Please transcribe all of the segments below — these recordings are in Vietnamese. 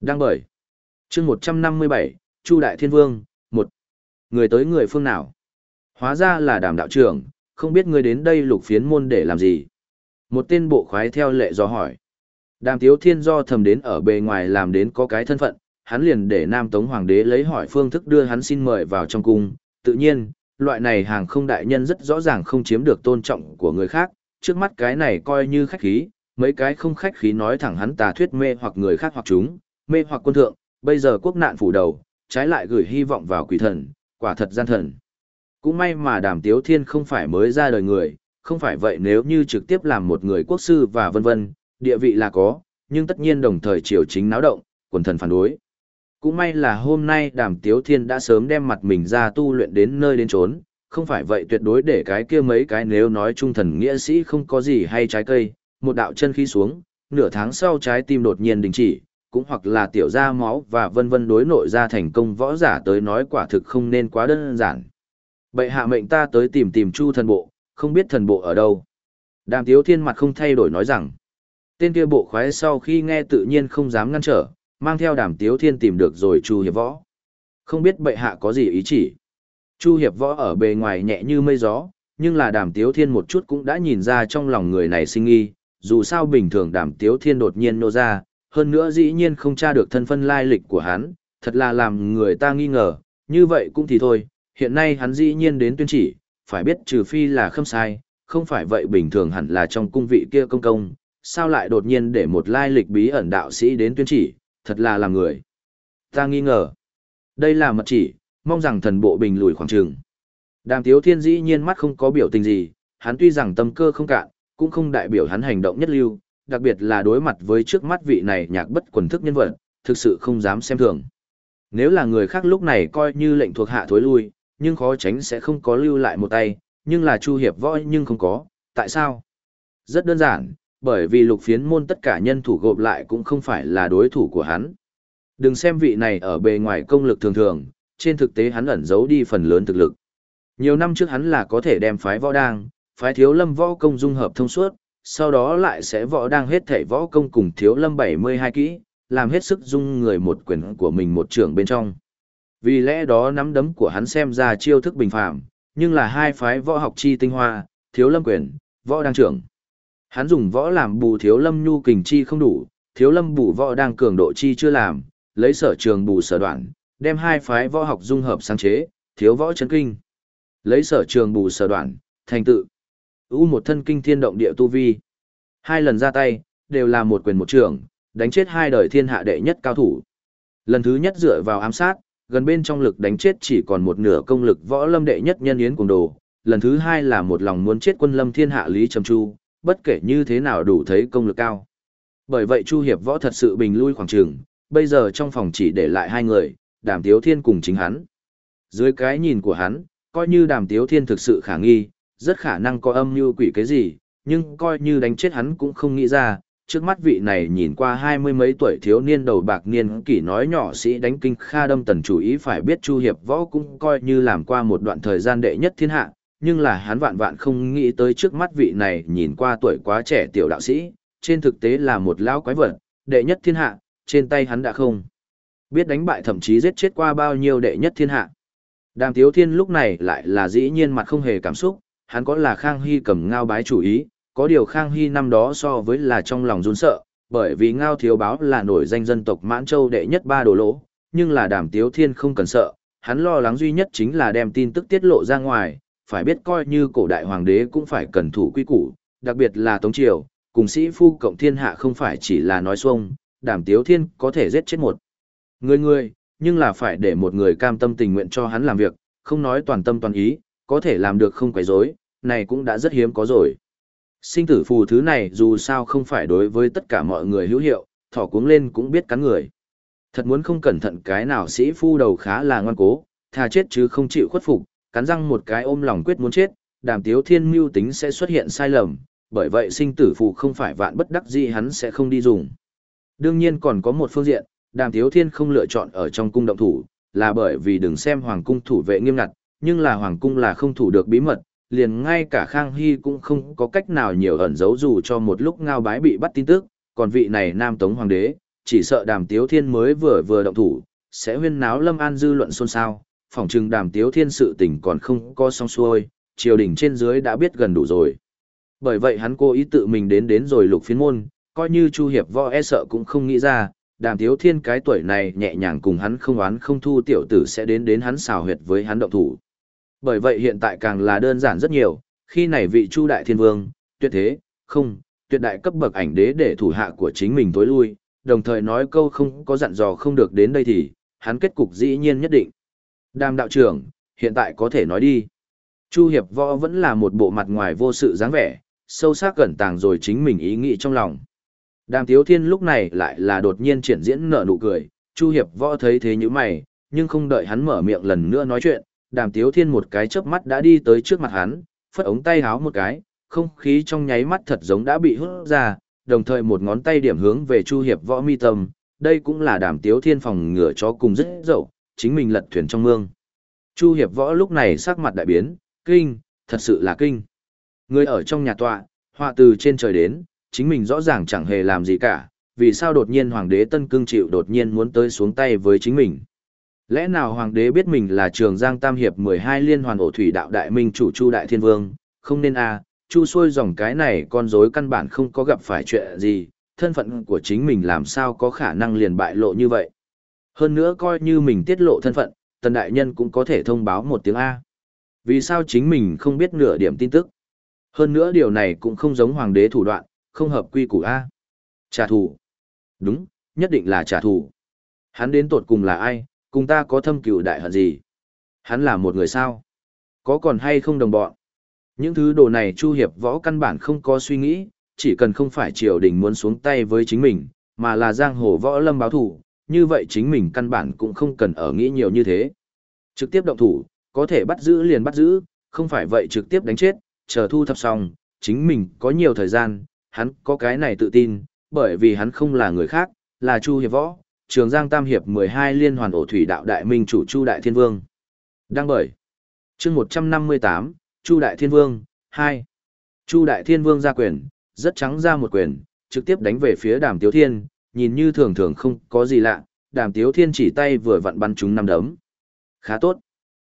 Đăng bởi. chương 157, Chu Đại Thiên Vương, một Người tới người phương nào? Hóa ra là đàm đạo trưởng, không biết người đến đây lục phiến môn để làm gì? Một tên bộ khoái theo lệ do hỏi. Đàm Tiếu Thiên do thầm đến ở bề ngoài làm đến có cái thân phận, hắn liền để Nam Tống Hoàng đế lấy hỏi phương thức đưa hắn xin mời vào trong cung. Tự nhiên, loại này hàng không đại nhân rất rõ ràng không chiếm được tôn trọng của người khác, trước mắt cái này coi như khách khí, mấy cái không khách khí nói thẳng hắn tà thuyết mê hoặc người khác hoặc chúng, mê hoặc quân thượng, bây giờ quốc nạn phủ đầu, trái lại gửi hy vọng vào quỷ thần, quả thật gian thần. Cũng may mà đàm tiếu thiên không phải mới ra đời người, không phải vậy nếu như trực tiếp làm một người quốc sư và vân vân, địa vị là có, nhưng tất nhiên đồng thời triều chính náo động, quần thần phản đối. Cũng may là hôm nay đàm tiếu thiên đã sớm đem mặt mình ra tu luyện đến nơi đến trốn, không phải vậy tuyệt đối để cái kia mấy cái nếu nói trung thần nghĩa sĩ không có gì hay trái cây, một đạo chân khí xuống, nửa tháng sau trái tim đột nhiên đình chỉ, cũng hoặc là tiểu ra máu và vân vân đối nội ra thành công võ giả tới nói quả thực không nên quá đơn giản. Bệ hạ mệnh ta tới tìm tìm chu thần bộ, không biết thần bộ ở đâu. Đàm tiếu thiên mặt không thay đổi nói rằng, tên kia bộ khoái sau khi nghe tự nhiên không dám ngăn trở, mang theo đàm tiếu thiên tìm được rồi chu hiệp võ. Không biết bệ hạ có gì ý chỉ. Chu hiệp võ ở bề ngoài nhẹ như mây gió, nhưng là đàm tiếu thiên một chút cũng đã nhìn ra trong lòng người này sinh nghi, dù sao bình thường đàm tiếu thiên đột nhiên nô ra, hơn nữa dĩ nhiên không tra được thân phân lai lịch của hắn, thật là làm người ta nghi ngờ, như vậy cũng thì thôi, hiện nay hắn dĩ nhiên đến tuyên chỉ, phải biết trừ phi là không sai, không phải vậy bình thường hẳn là trong cung vị kia công công, sao lại đột nhiên để một lai lịch bí ẩn đạo sĩ đến tuyên chỉ, thật là làm người. Ta nghi ngờ, đây là mật chỉ, mong rằng thần bộ bình lùi khoảng trường. Đàm tiếu thiên dĩ nhiên mắt không có biểu tình gì, hắn tuy rằng tâm cơ không cạn, cũng không đại biểu hắn hành động nhất lưu, đặc biệt là đối mặt với trước mắt vị này nhạc bất quần thức nhân vật, thực sự không dám xem thường. Nếu là người khác lúc này coi như lệnh thuộc hạ thối lui, nhưng khó tránh sẽ không có lưu lại một tay, nhưng là Chu Hiệp võ nhưng không có, tại sao? Rất đơn giản, bởi vì lục phiến môn tất cả nhân thủ gộp lại cũng không phải là đối thủ của hắn. Đừng xem vị này ở bề ngoài công lực thường thường, trên thực tế hắn ẩn giấu đi phần lớn thực lực. Nhiều năm trước hắn là có thể đem phái võ đang, phái thiếu lâm võ công dung hợp thông suốt, sau đó lại sẽ võ đang hết thể võ công cùng thiếu lâm 72 kỹ, làm hết sức dung người một quyền của mình một trưởng bên trong. Vì lẽ đó nắm đấm của hắn xem ra chiêu thức bình phàm, nhưng là hai phái võ học chi tinh hoa, thiếu lâm quyền, võ đang trưởng. Hắn dùng võ làm bù thiếu lâm nhu kình chi không đủ, thiếu lâm bù võ đang cường độ chi chưa làm, lấy sở trường bù sở đoạn, đem hai phái võ học dung hợp sáng chế, thiếu võ chấn kinh. Lấy sở trường bù sở đoạn, thành tự. U một thân kinh thiên động địa tu vi. Hai lần ra tay, đều là một quyền một trường, đánh chết hai đời thiên hạ đệ nhất cao thủ. Lần thứ nhất dựa vào ám sát, gần bên trong lực đánh chết chỉ còn một nửa công lực võ lâm đệ nhất nhân yến cùng đồ. Lần thứ hai là một lòng muốn chết quân lâm thiên hạ Lý Trầm Chu, bất kể như thế nào đủ thấy công lực cao. Bởi vậy Chu Hiệp võ thật sự bình lui khoảng trường, bây giờ trong phòng chỉ để lại hai người, đàm tiếu thiên cùng chính hắn. Dưới cái nhìn của hắn, coi như đàm tiếu thiên thực sự khả nghi, rất khả năng có âm mưu quỷ cái gì, nhưng coi như đánh chết hắn cũng không nghĩ ra, trước mắt vị này nhìn qua hai mươi mấy tuổi thiếu niên đầu bạc niên kỷ nói nhỏ sĩ đánh kinh kha đâm tần chủ ý phải biết chu hiệp võ cũng coi như làm qua một đoạn thời gian đệ nhất thiên hạ, nhưng là hắn vạn vạn không nghĩ tới trước mắt vị này nhìn qua tuổi quá trẻ tiểu đạo sĩ, trên thực tế là một lão quái vật, đệ nhất thiên hạ, trên tay hắn đã không. Biết đánh bại thậm chí giết chết qua bao nhiêu đệ nhất thiên hạ. Đàm Tiếu Thiên lúc này lại là dĩ nhiên mặt không hề cảm xúc, hắn có là Khang Hy cầm ngao bái chủ ý, có điều Khang Hy năm đó so với là trong lòng run sợ, bởi vì ngao thiếu báo là nổi danh dân tộc Mãn Châu đệ nhất ba đồ lỗ, nhưng là Đàm Tiếu Thiên không cần sợ, hắn lo lắng duy nhất chính là đem tin tức tiết lộ ra ngoài, phải biết coi như cổ đại hoàng đế cũng phải cần thủ quy củ, đặc biệt là Tống Triều, cùng sĩ phu cộng thiên hạ không phải chỉ là nói xuông, Đàm Tiếu Thiên có thể giết chết một người người, nhưng là phải để một người cam tâm tình nguyện cho hắn làm việc, không nói toàn tâm toàn ý, có thể làm được không quấy rối, này cũng đã rất hiếm có rồi. Sinh tử phù thứ này dù sao không phải đối với tất cả mọi người hữu hiệu, thỏ cuống lên cũng biết cắn người. Thật muốn không cẩn thận cái nào sĩ phu đầu khá là ngoan cố, thà chết chứ không chịu khuất phục, cắn răng một cái ôm lòng quyết muốn chết, đàm tiếu thiên mưu tính sẽ xuất hiện sai lầm, bởi vậy sinh tử phù không phải vạn bất đắc gì hắn sẽ không đi dùng. Đương nhiên còn có một phương diện, đàm tiếu thiên không lựa chọn ở trong cung động thủ, là bởi vì đừng xem hoàng cung thủ vệ nghiêm ngặt, nhưng là hoàng cung là không thủ được bí mật, liền ngay cả Khang Hy cũng không có cách nào nhiều ẩn giấu dù cho một lúc ngao bái bị bắt tin tức, còn vị này nam tống hoàng đế, chỉ sợ đàm tiếu thiên mới vừa vừa động thủ, sẽ huyên náo lâm an dư luận xôn xao, phỏng chừng đàm tiếu thiên sự tình còn không có xong xuôi, triều đình trên dưới đã biết gần đủ rồi. Bởi vậy hắn cố ý tự mình đến đến rồi lục phiến môn, coi như Chu Hiệp võ e sợ cũng không nghĩ ra, đàm tiếu thiên cái tuổi này nhẹ nhàng cùng hắn không oán không thu tiểu tử sẽ đến đến hắn xào huyệt với hắn động thủ. Bởi vậy hiện tại càng là đơn giản rất nhiều, khi này vị Chu Đại Thiên Vương, tuyệt thế, không, tuyệt đại cấp bậc ảnh đế để thủ hạ của chính mình tối lui, đồng thời nói câu không có dặn dò không được đến đây thì, hắn kết cục dĩ nhiên nhất định. Đàm đạo trưởng, hiện tại có thể nói đi. Chu Hiệp Võ vẫn là một bộ mặt ngoài vô sự dáng vẻ, sâu sắc cẩn tàng rồi chính mình ý nghĩ trong lòng. Đàm Tiếu Thiên lúc này lại là đột nhiên triển diễn nở nụ cười, Chu Hiệp Võ thấy thế như mày, nhưng không đợi hắn mở miệng lần nữa nói chuyện, Đàm Tiếu Thiên một cái chớp mắt đã đi tới trước mặt hắn, phất ống tay háo một cái, không khí trong nháy mắt thật giống đã bị hút ra, đồng thời một ngón tay điểm hướng về Chu Hiệp Võ mi tâm, đây cũng là Đàm Tiếu Thiên phòng ngừa cho cùng rất dậu, chính mình lật thuyền trong mương. Chu Hiệp Võ lúc này sắc mặt đại biến, kinh, thật sự là kinh. Người ở trong nhà tọa, họa từ trên trời đến, chính mình rõ ràng chẳng hề làm gì cả, vì sao đột nhiên hoàng đế tân cương chịu đột nhiên muốn tới xuống tay với chính mình. Lẽ nào hoàng đế biết mình là trường giang tam hiệp 12 liên hoàn ổ thủy đạo đại minh chủ chu đại thiên vương, không nên a chu xuôi dòng cái này con rối căn bản không có gặp phải chuyện gì, thân phận của chính mình làm sao có khả năng liền bại lộ như vậy. Hơn nữa coi như mình tiết lộ thân phận, tần đại nhân cũng có thể thông báo một tiếng A. Vì sao chính mình không biết nửa điểm tin tức? Hơn nữa điều này cũng không giống hoàng đế thủ đoạn, không hợp quy củ A. Trả thù. Đúng, nhất định là trả thù. Hắn đến tột cùng là ai, cùng ta có thâm cựu đại hận gì? Hắn là một người sao? Có còn hay không đồng bọn? Những thứ đồ này Chu Hiệp võ căn bản không có suy nghĩ, chỉ cần không phải triều đình muốn xuống tay với chính mình, mà là giang hồ võ lâm báo thủ, như vậy chính mình căn bản cũng không cần ở nghĩ nhiều như thế. Trực tiếp động thủ, có thể bắt giữ liền bắt giữ, không phải vậy trực tiếp đánh chết, chờ thu thập xong, chính mình có nhiều thời gian, hắn có cái này tự tin, bởi vì hắn không là người khác, là Chu Hiệp Võ, Trường Giang Tam Hiệp 12 liên hoàn ổ thủy đạo đại minh chủ Chu Đại Thiên Vương. Đăng bởi. chương 158, Chu Đại Thiên Vương, 2. Chu Đại Thiên Vương ra quyền, rất trắng ra một quyền, trực tiếp đánh về phía đàm tiếu thiên, nhìn như thường thường không có gì lạ, đàm tiếu thiên chỉ tay vừa vặn bắn chúng năm đấm. Khá tốt.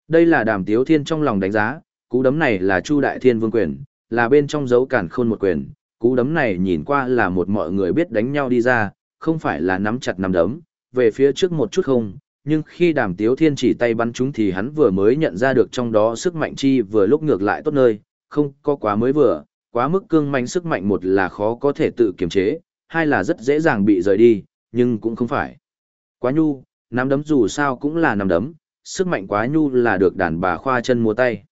Đây là đàm tiếu thiên trong lòng đánh giá, cú đấm này là Chu Đại Thiên Vương quyền, là bên trong dấu cản khôn một quyền, cú đấm này nhìn qua là một mọi người biết đánh nhau đi ra, không phải là nắm chặt nắm đấm, về phía trước một chút không, nhưng khi đàm tiếu thiên chỉ tay bắn chúng thì hắn vừa mới nhận ra được trong đó sức mạnh chi vừa lúc ngược lại tốt nơi, không có quá mới vừa, quá mức cương manh sức mạnh một là khó có thể tự kiềm chế, hai là rất dễ dàng bị rời đi, nhưng cũng không phải. Quá nhu, nắm đấm dù sao cũng là nắm đấm, sức mạnh quá nhu là được đàn bà khoa chân múa tay.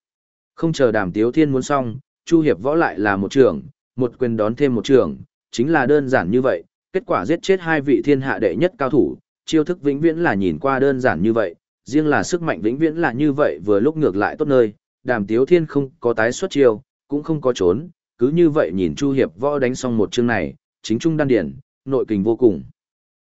Không chờ đàm tiếu thiên muốn xong, Chu Hiệp võ lại là một trường, một quyền đón thêm một trường, chính là đơn giản như vậy, kết quả giết chết hai vị thiên hạ đệ nhất cao thủ, chiêu thức vĩnh viễn là nhìn qua đơn giản như vậy, riêng là sức mạnh vĩnh viễn là như vậy vừa lúc ngược lại tốt nơi, đàm tiếu thiên không có tái xuất chiêu, cũng không có trốn, cứ như vậy nhìn Chu Hiệp võ đánh xong một chương này, chính trung đan điển, nội kình vô cùng.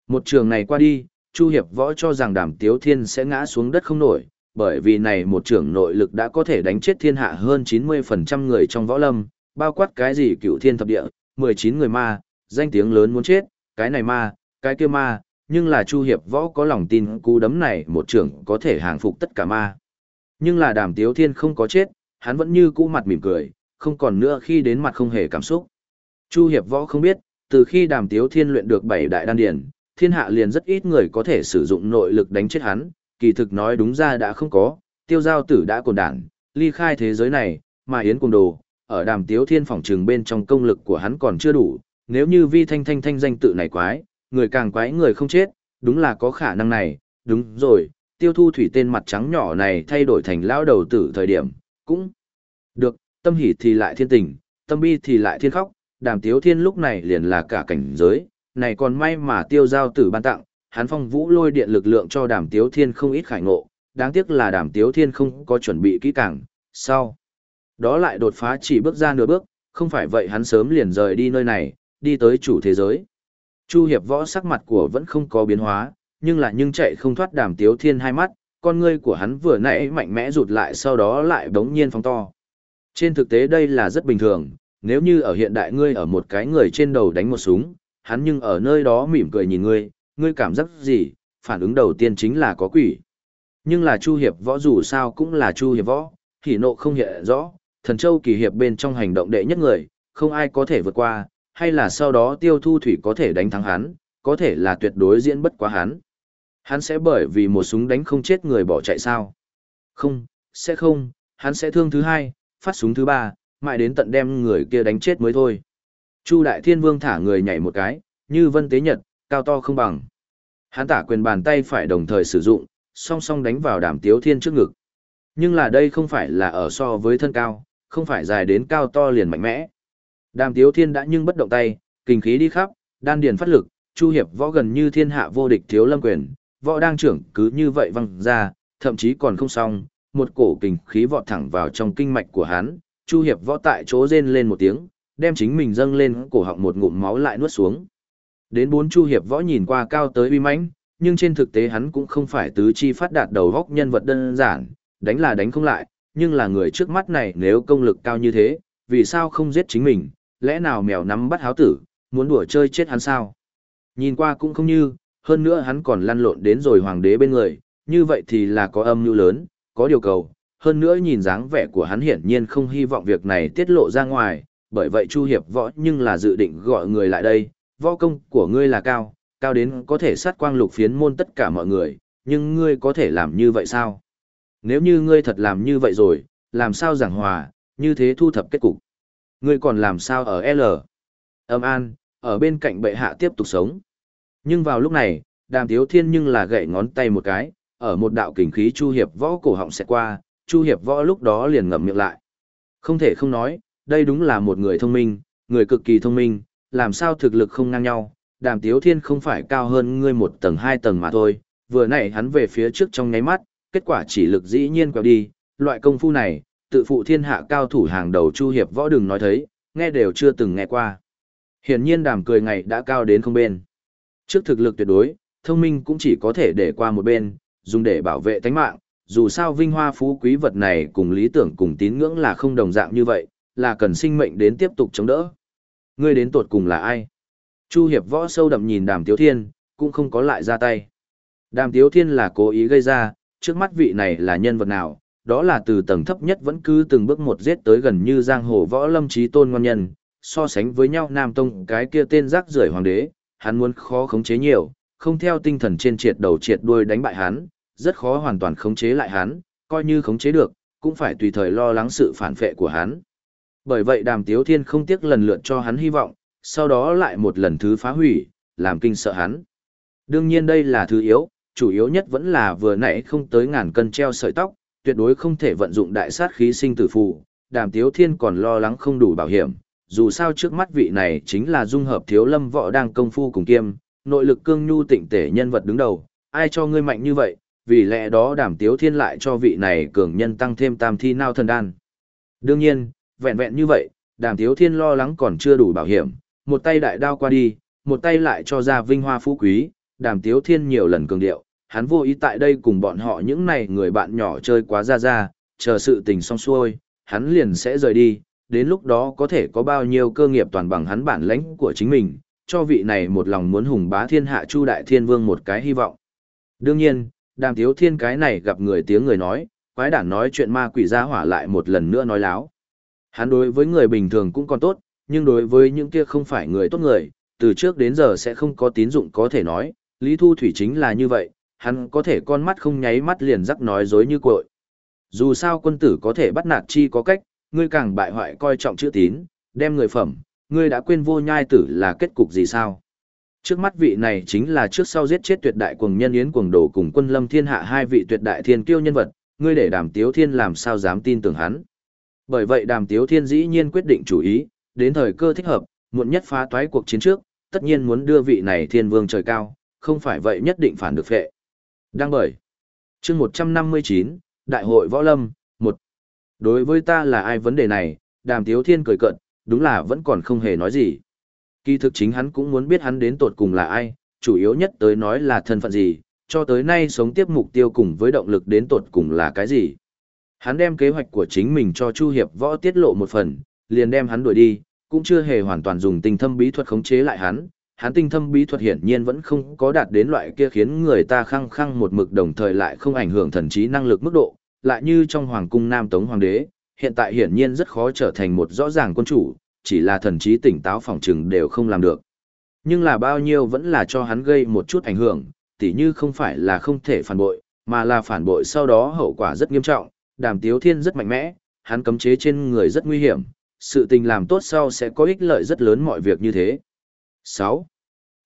Một trường này qua đi, Chu Hiệp võ cho rằng đàm tiếu thiên sẽ ngã xuống đất không nổi, bởi vì này một trường nội lực đã có thể đánh chết thiên hạ hơn 90% người trong võ lâm, bao quát cái gì cựu thiên thập địa, 19 người ma, danh tiếng lớn muốn chết, cái này ma, cái kia ma, nhưng là Chu Hiệp võ có lòng tin cú đấm này một trưởng có thể hàng phục tất cả ma. Nhưng là đàm tiếu thiên không có chết, hắn vẫn như cũ mặt mỉm cười, không còn nữa khi đến mặt không hề cảm xúc. Chu Hiệp võ không biết, từ khi đàm tiếu thiên luyện được bảy đại đan điển, thiên hạ liền rất ít người có thể sử dụng nội lực đánh chết hắn, kỳ thực nói đúng ra đã không có, tiêu giao tử đã cồn đản, ly khai thế giới này, mà Yến cùng đồ, ở đàm tiếu thiên phòng trường bên trong công lực của hắn còn chưa đủ, nếu như vi thanh thanh thanh danh tự này quái, người càng quái người không chết, đúng là có khả năng này, đúng rồi, tiêu thu thủy tên mặt trắng nhỏ này thay đổi thành lão đầu tử thời điểm, cũng được, tâm hỉ thì lại thiên tình, tâm bi thì lại thiên khóc, đàm tiếu thiên lúc này liền là cả cảnh giới, này còn may mà tiêu giao tử ban tặng, hắn phong vũ lôi điện lực lượng cho đàm tiếu thiên không ít khải ngộ, đáng tiếc là đàm tiếu thiên không có chuẩn bị kỹ càng, sau. Đó lại đột phá chỉ bước ra nửa bước, không phải vậy hắn sớm liền rời đi nơi này, đi tới chủ thế giới. Chu hiệp võ sắc mặt của vẫn không có biến hóa, nhưng là nhưng chạy không thoát đàm tiếu thiên hai mắt, con ngươi của hắn vừa nãy mạnh mẽ rụt lại sau đó lại đống nhiên phóng to. Trên thực tế đây là rất bình thường, nếu như ở hiện đại ngươi ở một cái người trên đầu đánh một súng, hắn nhưng ở nơi đó mỉm cười nhìn ngươi, ngươi cảm giác gì, phản ứng đầu tiên chính là có quỷ. Nhưng là Chu Hiệp võ dù sao cũng là Chu Hiệp võ, thì nộ không hiện rõ, thần châu kỳ hiệp bên trong hành động đệ nhất người, không ai có thể vượt qua, hay là sau đó tiêu thu thủy có thể đánh thắng hắn, có thể là tuyệt đối diễn bất quá hắn. Hắn sẽ bởi vì một súng đánh không chết người bỏ chạy sao? Không, sẽ không, hắn sẽ thương thứ hai, phát súng thứ ba, mãi đến tận đem người kia đánh chết mới thôi. Chu Đại Thiên Vương thả người nhảy một cái, như vân tế nhật, cao to không bằng. Hắn tả quyền bàn tay phải đồng thời sử dụng, song song đánh vào đàm tiếu thiên trước ngực. Nhưng là đây không phải là ở so với thân cao, không phải dài đến cao to liền mạnh mẽ. Đàm tiếu thiên đã nhưng bất động tay, kinh khí đi khắp, đan điền phát lực, chu hiệp võ gần như thiên hạ vô địch thiếu lâm quyền, võ đang trưởng cứ như vậy văng ra, thậm chí còn không xong, một cổ kinh khí vọt thẳng vào trong kinh mạch của hắn, chu hiệp võ tại chỗ rên lên một tiếng, đem chính mình dâng lên cổ họng một ngụm máu lại nuốt xuống. Đến bốn chu hiệp võ nhìn qua cao tới uy mãnh, nhưng trên thực tế hắn cũng không phải tứ chi phát đạt đầu góc nhân vật đơn giản, đánh là đánh không lại, nhưng là người trước mắt này nếu công lực cao như thế, vì sao không giết chính mình, lẽ nào mèo nắm bắt háo tử, muốn đùa chơi chết hắn sao? Nhìn qua cũng không như, hơn nữa hắn còn lăn lộn đến rồi hoàng đế bên người, như vậy thì là có âm mưu lớn, có điều cầu, hơn nữa nhìn dáng vẻ của hắn hiển nhiên không hy vọng việc này tiết lộ ra ngoài, bởi vậy Chu Hiệp võ nhưng là dự định gọi người lại đây, võ công của ngươi là cao, cao đến có thể sát quang lục phiến môn tất cả mọi người, nhưng ngươi có thể làm như vậy sao? Nếu như ngươi thật làm như vậy rồi, làm sao giảng hòa, như thế thu thập kết cục? Ngươi còn làm sao ở L? Âm an, ở bên cạnh bệ hạ tiếp tục sống. Nhưng vào lúc này, đàm tiếu thiên nhưng là gậy ngón tay một cái, ở một đạo kình khí Chu Hiệp võ cổ họng sẽ qua, Chu Hiệp võ lúc đó liền ngậm miệng lại. Không thể không nói, đây đúng là một người thông minh, người cực kỳ thông minh, làm sao thực lực không ngang nhau, đàm tiếu thiên không phải cao hơn ngươi một tầng hai tầng mà thôi, vừa nãy hắn về phía trước trong nháy mắt, kết quả chỉ lực dĩ nhiên quẹo đi, loại công phu này, tự phụ thiên hạ cao thủ hàng đầu Chu Hiệp võ đừng nói thấy, nghe đều chưa từng nghe qua. Hiển nhiên đàm cười ngày đã cao đến không bên. Trước thực lực tuyệt đối, thông minh cũng chỉ có thể để qua một bên, dùng để bảo vệ tánh mạng, dù sao vinh hoa phú quý vật này cùng lý tưởng cùng tín ngưỡng là không đồng dạng như vậy, là cần sinh mệnh đến tiếp tục chống đỡ. Ngươi đến tột cùng là ai? Chu Hiệp võ sâu đậm nhìn đàm tiếu thiên, cũng không có lại ra tay. Đàm tiếu thiên là cố ý gây ra, trước mắt vị này là nhân vật nào, đó là từ tầng thấp nhất vẫn cứ từng bước một giết tới gần như giang hồ võ lâm trí tôn ngon nhân, so sánh với nhau Nam Tông cái kia tên rác rưởi hoàng đế, hắn muốn khó khống chế nhiều, không theo tinh thần trên triệt đầu triệt đuôi đánh bại hắn, rất khó hoàn toàn khống chế lại hắn, coi như khống chế được, cũng phải tùy thời lo lắng sự phản phệ của hắn. Bởi vậy đàm tiếu thiên không tiếc lần lượt cho hắn hy vọng, sau đó lại một lần thứ phá hủy, làm kinh sợ hắn. Đương nhiên đây là thứ yếu, chủ yếu nhất vẫn là vừa nãy không tới ngàn cân treo sợi tóc, tuyệt đối không thể vận dụng đại sát khí sinh tử phù, đàm tiếu thiên còn lo lắng không đủ bảo hiểm, dù sao trước mắt vị này chính là dung hợp thiếu lâm võ đang công phu cùng kiêm, nội lực cương nhu tịnh tể nhân vật đứng đầu, ai cho ngươi mạnh như vậy, vì lẽ đó đàm tiếu thiên lại cho vị này cường nhân tăng thêm tam thi nao thần đan. Đương nhiên, vẹn vẹn như vậy, đàm tiếu thiên lo lắng còn chưa đủ bảo hiểm, một tay đại đao qua đi, một tay lại cho ra vinh hoa phú quý, đàm tiếu thiên nhiều lần cường điệu, hắn vô ý tại đây cùng bọn họ những này người bạn nhỏ chơi quá ra ra, chờ sự tình xong xuôi, hắn liền sẽ rời đi, đến lúc đó có thể có bao nhiêu cơ nghiệp toàn bằng hắn bản lãnh của chính mình, cho vị này một lòng muốn hùng bá thiên hạ chu đại thiên vương một cái hy vọng. Đương nhiên, đàm thiếu thiên cái này gặp người tiếng người nói, quái đản nói chuyện ma quỷ ra hỏa lại một lần nữa nói láo. Hắn đối với người bình thường cũng còn tốt, nhưng đối với những kia không phải người tốt người, từ trước đến giờ sẽ không có tín dụng có thể nói, Lý Thu Thủy chính là như vậy, hắn có thể con mắt không nháy mắt liền rắc nói dối như cội. Dù sao quân tử có thể bắt nạt chi có cách, ngươi càng bại hoại coi trọng chữ tín, đem người phẩm, ngươi đã quên vô nhai tử là kết cục gì sao? Trước mắt vị này chính là trước sau giết chết tuyệt đại quần nhân yến quần đồ cùng quân lâm thiên hạ hai vị tuyệt đại thiên kiêu nhân vật, ngươi để đàm tiếu thiên làm sao dám tin tưởng hắn. Bởi vậy đàm tiếu thiên dĩ nhiên quyết định chủ ý, đến thời cơ thích hợp, muộn nhất phá toái cuộc chiến trước, tất nhiên muốn đưa vị này thiên vương trời cao, không phải vậy nhất định phản được phệ. Đăng bởi. chương 159, Đại hội Võ Lâm, 1. Đối với ta là ai vấn đề này, đàm tiếu thiên cười cận, đúng là vẫn còn không hề nói gì. Kỳ thực chính hắn cũng muốn biết hắn đến tột cùng là ai, chủ yếu nhất tới nói là thân phận gì, cho tới nay sống tiếp mục tiêu cùng với động lực đến tột cùng là cái gì. Hắn đem kế hoạch của chính mình cho Chu Hiệp Võ tiết lộ một phần, liền đem hắn đuổi đi, cũng chưa hề hoàn toàn dùng tình thâm bí thuật khống chế lại hắn, hắn tinh thâm bí thuật hiển nhiên vẫn không có đạt đến loại kia khiến người ta khăng khăng một mực đồng thời lại không ảnh hưởng thần trí năng lực mức độ, lại như trong hoàng cung Nam Tống Hoàng đế, hiện tại hiển nhiên rất khó trở thành một rõ ràng quân chủ, chỉ là thần trí tỉnh táo phòng trừng đều không làm được. Nhưng là bao nhiêu vẫn là cho hắn gây một chút ảnh hưởng, tỉ như không phải là không thể phản bội, mà là phản bội sau đó hậu quả rất nghiêm trọng, đàm tiếu thiên rất mạnh mẽ, hắn cấm chế trên người rất nguy hiểm, sự tình làm tốt sau sẽ có ích lợi rất lớn mọi việc như thế. 6.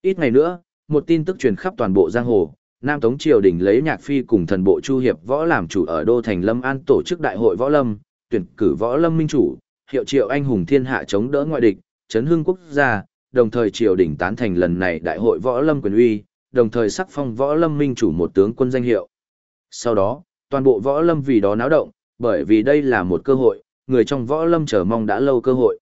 Ít ngày nữa, một tin tức truyền khắp toàn bộ giang hồ, Nam Tống Triều Đình lấy nhạc phi cùng thần bộ Chu Hiệp võ làm chủ ở Đô Thành Lâm An tổ chức đại hội võ lâm, tuyển cử võ lâm minh chủ, hiệu triệu anh hùng thiên hạ chống đỡ ngoại địch, chấn hương quốc gia, đồng thời Triều Đình tán thành lần này đại hội võ lâm quyền uy, đồng thời sắc phong võ lâm minh chủ một tướng quân danh hiệu. Sau đó, toàn bộ võ lâm vì đó náo động, bởi vì đây là một cơ hội, người trong võ lâm chờ mong đã lâu cơ hội.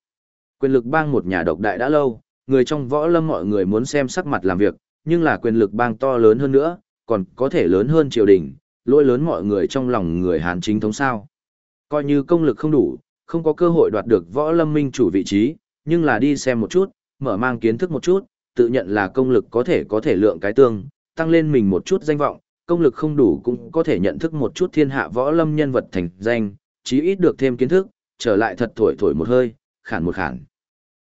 Quyền lực bang một nhà độc đại đã lâu, người trong võ lâm mọi người muốn xem sắc mặt làm việc, nhưng là quyền lực bang to lớn hơn nữa, còn có thể lớn hơn triều đình, lỗi lớn mọi người trong lòng người Hàn chính thống sao. Coi như công lực không đủ, không có cơ hội đoạt được võ lâm minh chủ vị trí, nhưng là đi xem một chút, mở mang kiến thức một chút, tự nhận là công lực có thể có thể lượng cái tương, tăng lên mình một chút danh vọng, công lực không đủ cũng có thể nhận thức một chút thiên hạ võ lâm nhân vật thành danh, chí ít được thêm kiến thức, trở lại thật thổi thổi một hơi, khản một khản.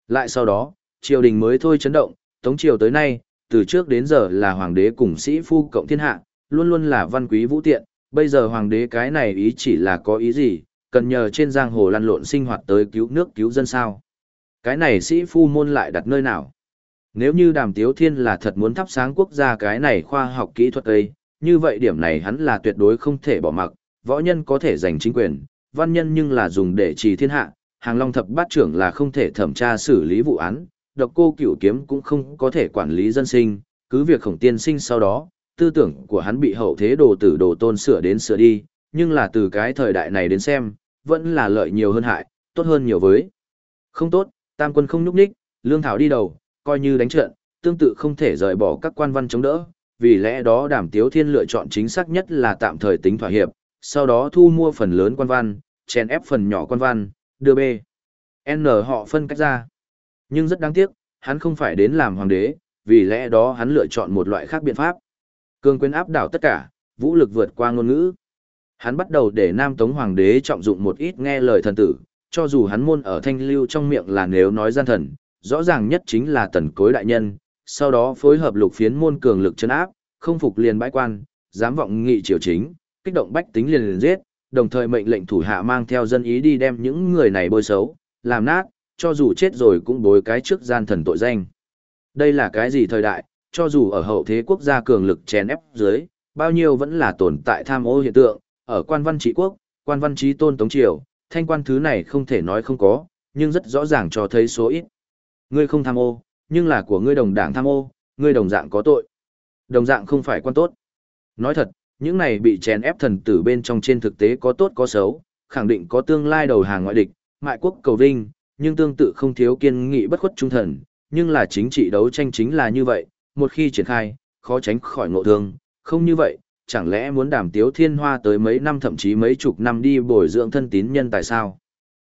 Lại sau đó, triều đình mới thôi chấn động, tống triều tới nay, từ trước đến giờ là hoàng đế cùng sĩ phu cộng thiên hạ, luôn luôn là văn quý vũ tiện, bây giờ hoàng đế cái này ý chỉ là có ý gì, cần nhờ trên giang hồ lăn lộn sinh hoạt tới cứu nước cứu dân sao. Cái này sĩ phu môn lại đặt nơi nào? Nếu như đàm tiếu thiên là thật muốn thắp sáng quốc gia cái này khoa học kỹ thuật ấy, như vậy điểm này hắn là tuyệt đối không thể bỏ mặc, võ nhân có thể giành chính quyền, văn nhân nhưng là dùng để trì thiên hạ, hàng long thập bát trưởng là không thể thẩm tra xử lý vụ án, độc cô cửu kiếm cũng không có thể quản lý dân sinh, cứ việc khổng tiên sinh sau đó, tư tưởng của hắn bị hậu thế đồ tử đồ tôn sửa đến sửa đi, nhưng là từ cái thời đại này đến xem, vẫn là lợi nhiều hơn hại, tốt hơn nhiều với. Không tốt, tam quân không nhúc nhích, lương thảo đi đầu, coi như đánh trận, tương tự không thể rời bỏ các quan văn chống đỡ, vì lẽ đó đảm tiếu thiên lựa chọn chính xác nhất là tạm thời tính thỏa hiệp, sau đó thu mua phần lớn quan văn, chèn ép phần nhỏ quan văn, đưa B. N họ phân cách ra. Nhưng rất đáng tiếc, hắn không phải đến làm hoàng đế, vì lẽ đó hắn lựa chọn một loại khác biện pháp. Cương quyền áp đảo tất cả, vũ lực vượt qua ngôn ngữ. Hắn bắt đầu để Nam Tống Hoàng đế trọng dụng một ít nghe lời thần tử, cho dù hắn môn ở thanh lưu trong miệng là nếu nói gian thần, rõ ràng nhất chính là tần cối đại nhân, sau đó phối hợp lục phiến môn cường lực chân áp, không phục liền bãi quan, dám vọng nghị triều chính, kích động bách tính liền liền giết, đồng thời mệnh lệnh thủ hạ mang theo dân ý đi đem những người này bôi xấu, làm nát, cho dù chết rồi cũng bối cái trước gian thần tội danh. Đây là cái gì thời đại, cho dù ở hậu thế quốc gia cường lực chèn ép dưới, bao nhiêu vẫn là tồn tại tham ô hiện tượng, ở quan văn trị quốc, quan văn trí tôn tống triều, thanh quan thứ này không thể nói không có, nhưng rất rõ ràng cho thấy số ít. Ngươi không tham ô, nhưng là của ngươi đồng đảng tham ô, ngươi đồng dạng có tội. Đồng dạng không phải quan tốt. Nói thật, những này bị chèn ép thần tử bên trong trên thực tế có tốt có xấu, khẳng định có tương lai đầu hàng ngoại địch, mại quốc cầu vinh, nhưng tương tự không thiếu kiên nghị bất khuất trung thần, nhưng là chính trị đấu tranh chính là như vậy, một khi triển khai, khó tránh khỏi ngộ thương, không như vậy, chẳng lẽ muốn đàm tiếu thiên hoa tới mấy năm thậm chí mấy chục năm đi bồi dưỡng thân tín nhân tại sao?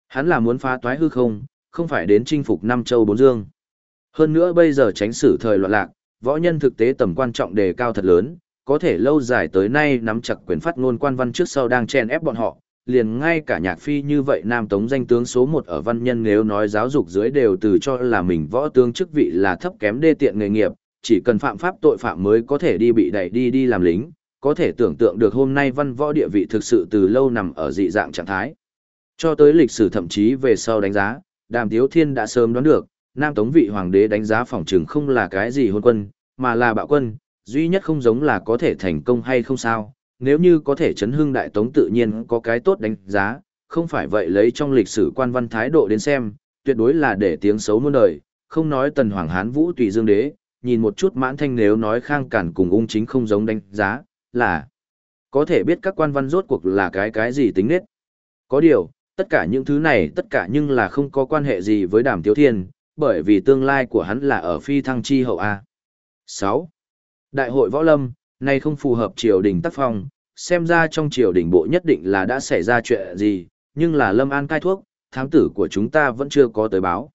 Hắn là muốn phá toái hư không, không phải đến chinh phục năm châu bốn dương. Hơn nữa bây giờ tránh xử thời loạn lạc, võ nhân thực tế tầm quan trọng đề cao thật lớn, có thể lâu dài tới nay nắm chặt quyền phát ngôn quan văn trước sau đang chen ép bọn họ, liền ngay cả nhạc phi như vậy nam tống danh tướng số một ở văn nhân nếu nói giáo dục dưới đều từ cho là mình võ tướng chức vị là thấp kém đê tiện nghề nghiệp, chỉ cần phạm pháp tội phạm mới có thể đi bị đẩy đi đi làm lính, có thể tưởng tượng được hôm nay văn võ địa vị thực sự từ lâu nằm ở dị dạng trạng thái. Cho tới lịch sử thậm chí về sau đánh giá, đàm tiếu thiên đã sớm đoán được, nam tống vị hoàng đế đánh giá phòng trường không là cái gì hôn quân, mà là bạo quân, duy nhất không giống là có thể thành công hay không sao, nếu như có thể chấn hưng đại tống tự nhiên có cái tốt đánh giá, không phải vậy lấy trong lịch sử quan văn thái độ đến xem, tuyệt đối là để tiếng xấu muôn đời, không nói tần hoàng hán vũ tùy dương đế, nhìn một chút mãn thanh nếu nói khang cản cùng ung chính không giống đánh giá, là có thể biết các quan văn rốt cuộc là cái cái gì tính nết. Có điều, tất cả những thứ này tất cả nhưng là không có quan hệ gì với đàm tiếu thiên, bởi vì tương lai của hắn là ở phi thăng chi hậu A. 6. Đại hội võ lâm, nay không phù hợp triều đình tác phong, xem ra trong triều đình bộ nhất định là đã xảy ra chuyện gì, nhưng là lâm an cai thuốc, thám tử của chúng ta vẫn chưa có tới báo.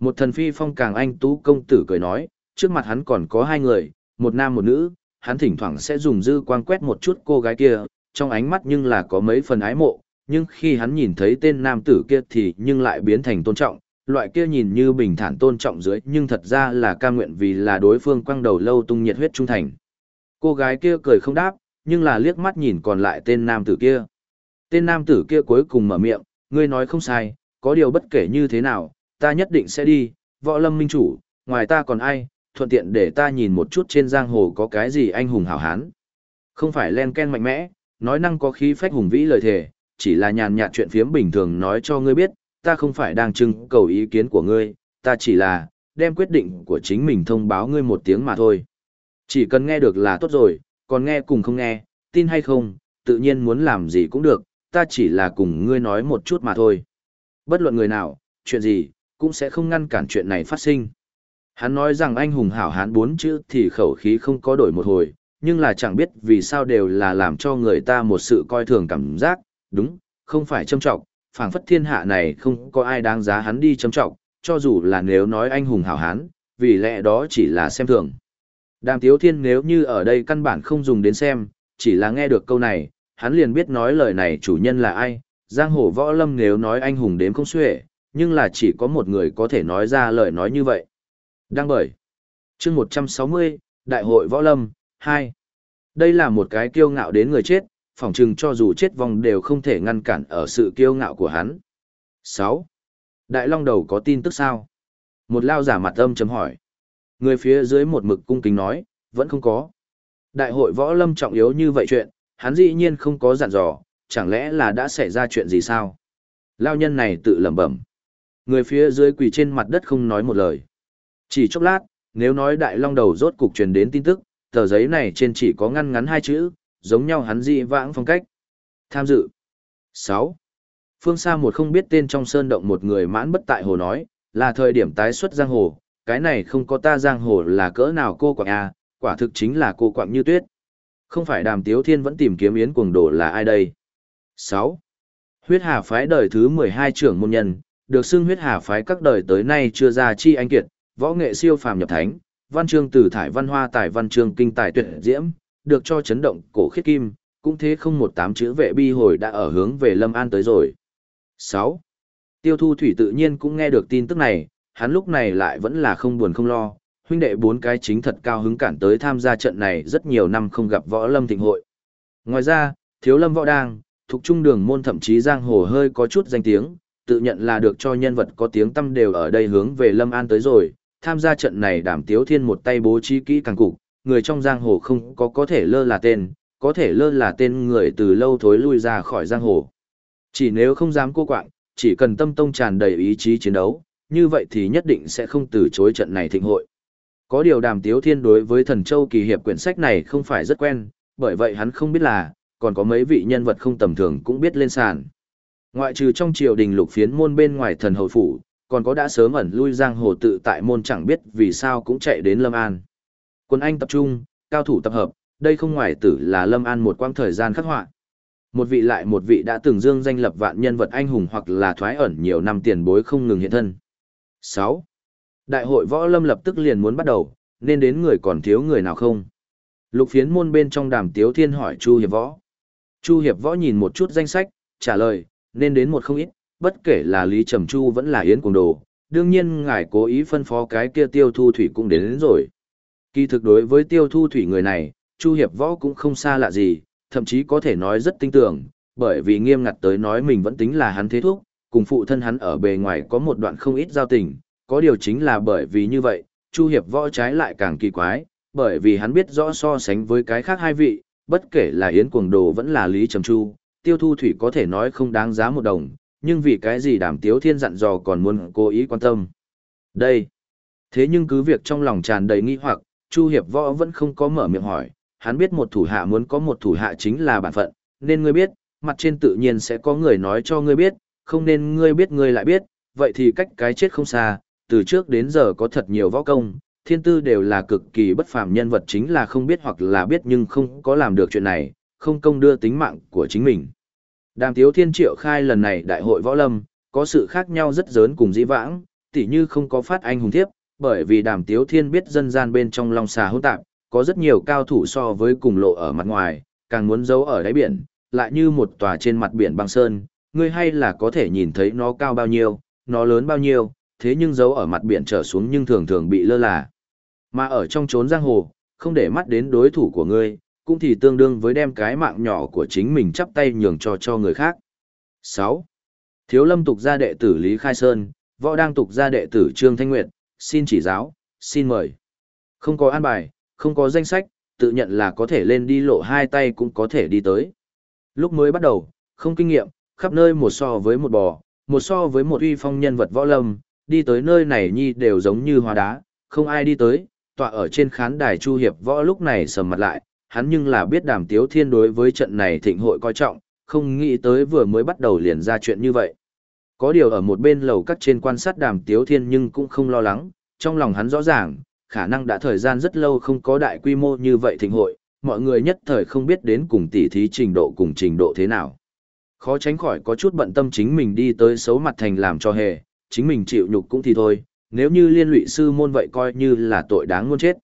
Một thần phi phong càng anh tú công tử cười nói, trước mặt hắn còn có hai người, một nam một nữ, hắn thỉnh thoảng sẽ dùng dư quang quét một chút cô gái kia, trong ánh mắt nhưng là có mấy phần ái mộ, nhưng khi hắn nhìn thấy tên nam tử kia thì nhưng lại biến thành tôn trọng, loại kia nhìn như bình thản tôn trọng dưới nhưng thật ra là ca nguyện vì là đối phương quăng đầu lâu tung nhiệt huyết trung thành. Cô gái kia cười không đáp, nhưng là liếc mắt nhìn còn lại tên nam tử kia. Tên nam tử kia cuối cùng mở miệng, ngươi nói không sai, có điều bất kể như thế nào, ta nhất định sẽ đi, võ lâm minh chủ, ngoài ta còn ai, thuận tiện để ta nhìn một chút trên giang hồ có cái gì anh hùng hảo hán. Không phải len ken mạnh mẽ, nói năng có khí phách hùng vĩ lời thề, chỉ là nhàn nhạt chuyện phiếm bình thường nói cho ngươi biết, ta không phải đang trưng cầu ý kiến của ngươi, ta chỉ là đem quyết định của chính mình thông báo ngươi một tiếng mà thôi. Chỉ cần nghe được là tốt rồi, còn nghe cùng không nghe, tin hay không, tự nhiên muốn làm gì cũng được, ta chỉ là cùng ngươi nói một chút mà thôi. Bất luận người nào, chuyện gì, cũng sẽ không ngăn cản chuyện này phát sinh. Hắn nói rằng anh hùng hảo hán bốn chữ thì khẩu khí không có đổi một hồi, nhưng là chẳng biết vì sao đều là làm cho người ta một sự coi thường cảm giác, đúng, không phải châm trọng, phảng phất thiên hạ này không có ai đáng giá hắn đi châm trọng, cho dù là nếu nói anh hùng hảo hán, vì lẽ đó chỉ là xem thường. Đàm Tiếu Thiên nếu như ở đây căn bản không dùng đến xem, chỉ là nghe được câu này, hắn liền biết nói lời này chủ nhân là ai, giang hồ võ lâm nếu nói anh hùng đếm không xuể, nhưng là chỉ có một người có thể nói ra lời nói như vậy. Đăng bởi. chương 160, Đại hội Võ Lâm, 2. Đây là một cái kiêu ngạo đến người chết, phỏng chừng cho dù chết vong đều không thể ngăn cản ở sự kiêu ngạo của hắn. 6. Đại Long Đầu có tin tức sao? Một lao giả mặt âm chấm hỏi. Người phía dưới một mực cung kính nói, vẫn không có. Đại hội võ lâm trọng yếu như vậy chuyện, hắn dĩ nhiên không có dặn dò, chẳng lẽ là đã xảy ra chuyện gì sao? Lao nhân này tự lẩm bẩm. Người phía dưới quỳ trên mặt đất không nói một lời. Chỉ chốc lát, nếu nói đại long đầu rốt cục truyền đến tin tức, tờ giấy này trên chỉ có ngăn ngắn hai chữ, giống nhau hắn dị vãng phong cách. Tham dự. 6. Phương xa một không biết tên trong sơn động một người mãn bất tại hồ nói, là thời điểm tái xuất giang hồ, cái này không có ta giang hồ là cỡ nào cô quạng a, quả thực chính là cô quạng như tuyết. Không phải đàm tiếu thiên vẫn tìm kiếm yến cuồng đồ là ai đây? 6. Huyết hà phái đời thứ 12 trưởng môn nhân, được xưng huyết hà phái các đời tới nay chưa ra chi anh kiệt, võ nghệ siêu phàm nhập thánh, văn chương từ thải văn hoa tài văn chương kinh tài tuyệt diễm, được cho chấn động cổ khiết kim, cũng thế không một tám chữ vệ bi hồi đã ở hướng về Lâm An tới rồi. 6. Tiêu thu thủy tự nhiên cũng nghe được tin tức này, hắn lúc này lại vẫn là không buồn không lo, huynh đệ bốn cái chính thật cao hứng cản tới tham gia trận này rất nhiều năm không gặp võ lâm thịnh hội. Ngoài ra, thiếu lâm võ đang, thuộc trung đường môn thậm chí giang hồ hơi có chút danh tiếng, tự nhận là được cho nhân vật có tiếng tâm đều ở đây hướng về Lâm An tới rồi, tham gia trận này đảm tiếu thiên một tay bố trí kỹ càng cục, người trong giang hồ không có có thể lơ là tên, có thể lơ là tên người từ lâu thối lui ra khỏi giang hồ. Chỉ nếu không dám cô quạng, chỉ cần tâm tông tràn đầy ý chí chiến đấu, như vậy thì nhất định sẽ không từ chối trận này thịnh hội. Có điều đàm tiếu thiên đối với thần châu kỳ hiệp quyển sách này không phải rất quen, bởi vậy hắn không biết là, còn có mấy vị nhân vật không tầm thường cũng biết lên sàn. Ngoại trừ trong triều đình lục phiến môn bên ngoài thần hầu phủ, còn có đã sớm ẩn lui giang hồ tự tại môn chẳng biết vì sao cũng chạy đến Lâm An. Quân Anh tập trung, cao thủ tập hợp, đây không ngoài tử là Lâm An một quãng thời gian khắc họa. Một vị lại một vị đã từng dương danh lập vạn nhân vật anh hùng hoặc là thoái ẩn nhiều năm tiền bối không ngừng hiện thân. 6. Đại hội võ lâm lập tức liền muốn bắt đầu, nên đến người còn thiếu người nào không? Lục phiến môn bên trong đàm tiếu thiên hỏi Chu Hiệp Võ. Chu Hiệp Võ nhìn một chút danh sách, trả lời, nên đến một không ít, bất kể là Lý Trầm Chu vẫn là Yến Cuồng Đồ, đương nhiên ngài cố ý phân phó cái kia tiêu thu thủy cũng đến, đến rồi. Kỳ thực đối với tiêu thu thủy người này, Chu Hiệp Võ cũng không xa lạ gì, thậm chí có thể nói rất tinh tưởng, bởi vì nghiêm ngặt tới nói mình vẫn tính là hắn thế thúc, cùng phụ thân hắn ở bề ngoài có một đoạn không ít giao tình, có điều chính là bởi vì như vậy, Chu Hiệp Võ trái lại càng kỳ quái, bởi vì hắn biết rõ so sánh với cái khác hai vị, bất kể là Yến Cuồng Đồ vẫn là Lý Trầm Chu, tiêu thu thủy có thể nói không đáng giá một đồng, nhưng vì cái gì đàm tiếu thiên dặn dò còn muốn cố ý quan tâm. Đây. Thế nhưng cứ việc trong lòng tràn đầy nghi hoặc, Chu Hiệp Võ vẫn không có mở miệng hỏi, hắn biết một thủ hạ muốn có một thủ hạ chính là bản phận, nên ngươi biết, mặt trên tự nhiên sẽ có người nói cho ngươi biết, không nên ngươi biết ngươi lại biết, vậy thì cách cái chết không xa, từ trước đến giờ có thật nhiều võ công, thiên tư đều là cực kỳ bất phàm nhân vật chính là không biết hoặc là biết nhưng không có làm được chuyện này, không công đưa tính mạng của chính mình. Đàm Tiếu Thiên Triệu khai lần này đại hội võ lâm, có sự khác nhau rất lớn cùng dĩ vãng, tỉ như không có phát anh hùng thiếp, Bởi vì đàm tiếu thiên biết dân gian bên trong long xà hỗn tạp, có rất nhiều cao thủ so với cùng lộ ở mặt ngoài, càng muốn giấu ở đáy biển, lại như một tòa trên mặt biển băng sơn, ngươi hay là có thể nhìn thấy nó cao bao nhiêu, nó lớn bao nhiêu, thế nhưng giấu ở mặt biển trở xuống nhưng thường thường bị lơ là. Mà ở trong trốn giang hồ, không để mắt đến đối thủ của ngươi, cũng thì tương đương với đem cái mạng nhỏ của chính mình chắp tay nhường cho cho người khác. 6. Thiếu lâm tục gia đệ tử Lý Khai Sơn, võ đang tục gia đệ tử Trương Thanh Nguyệt, xin chỉ giáo, xin mời. Không có an bài, không có danh sách, tự nhận là có thể lên đi lộ hai tay cũng có thể đi tới. Lúc mới bắt đầu, không kinh nghiệm, khắp nơi một so với một bò, một so với một uy phong nhân vật võ lâm, đi tới nơi này nhi đều giống như hoa đá, không ai đi tới, tọa ở trên khán đài Chu Hiệp võ lúc này sầm mặt lại, hắn nhưng là biết đàm tiếu thiên đối với trận này thịnh hội coi trọng, không nghĩ tới vừa mới bắt đầu liền ra chuyện như vậy. Có điều ở một bên lầu cắt trên quan sát đàm tiếu thiên nhưng cũng không lo lắng, trong lòng hắn rõ ràng, khả năng đã thời gian rất lâu không có đại quy mô như vậy thịnh hội, mọi người nhất thời không biết đến cùng tỉ thí trình độ cùng trình độ thế nào. Khó tránh khỏi có chút bận tâm chính mình đi tới xấu mặt thành làm cho hề, chính mình chịu nhục cũng thì thôi, nếu như liên lụy sư môn vậy coi như là tội đáng muôn chết.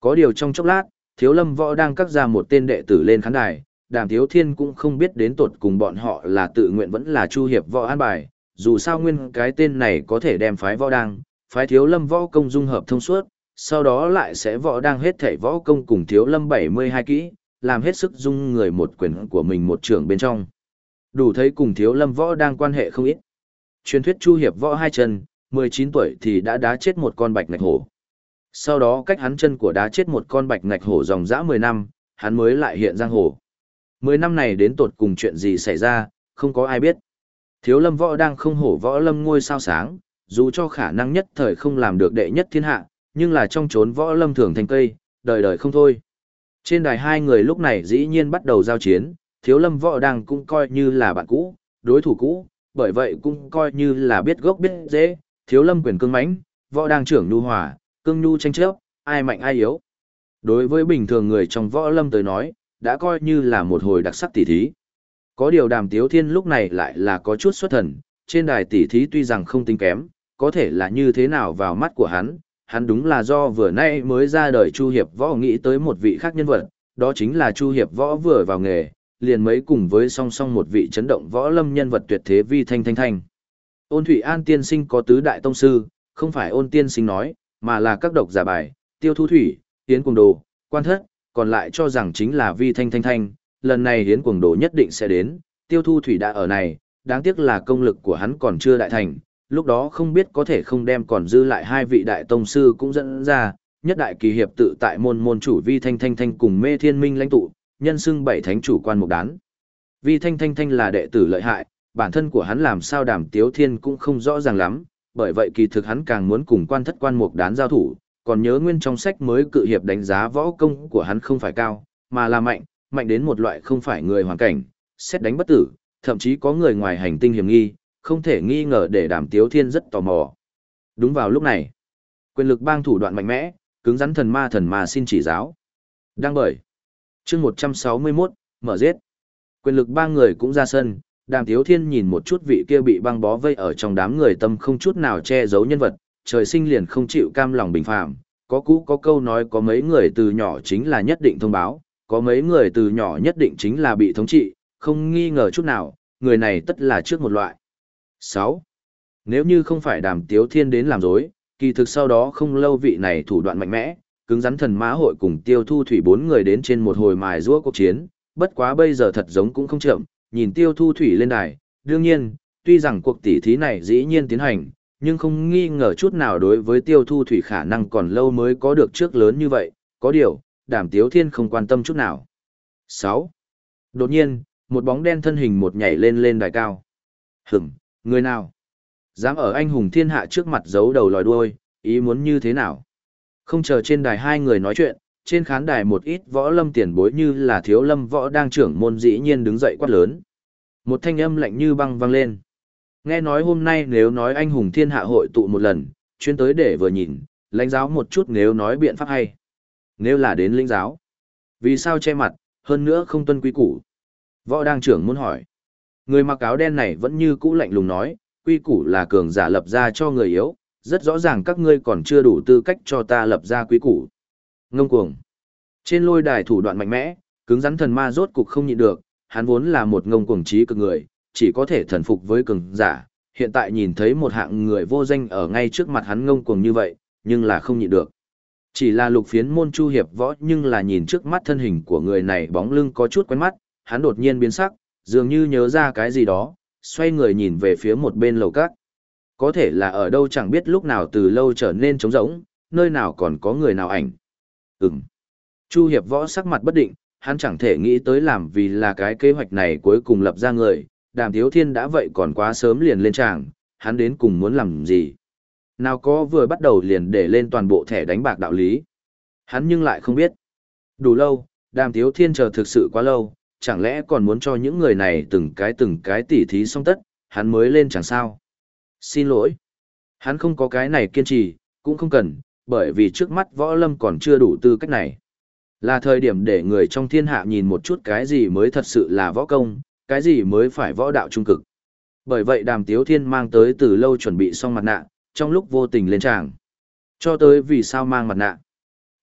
Có điều trong chốc lát, thiếu lâm võ đang cắt ra một tên đệ tử lên khán đài, đàm thiếu thiên cũng không biết đến tột cùng bọn họ là tự nguyện vẫn là chu hiệp võ an bài, dù sao nguyên cái tên này có thể đem phái võ đang, phái thiếu lâm võ công dung hợp thông suốt, sau đó lại sẽ võ đang hết thảy võ công cùng thiếu lâm 72 kỹ, làm hết sức dung người một quyền của mình một trưởng bên trong. Đủ thấy cùng thiếu lâm võ đang quan hệ không ít. Truyền thuyết chu hiệp võ hai chân, 19 tuổi thì đã đá chết một con bạch ngạch hổ. Sau đó cách hắn chân của đá chết một con bạch ngạch hổ dòng dã 10 năm, hắn mới lại hiện giang hồ. 10 năm này đến tột cùng chuyện gì xảy ra, không có ai biết. Thiếu lâm võ đang không hổ võ lâm ngôi sao sáng, dù cho khả năng nhất thời không làm được đệ nhất thiên hạ, nhưng là trong chốn võ lâm thường thành cây, đời đời không thôi. Trên đài hai người lúc này dĩ nhiên bắt đầu giao chiến, thiếu lâm võ đang cũng coi như là bạn cũ, đối thủ cũ, bởi vậy cũng coi như là biết gốc biết dễ, thiếu lâm quyền cương mãnh, võ đang trưởng nhu hòa, cương nhu tranh chấp, ai mạnh ai yếu. Đối với bình thường người trong võ lâm tới nói, đã coi như là một hồi đặc sắc tỉ thí. Có điều đàm tiếu thiên lúc này lại là có chút xuất thần, trên đài tỉ thí tuy rằng không tính kém, có thể là như thế nào vào mắt của hắn, hắn đúng là do vừa nay mới ra đời Chu Hiệp Võ nghĩ tới một vị khác nhân vật, đó chính là Chu Hiệp Võ vừa vào nghề, liền mấy cùng với song song một vị chấn động võ lâm nhân vật tuyệt thế vi thanh thanh thanh. Ôn Thụy An tiên sinh có tứ đại tông sư, không phải ôn tiên sinh nói, mà là các độc giả bài, tiêu thu thủy, hiến cuồng đồ, quan thất, còn lại cho rằng chính là vi thanh thanh thanh, lần này hiến cuồng đồ nhất định sẽ đến, tiêu thu thủy đã ở này, đáng tiếc là công lực của hắn còn chưa đại thành, lúc đó không biết có thể không đem còn dư lại hai vị đại tông sư cũng dẫn ra, nhất đại kỳ hiệp tự tại môn môn chủ vi thanh thanh thanh cùng mê thiên minh lãnh tụ, nhân xưng bảy thánh chủ quan mục đán. vì thanh thanh thanh là đệ tử lợi hại, bản thân của hắn làm sao đàm tiếu thiên cũng không rõ ràng lắm, bởi vậy kỳ thực hắn càng muốn cùng quan thất quan mục đán giao thủ, còn nhớ nguyên trong sách mới cự hiệp đánh giá võ công của hắn không phải cao, mà là mạnh, mạnh đến một loại không phải người hoàn cảnh, xét đánh bất tử, thậm chí có người ngoài hành tinh hiểm nghi, không thể nghi ngờ để đàm tiếu thiên rất tò mò. Đúng vào lúc này, quyền lực bang thủ đoạn mạnh mẽ, cứng rắn thần ma thần ma xin chỉ giáo. Đang bởi chương 161, mở giết. Quyền lực ba người cũng ra sân, đàm tiếu thiên nhìn một chút vị kia bị băng bó vây ở trong đám người tâm không chút nào che giấu nhân vật, trời sinh liền không chịu cam lòng bình phạm. Có cũ có câu nói có mấy người từ nhỏ chính là nhất định thông báo, có mấy người từ nhỏ nhất định chính là bị thống trị, không nghi ngờ chút nào, người này tất là trước một loại. 6. Nếu như không phải đàm tiếu thiên đến làm dối, kỳ thực sau đó không lâu vị này thủ đoạn mạnh mẽ, cứng rắn thần mã hội cùng tiêu thu thủy bốn người đến trên một hồi mài giũa cuộc chiến, bất quá bây giờ thật giống cũng không chậm, nhìn tiêu thu thủy lên đài, đương nhiên, tuy rằng cuộc tỉ thí này dĩ nhiên tiến hành, nhưng không nghi ngờ chút nào đối với tiêu thu thủy khả năng còn lâu mới có được trước lớn như vậy, có điều, đàm tiếu thiên không quan tâm chút nào. 6. Đột nhiên, một bóng đen thân hình một nhảy lên lên đài cao. Hửm, Người nào? Dám ở anh hùng thiên hạ trước mặt giấu đầu lòi đuôi, ý muốn như thế nào? Không chờ trên đài hai người nói chuyện, trên khán đài một ít võ lâm tiền bối như là thiếu lâm võ đang trưởng môn dĩ nhiên đứng dậy quát lớn. Một thanh âm lạnh như băng vang lên. Nghe nói hôm nay nếu nói anh hùng thiên hạ hội tụ một lần, chuyên tới để vừa nhìn, lãnh giáo một chút nếu nói biện pháp hay. Nếu là đến lãnh giáo. Vì sao che mặt, hơn nữa không tuân quy củ? Võ đang trưởng muốn hỏi. Người mặc áo đen này vẫn như cũ lạnh lùng nói, quy củ là cường giả lập ra cho người yếu, rất rõ ràng các ngươi còn chưa đủ tư cách cho ta lập ra quý củ. Ngông cuồng. Trên lôi đài thủ đoạn mạnh mẽ, cứng rắn thần ma rốt cục không nhịn được, hắn vốn là một ngông cuồng trí cực người, chỉ có thể thần phục với cường giả, hiện tại nhìn thấy một hạng người vô danh ở ngay trước mặt hắn ngông cuồng như vậy, nhưng là không nhịn được. Chỉ là lục phiến môn chu hiệp võ nhưng là nhìn trước mắt thân hình của người này bóng lưng có chút quen mắt, hắn đột nhiên biến sắc, dường như nhớ ra cái gì đó, xoay người nhìn về phía một bên lầu cát. Có thể là ở đâu chẳng biết lúc nào từ lâu trở nên trống rỗng, nơi nào còn có người nào ảnh. Ừm. Chu hiệp võ sắc mặt bất định, hắn chẳng thể nghĩ tới làm vì là cái kế hoạch này cuối cùng lập ra người, đàm thiếu thiên đã vậy còn quá sớm liền lên tràng, hắn đến cùng muốn làm gì. Nào có vừa bắt đầu liền để lên toàn bộ thẻ đánh bạc đạo lý. Hắn nhưng lại không biết. Đủ lâu, đàm thiếu thiên chờ thực sự quá lâu, chẳng lẽ còn muốn cho những người này từng cái từng cái tỉ thí xong tất, hắn mới lên chẳng sao. Xin lỗi. Hắn không có cái này kiên trì, cũng không cần, bởi vì trước mắt võ lâm còn chưa đủ tư cách này. Là thời điểm để người trong thiên hạ nhìn một chút cái gì mới thật sự là võ công, cái gì mới phải võ đạo trung cực. Bởi vậy đàm tiếu thiên mang tới từ lâu chuẩn bị xong mặt nạ, trong lúc vô tình lên tràng. Cho tới vì sao mang mặt nạ.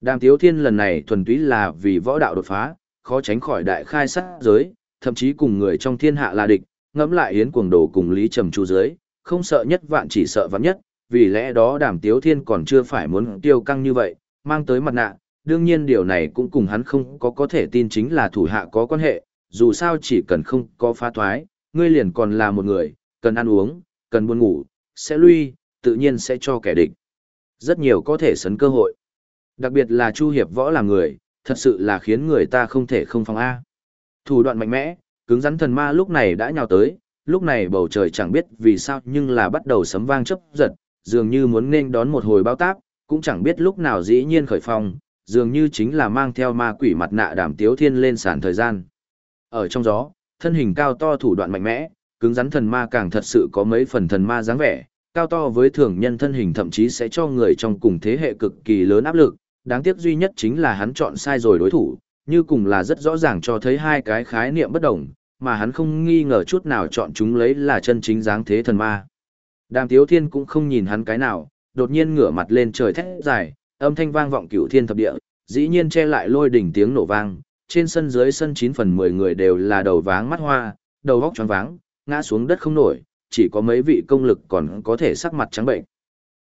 Đàm tiếu thiên lần này thuần túy là vì võ đạo đột phá, khó tránh khỏi đại khai sát giới, thậm chí cùng người trong thiên hạ là địch, ngẫm lại yến cuồng đồ cùng lý trầm chu giới, không sợ nhất vạn chỉ sợ vạn nhất, vì lẽ đó đàm tiếu thiên còn chưa phải muốn tiêu căng như vậy, mang tới mặt nạ, đương nhiên điều này cũng cùng hắn không có có thể tin chính là thủ hạ có quan hệ, dù sao chỉ cần không có phá thoái, ngươi liền còn là một người, cần ăn uống, cần buồn ngủ, sẽ lui, tự nhiên sẽ cho kẻ địch. Rất nhiều có thể sấn cơ hội. Đặc biệt là Chu Hiệp Võ là người, thật sự là khiến người ta không thể không phòng A. Thủ đoạn mạnh mẽ, cứng rắn thần ma lúc này đã nhào tới, lúc này bầu trời chẳng biết vì sao nhưng là bắt đầu sấm vang chấp giật, dường như muốn nên đón một hồi bao táp, cũng chẳng biết lúc nào dĩ nhiên khởi phong, dường như chính là mang theo ma quỷ mặt nạ đàm tiếu thiên lên sàn thời gian. Ở trong gió, thân hình cao to thủ đoạn mạnh mẽ, cứng rắn thần ma càng thật sự có mấy phần thần ma dáng vẻ, cao to với thường nhân thân hình thậm chí sẽ cho người trong cùng thế hệ cực kỳ lớn áp lực, đáng tiếc duy nhất chính là hắn chọn sai rồi đối thủ, như cùng là rất rõ ràng cho thấy hai cái khái niệm bất đồng, mà hắn không nghi ngờ chút nào chọn chúng lấy là chân chính dáng thế thần ma. Đàm Tiếu Thiên cũng không nhìn hắn cái nào, đột nhiên ngửa mặt lên trời thét dài, âm thanh vang vọng cửu thiên thập địa, dĩ nhiên che lại lôi đỉnh tiếng nổ vang, trên sân dưới sân 9 phần 10 người đều là đầu váng mắt hoa, đầu góc choáng váng, ngã xuống đất không nổi, chỉ có mấy vị công lực còn có thể sắc mặt trắng bệnh.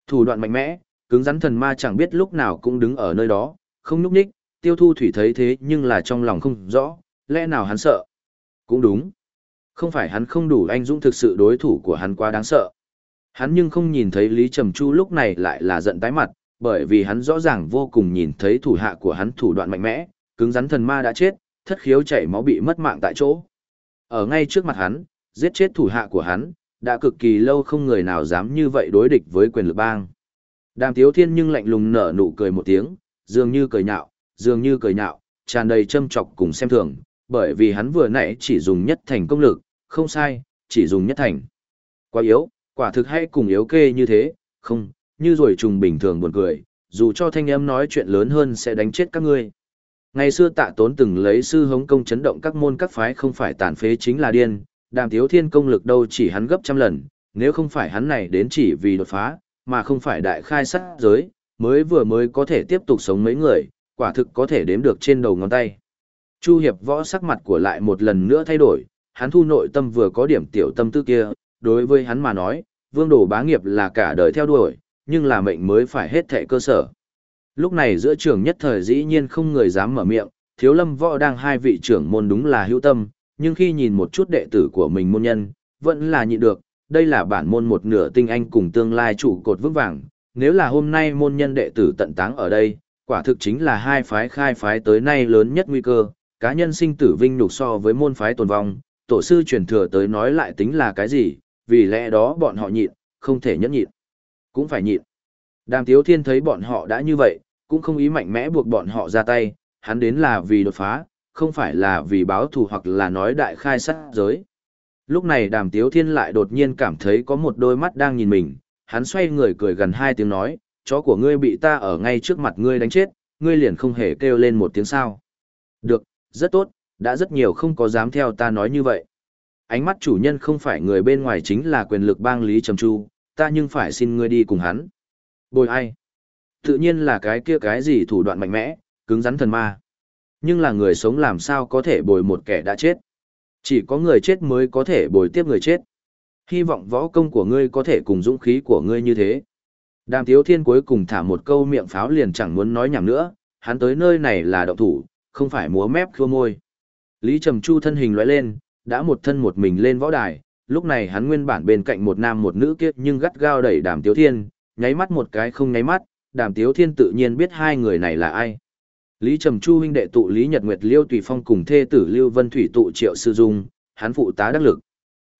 Thủ đoạn mạnh mẽ, cứng rắn thần ma chẳng biết lúc nào cũng đứng ở nơi đó, không nhúc nhích, tiêu thu thủy thấy thế nhưng là trong lòng không rõ, lẽ nào hắn sợ. Cũng đúng. Không phải hắn không đủ anh dũng thực sự đối thủ của hắn quá đáng sợ. Hắn nhưng không nhìn thấy Lý Trầm Chu lúc này lại là giận tái mặt, bởi vì hắn rõ ràng vô cùng nhìn thấy thủ hạ của hắn thủ đoạn mạnh mẽ, cứng rắn thần ma đã chết, thất khiếu chảy máu bị mất mạng tại chỗ. Ở ngay trước mặt hắn, giết chết thủ hạ của hắn, đã cực kỳ lâu không người nào dám như vậy đối địch với quyền lực bang. Đàm Tiếu Thiên nhưng lạnh lùng nở nụ cười một tiếng, dường như cười nhạo, dường như cười nhạo, tràn đầy châm chọc cùng xem thường, bởi vì hắn vừa nãy chỉ dùng nhất thành công lực, không sai, chỉ dùng nhất thành. Quá yếu, quả thực hay cùng yếu kê như thế, không, như rồi trùng bình thường buồn cười, dù cho thanh em nói chuyện lớn hơn sẽ đánh chết các ngươi. Ngày xưa tạ tốn từng lấy sư hống công chấn động các môn các phái không phải tàn phế chính là điên, đàm thiếu thiên công lực đâu chỉ hắn gấp trăm lần, nếu không phải hắn này đến chỉ vì đột phá, mà không phải đại khai sát giới, mới vừa mới có thể tiếp tục sống mấy người, quả thực có thể đếm được trên đầu ngón tay. Chu Hiệp võ sắc mặt của lại một lần nữa thay đổi, hắn thu nội tâm vừa có điểm tiểu tâm tư kia, đối với hắn mà nói, vương đồ bá nghiệp là cả đời theo đuổi, nhưng là mệnh mới phải hết thệ cơ sở. Lúc này giữa trường nhất thời dĩ nhiên không người dám mở miệng, thiếu lâm võ đang hai vị trưởng môn đúng là hữu tâm, nhưng khi nhìn một chút đệ tử của mình môn nhân, vẫn là nhịn được, đây là bản môn một nửa tinh anh cùng tương lai trụ cột vững vàng, nếu là hôm nay môn nhân đệ tử tận táng ở đây, quả thực chính là hai phái khai phái tới nay lớn nhất nguy cơ, cá nhân sinh tử vinh nhục so với môn phái tồn vong, tổ sư truyền thừa tới nói lại tính là cái gì, vì lẽ đó bọn họ nhịn, không thể nhẫn nhịn, cũng phải nhịn. Đàm Tiếu Thiên thấy bọn họ đã như vậy, cũng không ý mạnh mẽ buộc bọn họ ra tay, hắn đến là vì đột phá, không phải là vì báo thù hoặc là nói đại khai sát giới. Lúc này đàm tiếu thiên lại đột nhiên cảm thấy có một đôi mắt đang nhìn mình, hắn xoay người cười gần hai tiếng nói, chó của ngươi bị ta ở ngay trước mặt ngươi đánh chết, ngươi liền không hề kêu lên một tiếng sao. Được, rất tốt, đã rất nhiều không có dám theo ta nói như vậy. Ánh mắt chủ nhân không phải người bên ngoài chính là quyền lực bang Lý Trầm Chu, ta nhưng phải xin ngươi đi cùng hắn. Bồi ai? Tự nhiên là cái kia cái gì thủ đoạn mạnh mẽ, cứng rắn thần ma. Nhưng là người sống làm sao có thể bồi một kẻ đã chết. Chỉ có người chết mới có thể bồi tiếp người chết. Hy vọng võ công của ngươi có thể cùng dũng khí của ngươi như thế. Đàm Tiếu Thiên cuối cùng thả một câu miệng pháo liền chẳng muốn nói nhảm nữa, hắn tới nơi này là động thủ, không phải múa mép khua môi. Lý Trầm Chu thân hình lóe lên, đã một thân một mình lên võ đài, lúc này hắn nguyên bản bên cạnh một nam một nữ kia nhưng gắt gao đẩy Đàm Tiếu Thiên, nháy mắt một cái không nháy mắt, Đàm Tiếu Thiên tự nhiên biết hai người này là ai. Lý Trầm Chu huynh đệ tụ Lý Nhật Nguyệt Liêu Tùy Phong cùng thê tử Lưu Vân Thủy tụ Triệu Sư Dung, hắn phụ tá đắc lực.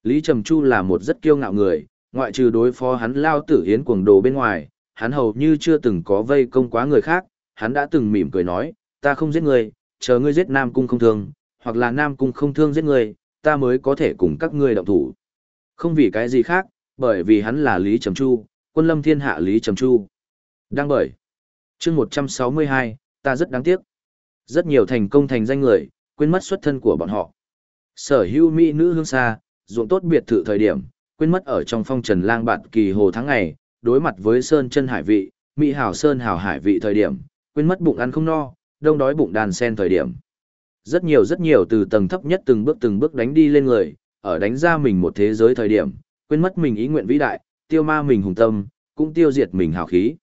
Lý Trầm Chu là một rất kiêu ngạo người, ngoại trừ đối phó hắn lao tử hiến cuồng đồ bên ngoài, hắn hầu như chưa từng có vây công quá người khác, hắn đã từng mỉm cười nói, ta không giết người, chờ ngươi giết Nam Cung không thương, hoặc là Nam Cung không thương giết người, ta mới có thể cùng các ngươi động thủ. Không vì cái gì khác, bởi vì hắn là Lý Trầm Chu, quân lâm thiên hạ Lý Trầm Chu. Đang bởi. chương 162, ta rất đáng tiếc. Rất nhiều thành công thành danh người, quên mất xuất thân của bọn họ. Sở hữu mỹ nữ hương xa, ruộng tốt biệt thự thời điểm, quên mất ở trong phong trần lang bạt kỳ hồ tháng ngày, đối mặt với sơn chân hải vị, mỹ hào sơn hào hải vị thời điểm, quên mất bụng ăn không no, đông đói bụng đàn sen thời điểm. Rất nhiều rất nhiều từ tầng thấp nhất từng bước từng bước đánh đi lên người, ở đánh ra mình một thế giới thời điểm, quên mất mình ý nguyện vĩ đại, tiêu ma mình hùng tâm, cũng tiêu diệt mình hào khí.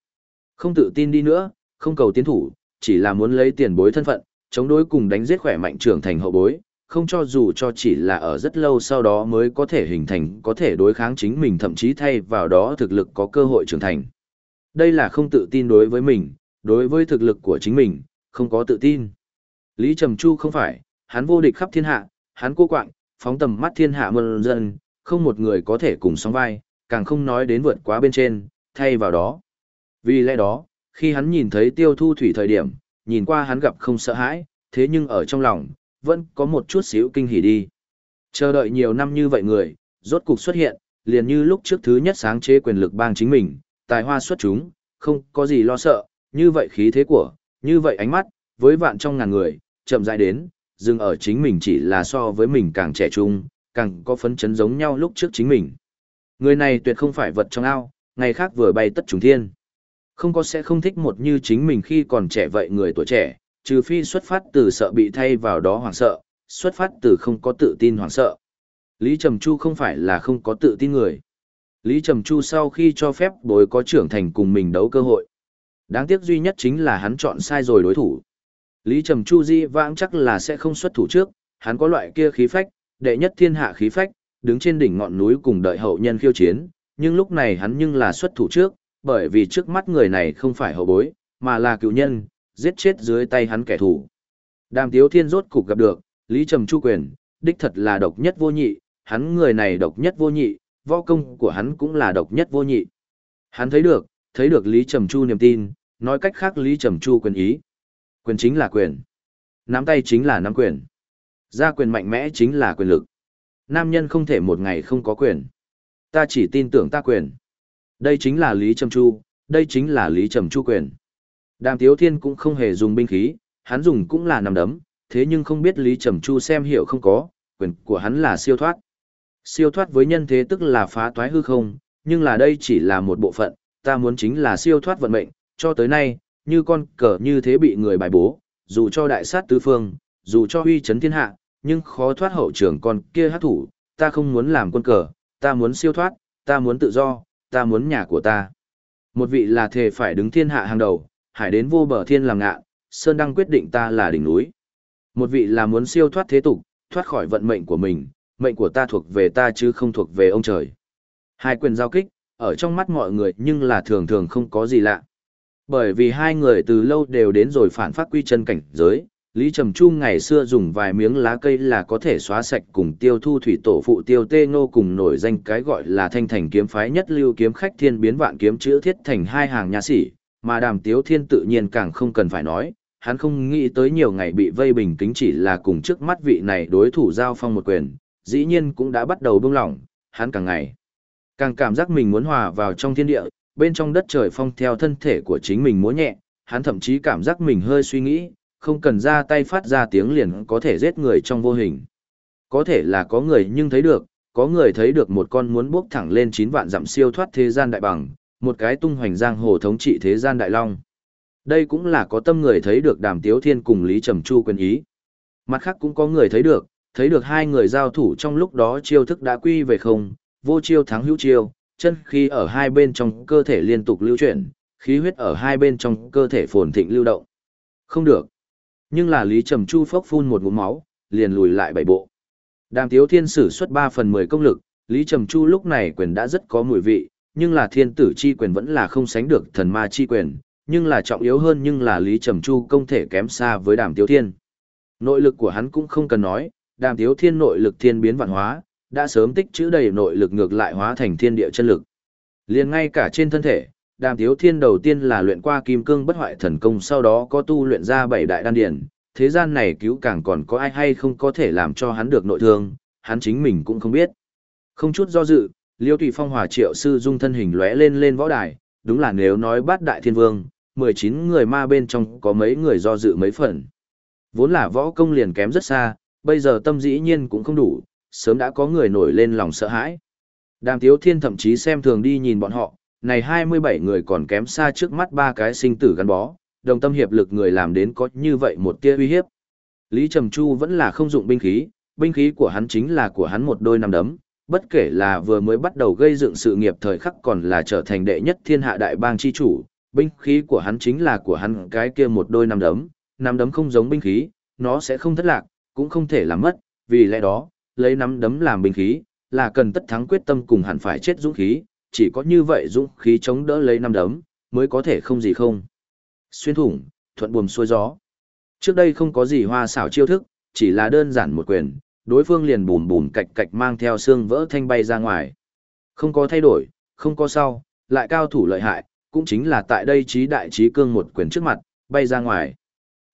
Không tự tin đi nữa, không cầu tiến thủ, chỉ là muốn lấy tiền bối thân phận, chống đối cùng đánh giết khỏe mạnh trưởng thành hậu bối, không cho dù cho chỉ là ở rất lâu sau đó mới có thể hình thành có thể đối kháng chính mình thậm chí thay vào đó thực lực có cơ hội trưởng thành. Đây là không tự tin đối với mình, đối với thực lực của chính mình, không có tự tin. Lý Trầm Chu không phải, hắn vô địch khắp thiên hạ, hắn cô quạng, phóng tầm mắt thiên hạ mân dân, không một người có thể cùng sóng vai, càng không nói đến vượt quá bên trên, thay vào đó. Vì lẽ đó, khi hắn nhìn thấy tiêu thu thủy thời điểm, nhìn qua hắn gặp không sợ hãi, thế nhưng ở trong lòng, vẫn có một chút xíu kinh hỉ đi. Chờ đợi nhiều năm như vậy người, rốt cục xuất hiện, liền như lúc trước thứ nhất sáng chế quyền lực bang chính mình, tài hoa xuất chúng, không có gì lo sợ, như vậy khí thế của, như vậy ánh mắt, với vạn trong ngàn người, chậm rãi đến, dừng ở chính mình chỉ là so với mình càng trẻ trung, càng có phấn chấn giống nhau lúc trước chính mình. Người này tuyệt không phải vật trong ao, ngày khác vừa bay tất trùng thiên. Không có sẽ không thích một như chính mình khi còn trẻ vậy người tuổi trẻ, trừ phi xuất phát từ sợ bị thay vào đó hoảng sợ, xuất phát từ không có tự tin hoảng sợ. Lý Trầm Chu không phải là không có tự tin người. Lý Trầm Chu sau khi cho phép bối có trưởng thành cùng mình đấu cơ hội. Đáng tiếc duy nhất chính là hắn chọn sai rồi đối thủ. Lý Trầm Chu di vãng chắc là sẽ không xuất thủ trước, hắn có loại kia khí phách, đệ nhất thiên hạ khí phách, đứng trên đỉnh ngọn núi cùng đợi hậu nhân khiêu chiến, nhưng lúc này hắn nhưng là xuất thủ trước, bởi vì trước mắt người này không phải hậu bối, mà là cựu nhân, giết chết dưới tay hắn kẻ thù. Đàm Tiếu Thiên rốt cục gặp được, Lý Trầm Chu quyền, đích thật là độc nhất vô nhị, hắn người này độc nhất vô nhị, võ công của hắn cũng là độc nhất vô nhị. Hắn thấy được, thấy được Lý Trầm Chu niềm tin, nói cách khác Lý Trầm Chu quyền ý. Quyền chính là quyền. Nắm tay chính là nắm quyền. Ra quyền mạnh mẽ chính là quyền lực. Nam nhân không thể một ngày không có quyền. Ta chỉ tin tưởng ta quyền. Đây chính là Lý Trầm Chu, đây chính là Lý Trầm Chu quyền. Đàm Tiếu Thiên cũng không hề dùng binh khí, hắn dùng cũng là nằm đấm, thế nhưng không biết Lý Trầm Chu xem hiểu không có, quyền của hắn là siêu thoát. Siêu thoát với nhân thế tức là phá toái hư không, nhưng là đây chỉ là một bộ phận, ta muốn chính là siêu thoát vận mệnh, cho tới nay, như con cờ như thế bị người bài bố, dù cho đại sát tứ phương, dù cho huy chấn thiên hạ, nhưng khó thoát hậu trường con kia hát thủ, ta không muốn làm quân cờ, ta muốn siêu thoát, ta muốn tự do, ta muốn nhà của ta. Một vị là thề phải đứng thiên hạ hàng đầu, hải đến vô bờ thiên làm ngạ, Sơn Đăng quyết định ta là đỉnh núi. Một vị là muốn siêu thoát thế tục, thoát khỏi vận mệnh của mình, mệnh của ta thuộc về ta chứ không thuộc về ông trời. Hai quyền giao kích, ở trong mắt mọi người nhưng là thường thường không có gì lạ. Bởi vì hai người từ lâu đều đến rồi phản phát quy chân cảnh giới, Lý Trầm Chu ngày xưa dùng vài miếng lá cây là có thể xóa sạch cùng tiêu thu thủy tổ phụ tiêu tê ngô cùng nổi danh cái gọi là thanh thành kiếm phái nhất lưu kiếm khách thiên biến vạn kiếm chữ thiết thành hai hàng nhà sĩ, mà đàm tiếu thiên tự nhiên càng không cần phải nói, hắn không nghĩ tới nhiều ngày bị vây bình kính chỉ là cùng trước mắt vị này đối thủ giao phong một quyền, dĩ nhiên cũng đã bắt đầu buông lỏng, hắn càng ngày càng cảm giác mình muốn hòa vào trong thiên địa, bên trong đất trời phong theo thân thể của chính mình múa nhẹ, hắn thậm chí cảm giác mình hơi suy nghĩ, không cần ra tay phát ra tiếng liền có thể giết người trong vô hình. Có thể là có người nhưng thấy được, có người thấy được một con muốn bước thẳng lên 9 vạn dặm siêu thoát thế gian đại bằng, một cái tung hoành giang hồ thống trị thế gian đại long. Đây cũng là có tâm người thấy được đàm tiếu thiên cùng Lý Trầm Chu quyền ý. Mặt khác cũng có người thấy được, thấy được hai người giao thủ trong lúc đó chiêu thức đã quy về không, vô chiêu thắng hữu chiêu, chân khí ở hai bên trong cơ thể liên tục lưu chuyển, khí huyết ở hai bên trong cơ thể phồn thịnh lưu động. Không được. Nhưng là Lý Trầm Chu phốc phun một ngụm máu, liền lùi lại bảy bộ. Đàm Tiếu Thiên sử xuất 3 phần 10 công lực, Lý Trầm Chu lúc này quyền đã rất có mùi vị, nhưng là thiên tử chi quyền vẫn là không sánh được thần ma chi quyền, nhưng là trọng yếu hơn nhưng là Lý Trầm Chu công thể kém xa với Đàm Tiếu Thiên. Nội lực của hắn cũng không cần nói, Đàm Tiếu Thiên nội lực thiên biến vạn hóa, đã sớm tích trữ đầy nội lực ngược lại hóa thành thiên địa chân lực. Liền ngay cả trên thân thể, Đàm Tiếu Thiên đầu tiên là luyện qua kim cương bất hoại thần công sau đó có tu luyện ra bảy đại đan điển, thế gian này cứu càng còn có ai hay không có thể làm cho hắn được nội thương, hắn chính mình cũng không biết. Không chút do dự, Liêu Tùy Phong hòa triệu sư dung thân hình lóe lên lên võ đài, đúng là nếu nói bát đại thiên vương, 19 người ma bên trong có mấy người do dự mấy phần. Vốn là võ công liền kém rất xa, bây giờ tâm dĩ nhiên cũng không đủ, sớm đã có người nổi lên lòng sợ hãi. Đàm Tiếu Thiên thậm chí xem thường đi nhìn bọn họ, này 27 người còn kém xa trước mắt ba cái sinh tử gắn bó, đồng tâm hiệp lực người làm đến có như vậy một tia uy hiếp. Lý Trầm Chu vẫn là không dụng binh khí, binh khí của hắn chính là của hắn một đôi năm đấm, bất kể là vừa mới bắt đầu gây dựng sự nghiệp thời khắc còn là trở thành đệ nhất thiên hạ đại bang chi chủ, binh khí của hắn chính là của hắn cái kia một đôi năm đấm, năm đấm không giống binh khí, nó sẽ không thất lạc, cũng không thể làm mất, vì lẽ đó, lấy nắm đấm làm binh khí, là cần tất thắng quyết tâm cùng hẳn phải chết dũng khí, chỉ có như vậy dũng khí chống đỡ lấy nắm đấm, mới có thể không gì không. Xuyên thủng, thuận buồm xuôi gió. Trước đây không có gì hoa xảo chiêu thức, chỉ là đơn giản một quyền, đối phương liền bùm bùm cạch cạch mang theo xương vỡ thanh bay ra ngoài. Không có thay đổi, không có sau, lại cao thủ lợi hại, cũng chính là tại đây trí đại trí cương một quyền trước mặt, bay ra ngoài.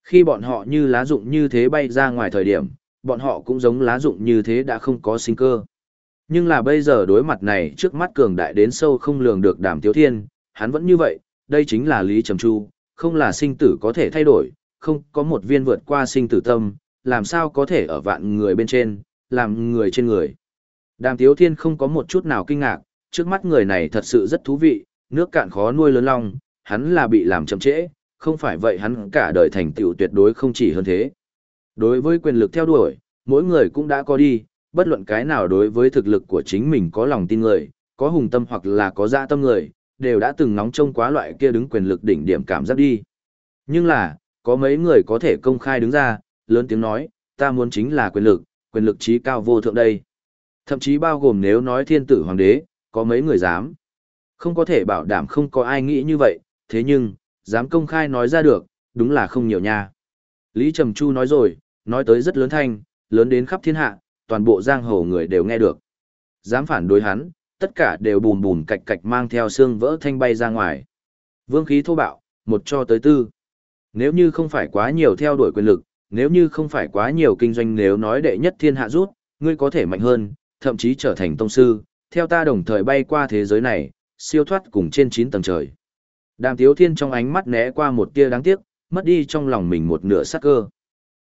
Khi bọn họ như lá dụng như thế bay ra ngoài thời điểm, bọn họ cũng giống lá dụng như thế đã không có sinh cơ. Nhưng là bây giờ đối mặt này trước mắt cường đại đến sâu không lường được đàm tiếu thiên, hắn vẫn như vậy, đây chính là Lý Trầm Chu, không là sinh tử có thể thay đổi, không có một viên vượt qua sinh tử tâm, làm sao có thể ở vạn người bên trên, làm người trên người. Đàm Tiếu Thiên không có một chút nào kinh ngạc, trước mắt người này thật sự rất thú vị, nước cạn khó nuôi lớn long, hắn là bị làm chậm trễ, không phải vậy hắn cả đời thành tựu tuyệt đối không chỉ hơn thế. Đối với quyền lực theo đuổi, mỗi người cũng đã có đi, bất luận cái nào đối với thực lực của chính mình có lòng tin người, có hùng tâm hoặc là có dạ tâm người, đều đã từng nóng trông quá loại kia đứng quyền lực đỉnh điểm cảm giác đi. Nhưng là, có mấy người có thể công khai đứng ra, lớn tiếng nói, ta muốn chính là quyền lực, quyền lực trí cao vô thượng đây. Thậm chí bao gồm nếu nói thiên tử hoàng đế, có mấy người dám. Không có thể bảo đảm không có ai nghĩ như vậy, thế nhưng, dám công khai nói ra được, đúng là không nhiều nha. Lý Trầm Chu nói rồi, nói tới rất lớn thanh, lớn đến khắp thiên hạ, toàn bộ giang hồ người đều nghe được. Dám phản đối hắn, tất cả đều bùn bùn cạch cạch mang theo xương vỡ thanh bay ra ngoài. Vương khí thô bạo, một cho tới tư. Nếu như không phải quá nhiều theo đuổi quyền lực, nếu như không phải quá nhiều kinh doanh nếu nói đệ nhất thiên hạ rút, ngươi có thể mạnh hơn, thậm chí trở thành tông sư, theo ta đồng thời bay qua thế giới này, siêu thoát cùng trên 9 tầng trời. Đàm Tiếu Thiên trong ánh mắt né qua một tia đáng tiếc, mất đi trong lòng mình một nửa sắc cơ.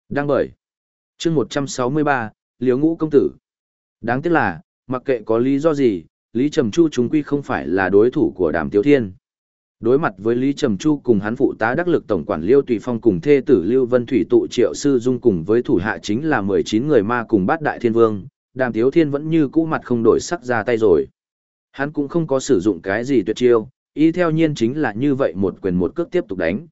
Đang bởi. chương 163, Liếu Ngũ Công Tử. Đáng tiếc là, mặc kệ có lý do gì, Lý Trầm Chu chúng quy không phải là đối thủ của Đàm Tiếu Thiên. Đối mặt với Lý Trầm Chu cùng hắn phụ tá đắc lực tổng quản Liêu Tùy Phong cùng thê tử Lưu Vân Thủy tụ triệu sư dung cùng với thủ hạ chính là 19 người ma cùng bát đại thiên vương, Đàm Tiếu Thiên vẫn như cũ mặt không đổi sắc ra tay rồi. Hắn cũng không có sử dụng cái gì tuyệt chiêu, y theo nhiên chính là như vậy một quyền một cước tiếp tục đánh.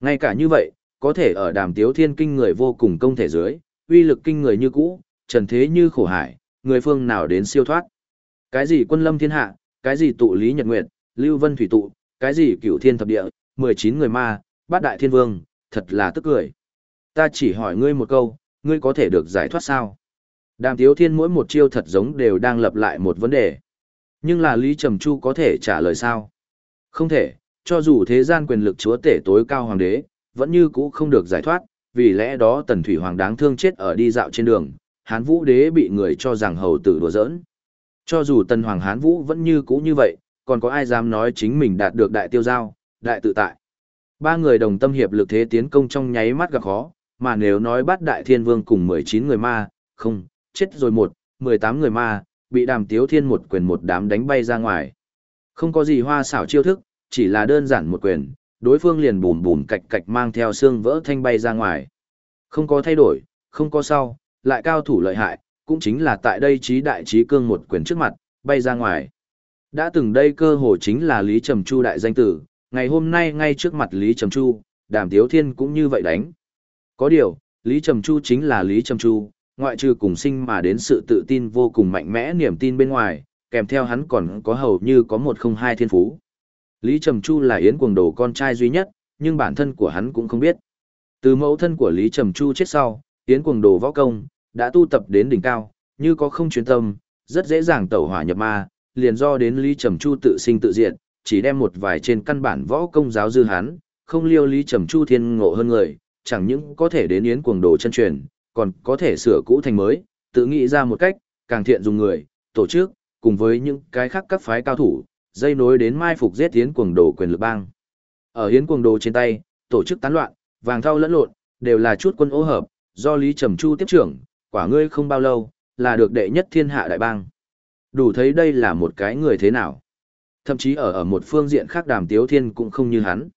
Ngay cả như vậy, có thể ở Đàm Tiếu Thiên kinh người vô cùng công thể dưới, uy lực kinh người như cũ, trần thế như khổ hải, người phương nào đến siêu thoát. Cái gì quân lâm thiên hạ, cái gì tụ lý nhật nguyệt, Lưu Vân Thủy tụ, cái gì cửu thiên thập địa, 19 người ma, bát đại thiên vương, thật là tức cười. Ta chỉ hỏi ngươi một câu, ngươi có thể được giải thoát sao? Đàm Tiếu Thiên mỗi một chiêu thật giống đều đang lập lại một vấn đề. Nhưng là Lý Trầm Chu có thể trả lời sao? Không thể, cho dù thế gian quyền lực chúa tể tối cao hoàng đế, vẫn như cũ không được giải thoát, vì lẽ đó Tần Thủy Hoàng đáng thương chết ở đi dạo trên đường, Hán Vũ đế bị người cho rằng hầu tử đùa giỡn. Cho dù Tần Hoàng Hán Vũ vẫn như cũ như vậy, còn có ai dám nói chính mình đạt được đại tiêu giao, đại tự tại. Ba người đồng tâm hiệp lực thế tiến công trong nháy mắt gặp khó, mà nếu nói bắt đại thiên vương cùng 19 người ma, không, chết rồi một, 18 người ma, bị đàm tiếu thiên một quyền một đám đánh bay ra ngoài. Không có gì hoa xảo chiêu thức, chỉ là đơn giản một quyền, đối phương liền bùm bùm cạch cạch mang theo xương vỡ thanh bay ra ngoài. Không có thay đổi, không có sau, lại cao thủ lợi hại, cũng chính là tại đây trí đại trí cương một quyền trước mặt, bay ra ngoài. Đã từng đây cơ hồ chính là Lý Trầm Chu đại danh tử, ngày hôm nay ngay trước mặt Lý Trầm Chu, đàm tiếu thiên cũng như vậy đánh. Có điều, Lý Trầm Chu chính là Lý Trầm Chu, ngoại trừ cùng sinh mà đến sự tự tin vô cùng mạnh mẽ niềm tin bên ngoài, kèm theo hắn còn có hầu như có một không hai thiên phú. Lý Trầm Chu là Yến Cuồng Đồ con trai duy nhất, nhưng bản thân của hắn cũng không biết. Từ mẫu thân của Lý Trầm Chu chết sau, Yến Cuồng Đồ võ công, đã tu tập đến đỉnh cao, như có không chuyên tâm, rất dễ dàng tẩu hỏa nhập ma, liền do đến Lý Trầm Chu tự sinh tự diệt, chỉ đem một vài trên căn bản võ công giáo dư hắn, không liêu Lý Trầm Chu thiên ngộ hơn người, chẳng những có thể đến Yến Cuồng Đồ chân truyền, còn có thể sửa cũ thành mới, tự nghĩ ra một cách, càng thiện dùng người, tổ chức, cùng với những cái khác các phái cao thủ, dây nối đến mai phục giết Yến Cuồng Đồ quyền lực bang. Ở Yến Cuồng Đồ trên tay, tổ chức tán loạn, vàng thau lẫn lộn, đều là chút quân ô hợp, do Lý Trầm Chu tiếp trưởng, quả ngươi không bao lâu, là được đệ nhất thiên hạ đại bang. Đủ thấy đây là một cái người thế nào. Thậm chí ở ở một phương diện khác đàm tiếu thiên cũng không như hắn.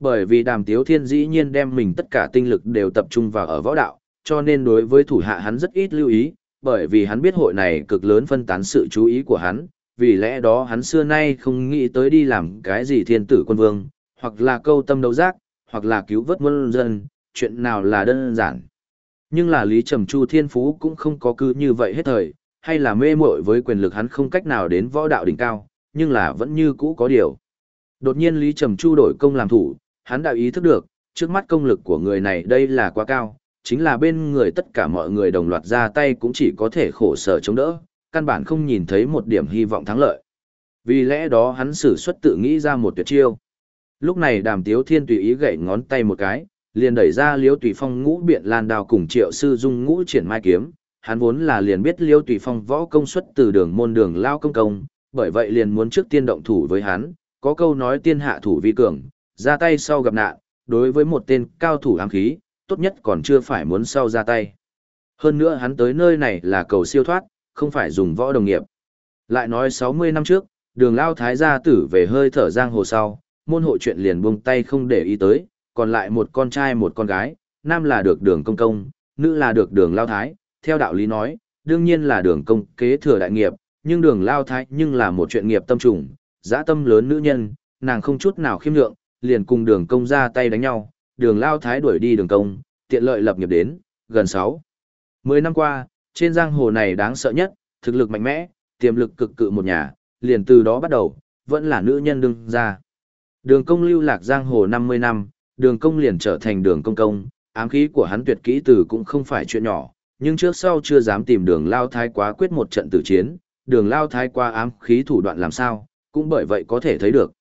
Bởi vì đàm tiếu thiên dĩ nhiên đem mình tất cả tinh lực đều tập trung vào ở võ đạo, cho nên đối với thủ hạ hắn rất ít lưu ý, bởi vì hắn biết hội này cực lớn phân tán sự chú ý của hắn, vì lẽ đó hắn xưa nay không nghĩ tới đi làm cái gì thiên tử quân vương, hoặc là câu tâm đấu giác, hoặc là cứu vớt muôn dân, chuyện nào là đơn giản. Nhưng là Lý Trầm Chu thiên phú cũng không có cứ như vậy hết thời, hay là mê muội với quyền lực hắn không cách nào đến võ đạo đỉnh cao, nhưng là vẫn như cũ có điều. Đột nhiên Lý Trầm Chu đổi công làm thủ, hắn đã ý thức được, trước mắt công lực của người này đây là quá cao, chính là bên người tất cả mọi người đồng loạt ra tay cũng chỉ có thể khổ sở chống đỡ, căn bản không nhìn thấy một điểm hy vọng thắng lợi. Vì lẽ đó hắn sử xuất tự nghĩ ra một tuyệt chiêu. Lúc này đàm tiếu thiên tùy ý gậy ngón tay một cái, liền đẩy ra liêu tùy phong ngũ biện lan đào cùng triệu sư dung ngũ triển mai kiếm. Hắn vốn là liền biết liêu tùy phong võ công xuất từ đường môn đường lao công công, bởi vậy liền muốn trước tiên động thủ với hắn, có câu nói tiên hạ thủ vi cường, ra tay sau gặp nạn, đối với một tên cao thủ ám khí, tốt nhất còn chưa phải muốn sau ra tay. Hơn nữa hắn tới nơi này là cầu siêu thoát, không phải dùng võ đồng nghiệp. Lại nói 60 năm trước, đường lao thái gia tử về hơi thở giang hồ sau, môn hộ chuyện liền buông tay không để ý tới, còn lại một con trai một con gái, nam là được đường công công, nữ là được đường lao thái, theo đạo lý nói, đương nhiên là đường công kế thừa đại nghiệp, nhưng đường lao thái nhưng là một chuyện nghiệp tâm trùng, dã tâm lớn nữ nhân, nàng không chút nào khiêm lượng, liền cùng đường công ra tay đánh nhau, đường lao thái đuổi đi đường công, tiện lợi lập nghiệp đến, gần 6. 10 năm qua, trên giang hồ này đáng sợ nhất, thực lực mạnh mẽ, tiềm lực cực cự một nhà, liền từ đó bắt đầu, vẫn là nữ nhân đương ra. Đường công lưu lạc giang hồ 50 năm, đường công liền trở thành đường công công, ám khí của hắn tuyệt kỹ từ cũng không phải chuyện nhỏ, nhưng trước sau chưa dám tìm đường lao thái quá quyết một trận tử chiến, đường lao thái qua ám khí thủ đoạn làm sao, cũng bởi vậy có thể thấy được.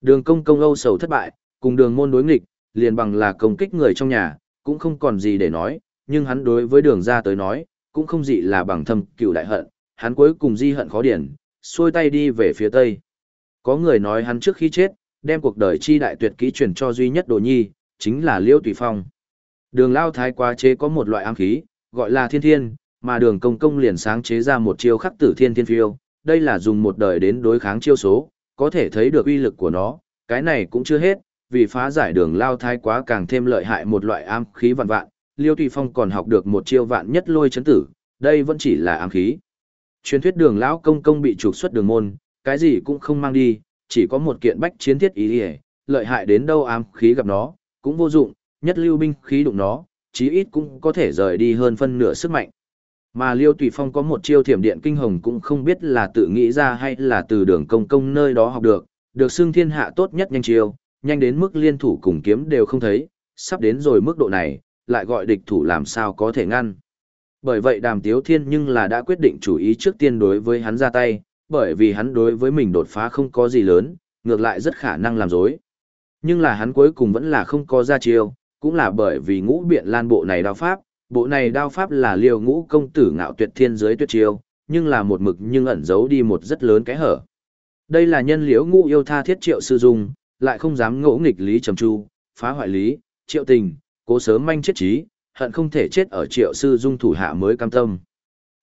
Đường công công âu sầu thất bại, cùng đường môn đối nghịch, liền bằng là công kích người trong nhà, cũng không còn gì để nói, nhưng hắn đối với đường ra tới nói, cũng không gì là bằng thâm cựu đại hận, hắn cuối cùng di hận khó điển, xuôi tay đi về phía tây. Có người nói hắn trước khi chết, đem cuộc đời chi đại tuyệt kỹ truyền cho duy nhất đồ nhi, chính là Liêu Tùy Phong. Đường Lao Thái quá chế có một loại ám khí, gọi là thiên thiên, mà đường công công liền sáng chế ra một chiêu khắc tử thiên thiên phiêu, đây là dùng một đời đến đối kháng chiêu số, có thể thấy được uy lực của nó, cái này cũng chưa hết, vì phá giải đường lao thái quá càng thêm lợi hại một loại ám khí vạn vạn, Liêu Tùy Phong còn học được một chiêu vạn nhất lôi chấn tử, đây vẫn chỉ là ám khí. Truyền thuyết đường lão công công bị trục xuất đường môn, cái gì cũng không mang đi, chỉ có một kiện bách chiến thiết ý hề, lợi hại đến đâu ám khí gặp nó, cũng vô dụng, nhất lưu binh khí đụng nó, chí ít cũng có thể rời đi hơn phân nửa sức mạnh. Mà Liêu Tùy Phong có một chiêu thiểm điện kinh hồng cũng không biết là tự nghĩ ra hay là từ đường công công nơi đó học được, được xưng thiên hạ tốt nhất nhanh chiêu, nhanh đến mức liên thủ cùng kiếm đều không thấy, sắp đến rồi mức độ này, lại gọi địch thủ làm sao có thể ngăn. Bởi vậy đàm tiếu thiên nhưng là đã quyết định chủ ý trước tiên đối với hắn ra tay, bởi vì hắn đối với mình đột phá không có gì lớn, ngược lại rất khả năng làm dối. Nhưng là hắn cuối cùng vẫn là không có ra chiêu, cũng là bởi vì ngũ biện lan bộ này đao pháp, bộ này đao pháp là liều ngũ công tử ngạo tuyệt thiên giới tuyệt chiêu, nhưng là một mực nhưng ẩn giấu đi một rất lớn cái hở. Đây là nhân liễu ngũ yêu tha thiết triệu sư dung, lại không dám ngỗ nghịch lý trầm chu, phá hoại lý, triệu tình, cố sớm manh chết trí, hận không thể chết ở triệu sư dung thủ hạ mới cam tâm.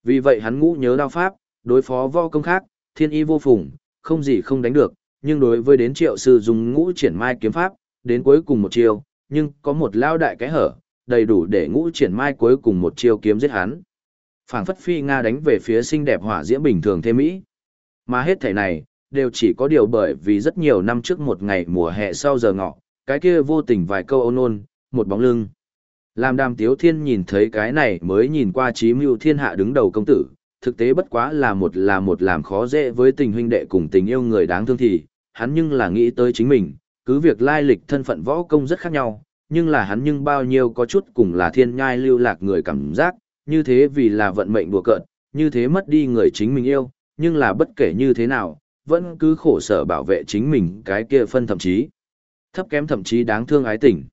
Vì vậy hắn ngũ nhớ đao pháp, đối phó vo công khác, thiên y vô phùng, không gì không đánh được, nhưng đối với đến triệu sư dùng ngũ triển mai kiếm pháp, đến cuối cùng một chiêu, nhưng có một lao đại cái hở, đầy đủ để ngũ triển mai cuối cùng một chiêu kiếm giết hắn. Phảng phất phi Nga đánh về phía xinh đẹp hỏa diễm bình thường thế Mỹ. Mà hết thể này, đều chỉ có điều bởi vì rất nhiều năm trước một ngày mùa hè sau giờ ngọ, cái kia vô tình vài câu ôn ôn, một bóng lưng. Làm đàm tiếu thiên nhìn thấy cái này mới nhìn qua trí mưu thiên hạ đứng đầu công tử, thực tế bất quá là một là một làm khó dễ với tình huynh đệ cùng tình yêu người đáng thương thì, hắn nhưng là nghĩ tới chính mình, cứ việc lai lịch thân phận võ công rất khác nhau, nhưng là hắn nhưng bao nhiêu có chút cùng là thiên nhai lưu lạc người cảm giác, như thế vì là vận mệnh đùa cợt, như thế mất đi người chính mình yêu, nhưng là bất kể như thế nào, vẫn cứ khổ sở bảo vệ chính mình cái kia phân thậm chí. Thấp kém thậm chí đáng thương ái tình.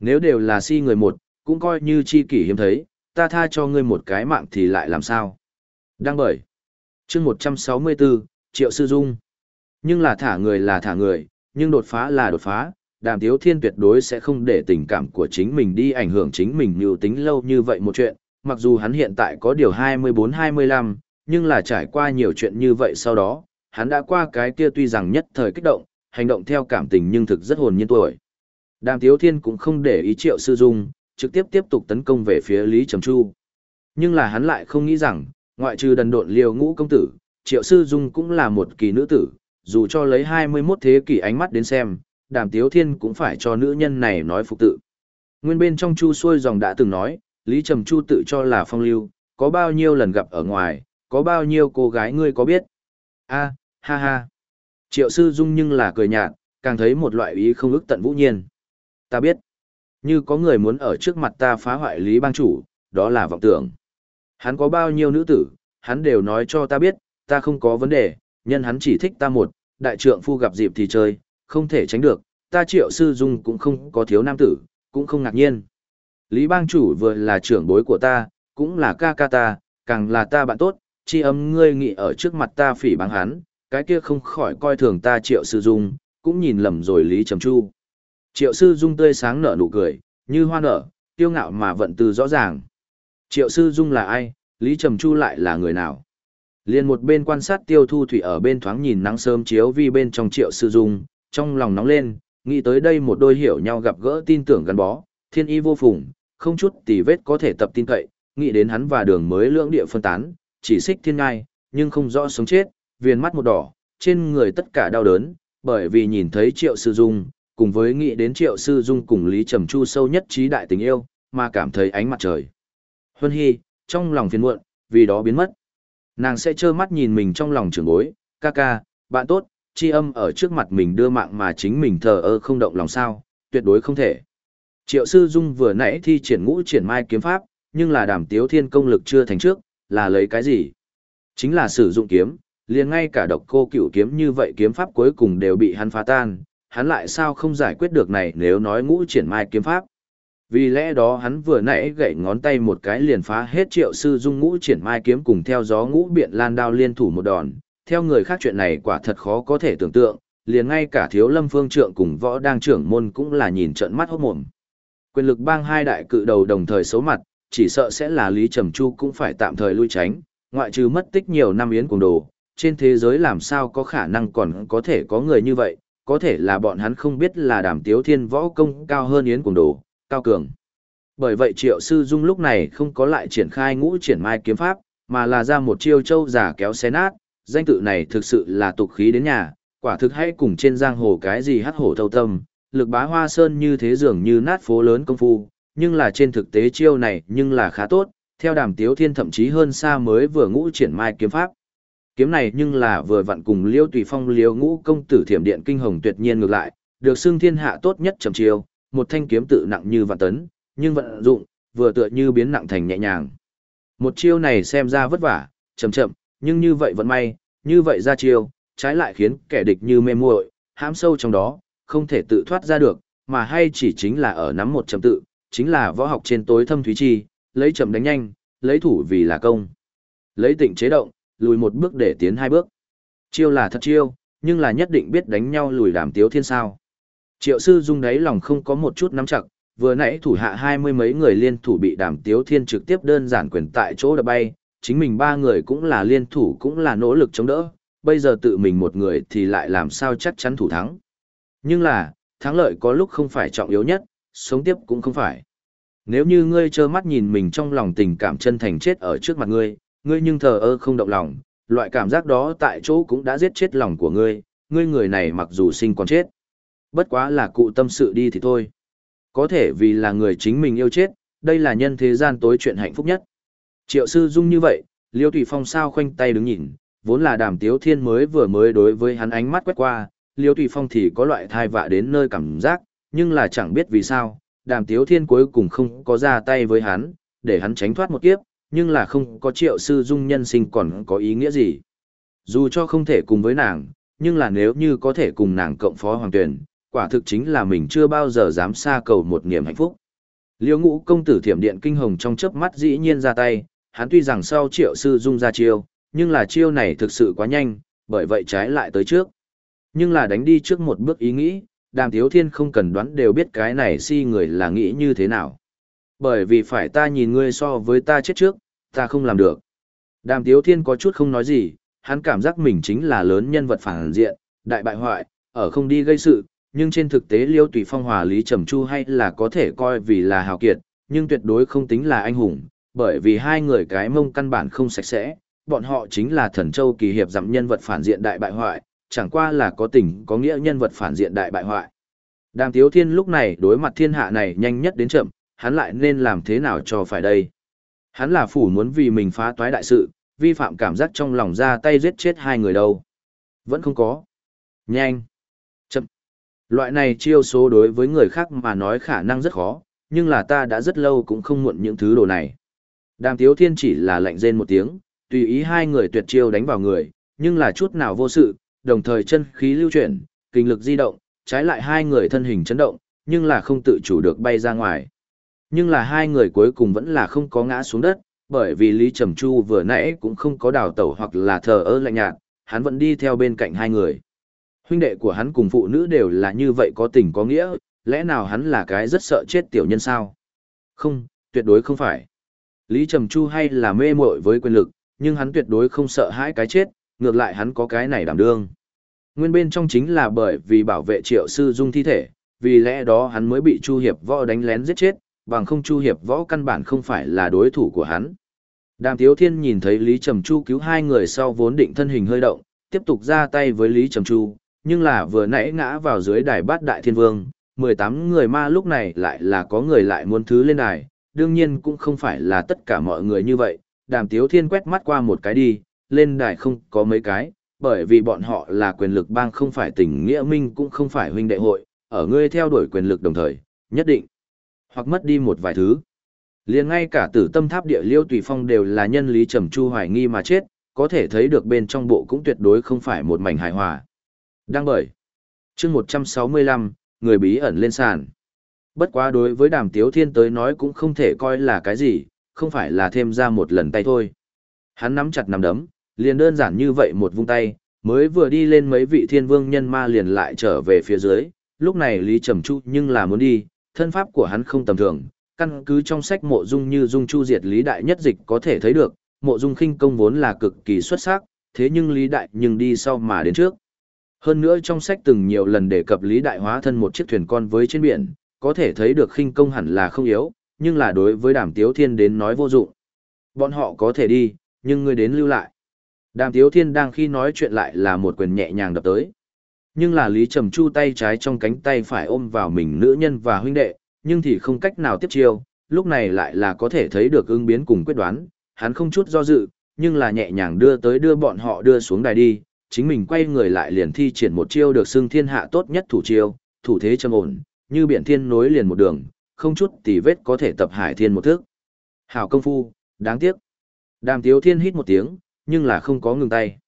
Nếu đều là si người một, cũng coi như chi kỷ hiếm thấy, ta tha cho ngươi một cái mạng thì lại làm sao? Đăng bởi. chương 164, Triệu Sư Dung. Nhưng là thả người là thả người, nhưng đột phá là đột phá, đàm tiếu thiên tuyệt đối sẽ không để tình cảm của chính mình đi ảnh hưởng chính mình nhiều tính lâu như vậy một chuyện, mặc dù hắn hiện tại có điều 24-25, nhưng là trải qua nhiều chuyện như vậy sau đó, hắn đã qua cái kia tuy rằng nhất thời kích động, hành động theo cảm tình nhưng thực rất hồn nhiên tuổi. Đàm tiếu thiên cũng không để ý triệu sư dung, trực tiếp tiếp tục tấn công về phía Lý Trầm Chu. Nhưng là hắn lại không nghĩ rằng, ngoại trừ đần độn liều ngũ công tử, triệu sư dung cũng là một kỳ nữ tử, dù cho lấy 21 thế kỷ ánh mắt đến xem, đàm tiếu thiên cũng phải cho nữ nhân này nói phục tự. Nguyên bên trong chu xuôi dòng đã từng nói, Lý Trầm Chu tự cho là phong lưu, có bao nhiêu lần gặp ở ngoài, có bao nhiêu cô gái ngươi có biết? a ha ha. Triệu sư dung nhưng là cười nhạt, càng thấy một loại ý không ức tận vũ nhiên. Ta biết, như có người muốn ở trước mặt ta phá hoại Lý Bang Chủ, đó là vọng tưởng. Hắn có bao nhiêu nữ tử, hắn đều nói cho ta biết, ta không có vấn đề, nhân hắn chỉ thích ta một, đại trượng phu gặp dịp thì chơi, không thể tránh được, ta triệu sư dung cũng không có thiếu nam tử, cũng không ngạc nhiên. Lý bang chủ vừa là trưởng bối của ta, cũng là ca ca ta, càng là ta bạn tốt, chi âm ngươi nghĩ ở trước mặt ta phỉ báng hắn, cái kia không khỏi coi thường ta triệu sư dung, cũng nhìn lầm rồi Lý Trầm Chu. Triệu sư dung tươi sáng nở nụ cười, như hoa nở, tiêu ngạo mà vận từ rõ ràng. Triệu sư dung là ai, Lý Trầm Chu lại là người nào? Liên một bên quan sát tiêu thu thủy ở bên thoáng nhìn nắng sớm chiếu vi bên trong triệu sư dung, trong lòng nóng lên, nghĩ tới đây một đôi hiểu nhau gặp gỡ tin tưởng gắn bó, thiên y vô phùng, không chút tì vết có thể tập tin cậy, nghĩ đến hắn và đường mới lưỡng địa phân tán, chỉ xích thiên ngai, nhưng không rõ sống chết, viền mắt một đỏ, trên người tất cả đau đớn, bởi vì nhìn thấy triệu sư dung, cùng với nghĩ đến triệu sư dung cùng Lý Trầm Chu sâu nhất trí đại tình yêu, mà cảm thấy ánh mặt trời. Huân Hy, trong lòng phiền muộn, vì đó biến mất. Nàng sẽ trơ mắt nhìn mình trong lòng trưởng bối, ca ca, bạn tốt, chi âm ở trước mặt mình đưa mạng mà chính mình thờ ơ không động lòng sao, tuyệt đối không thể. Triệu sư dung vừa nãy thi triển ngũ triển mai kiếm pháp, nhưng là đàm tiếu thiên công lực chưa thành trước, là lấy cái gì? Chính là sử dụng kiếm, liền ngay cả độc cô cựu kiếm như vậy kiếm pháp cuối cùng đều bị hắn phá tan, hắn lại sao không giải quyết được này nếu nói ngũ triển mai kiếm pháp. Vì lẽ đó hắn vừa nãy gậy ngón tay một cái liền phá hết triệu sư dung ngũ triển mai kiếm cùng theo gió ngũ biện lan đao liên thủ một đòn. Theo người khác chuyện này quả thật khó có thể tưởng tượng, liền ngay cả thiếu lâm phương trượng cùng võ đang trưởng môn cũng là nhìn trận mắt hốt mồm. Quyền lực bang hai đại cự đầu đồng thời xấu mặt, chỉ sợ sẽ là Lý Trầm Chu cũng phải tạm thời lui tránh, ngoại trừ mất tích nhiều năm yến cùng đồ, trên thế giới làm sao có khả năng còn có thể có người như vậy, có thể là bọn hắn không biết là đàm tiếu thiên võ công cao hơn yến cuồng đồ, cao cường. Bởi vậy triệu sư dung lúc này không có lại triển khai ngũ triển mai kiếm pháp, mà là ra một chiêu châu giả kéo xé nát, danh tự này thực sự là tục khí đến nhà, quả thực hay cùng trên giang hồ cái gì hắt hổ thâu tâm, lực bá hoa sơn như thế dường như nát phố lớn công phu, nhưng là trên thực tế chiêu này nhưng là khá tốt, theo đàm tiếu thiên thậm chí hơn xa mới vừa ngũ triển mai kiếm pháp. Kiếm này nhưng là vừa vặn cùng liêu tùy phong liêu ngũ công tử thiểm điện kinh hồng tuyệt nhiên ngược lại, được xưng thiên hạ tốt nhất trầm chiêu, một thanh kiếm tự nặng như vạn tấn, nhưng vận dụng, vừa tựa như biến nặng thành nhẹ nhàng. Một chiêu này xem ra vất vả, chậm chậm, nhưng như vậy vẫn may, như vậy ra chiêu, trái lại khiến kẻ địch như mê muội, hãm sâu trong đó, không thể tự thoát ra được, mà hay chỉ chính là ở nắm một chậm tự, chính là võ học trên tối thâm thúy chi, lấy chậm đánh nhanh, lấy thủ vì là công. Lấy tịnh chế động, lùi một bước để tiến hai bước. Chiêu là thật chiêu, nhưng là nhất định biết đánh nhau lùi đàm tiếu thiên sao. Triệu sư dung đáy lòng không có một chút nắm chặt, vừa nãy thủ hạ hai mươi mấy người liên thủ bị đàm tiếu thiên trực tiếp đơn giản quyền tại chỗ đập bay, chính mình ba người cũng là liên thủ cũng là nỗ lực chống đỡ, bây giờ tự mình một người thì lại làm sao chắc chắn thủ thắng. Nhưng là, thắng lợi có lúc không phải trọng yếu nhất, sống tiếp cũng không phải. Nếu như ngươi trơ mắt nhìn mình trong lòng tình cảm chân thành chết ở trước mặt ngươi, ngươi nhưng thờ ơ không động lòng, loại cảm giác đó tại chỗ cũng đã giết chết lòng của ngươi, ngươi người này mặc dù sinh còn chết. Bất quá là cụ tâm sự đi thì thôi. Có thể vì là người chính mình yêu chết, đây là nhân thế gian tối chuyện hạnh phúc nhất. Triệu sư dung như vậy, Liêu Thủy Phong sao khoanh tay đứng nhìn, vốn là đàm tiếu thiên mới vừa mới đối với hắn ánh mắt quét qua, Liêu Thủy Phong thì có loại thai vạ đến nơi cảm giác, nhưng là chẳng biết vì sao, đàm tiếu thiên cuối cùng không có ra tay với hắn, để hắn tránh thoát một kiếp, nhưng là không có triệu sư dung nhân sinh còn có ý nghĩa gì. Dù cho không thể cùng với nàng, nhưng là nếu như có thể cùng nàng cộng phó hoàng tuyển, quả thực chính là mình chưa bao giờ dám xa cầu một niềm hạnh phúc. Liêu ngũ công tử thiểm điện kinh hồng trong chớp mắt dĩ nhiên ra tay, hắn tuy rằng sau triệu sư dung ra chiêu, nhưng là chiêu này thực sự quá nhanh, bởi vậy trái lại tới trước. Nhưng là đánh đi trước một bước ý nghĩ, đàm thiếu thiên không cần đoán đều biết cái này si người là nghĩ như thế nào. Bởi vì phải ta nhìn ngươi so với ta chết trước, ta không làm được. Đàm Tiếu thiên có chút không nói gì, hắn cảm giác mình chính là lớn nhân vật phản diện, đại bại hoại, ở không đi gây sự, nhưng trên thực tế liêu tùy phong hòa lý trầm chu hay là có thể coi vì là hào kiệt, nhưng tuyệt đối không tính là anh hùng, bởi vì hai người cái mông căn bản không sạch sẽ, bọn họ chính là thần châu kỳ hiệp giảm nhân vật phản diện đại bại hoại, chẳng qua là có tình có nghĩa nhân vật phản diện đại bại hoại. Đàm Tiếu Thiên lúc này đối mặt thiên hạ này nhanh nhất đến chậm, hắn lại nên làm thế nào cho phải đây? Hắn là phủ muốn vì mình phá toái đại sự, vi phạm cảm giác trong lòng ra tay giết chết hai người đâu. Vẫn không có. Nhanh. Chậm. Loại này chiêu số đối với người khác mà nói khả năng rất khó, nhưng là ta đã rất lâu cũng không muộn những thứ đồ này. Đàm Tiếu Thiên chỉ là lạnh rên một tiếng, tùy ý hai người tuyệt chiêu đánh vào người, nhưng là chút nào vô sự, đồng thời chân khí lưu chuyển, kinh lực di động, trái lại hai người thân hình chấn động, nhưng là không tự chủ được bay ra ngoài. Nhưng là hai người cuối cùng vẫn là không có ngã xuống đất, bởi vì Lý Trầm Chu vừa nãy cũng không có đào tẩu hoặc là thờ ơ lạnh nhạt, hắn vẫn đi theo bên cạnh hai người. Huynh đệ của hắn cùng phụ nữ đều là như vậy có tình có nghĩa, lẽ nào hắn là cái rất sợ chết tiểu nhân sao? Không, tuyệt đối không phải. Lý Trầm Chu hay là mê muội với quyền lực, nhưng hắn tuyệt đối không sợ hãi cái chết, ngược lại hắn có cái này đảm đương. Nguyên bên trong chính là bởi vì bảo vệ triệu sư dung thi thể, vì lẽ đó hắn mới bị Chu Hiệp Võ đánh lén giết chết, bằng không Chu Hiệp Võ căn bản không phải là đối thủ của hắn. Đàm Tiếu Thiên nhìn thấy Lý Trầm Chu cứu hai người sau vốn định thân hình hơi động, tiếp tục ra tay với Lý Trầm Chu, nhưng là vừa nãy ngã vào dưới đài bát đại thiên vương, 18 người ma lúc này lại là có người lại muốn thứ lên đài, đương nhiên cũng không phải là tất cả mọi người như vậy, đàm tiếu thiên quét mắt qua một cái đi, lên đài không có mấy cái, bởi vì bọn họ là quyền lực bang không phải tình nghĩa minh cũng không phải huynh đệ hội, ở ngươi theo đuổi quyền lực đồng thời, nhất định, hoặc mất đi một vài thứ. liền ngay cả tử tâm tháp địa liêu tùy phong đều là nhân lý trầm chu hoài nghi mà chết, có thể thấy được bên trong bộ cũng tuyệt đối không phải một mảnh hài hòa. Đang bởi. chương 165, người bí ẩn lên sàn. Bất quá đối với đàm tiếu thiên tới nói cũng không thể coi là cái gì, không phải là thêm ra một lần tay thôi. Hắn nắm chặt nắm đấm, liền đơn giản như vậy một vung tay, mới vừa đi lên mấy vị thiên vương nhân ma liền lại trở về phía dưới, lúc này Lý Trầm Chu nhưng là muốn đi, thân pháp của hắn không tầm thường, căn cứ trong sách mộ dung như dung chu diệt Lý Đại nhất dịch có thể thấy được, mộ dung khinh công vốn là cực kỳ xuất sắc, thế nhưng Lý Đại nhưng đi sau mà đến trước. Hơn nữa trong sách từng nhiều lần đề cập Lý Đại hóa thân một chiếc thuyền con với trên biển, có thể thấy được khinh công hẳn là không yếu, nhưng là đối với đàm tiếu thiên đến nói vô dụng. Bọn họ có thể đi, nhưng ngươi đến lưu lại. Đàm tiếu thiên đang khi nói chuyện lại là một quyền nhẹ nhàng đập tới. Nhưng là Lý Trầm Chu tay trái trong cánh tay phải ôm vào mình nữ nhân và huynh đệ, nhưng thì không cách nào tiếp chiêu, lúc này lại là có thể thấy được ứng biến cùng quyết đoán, hắn không chút do dự, nhưng là nhẹ nhàng đưa tới đưa bọn họ đưa xuống đài đi, chính mình quay người lại liền thi triển một chiêu được xưng thiên hạ tốt nhất thủ chiêu, thủ thế trầm ổn, như biển thiên nối liền một đường, không chút tì vết có thể tập hải thiên một thước. Hảo công phu, đáng tiếc. Đàm tiếu thiên hít một tiếng, nhưng là không có ngừng tay.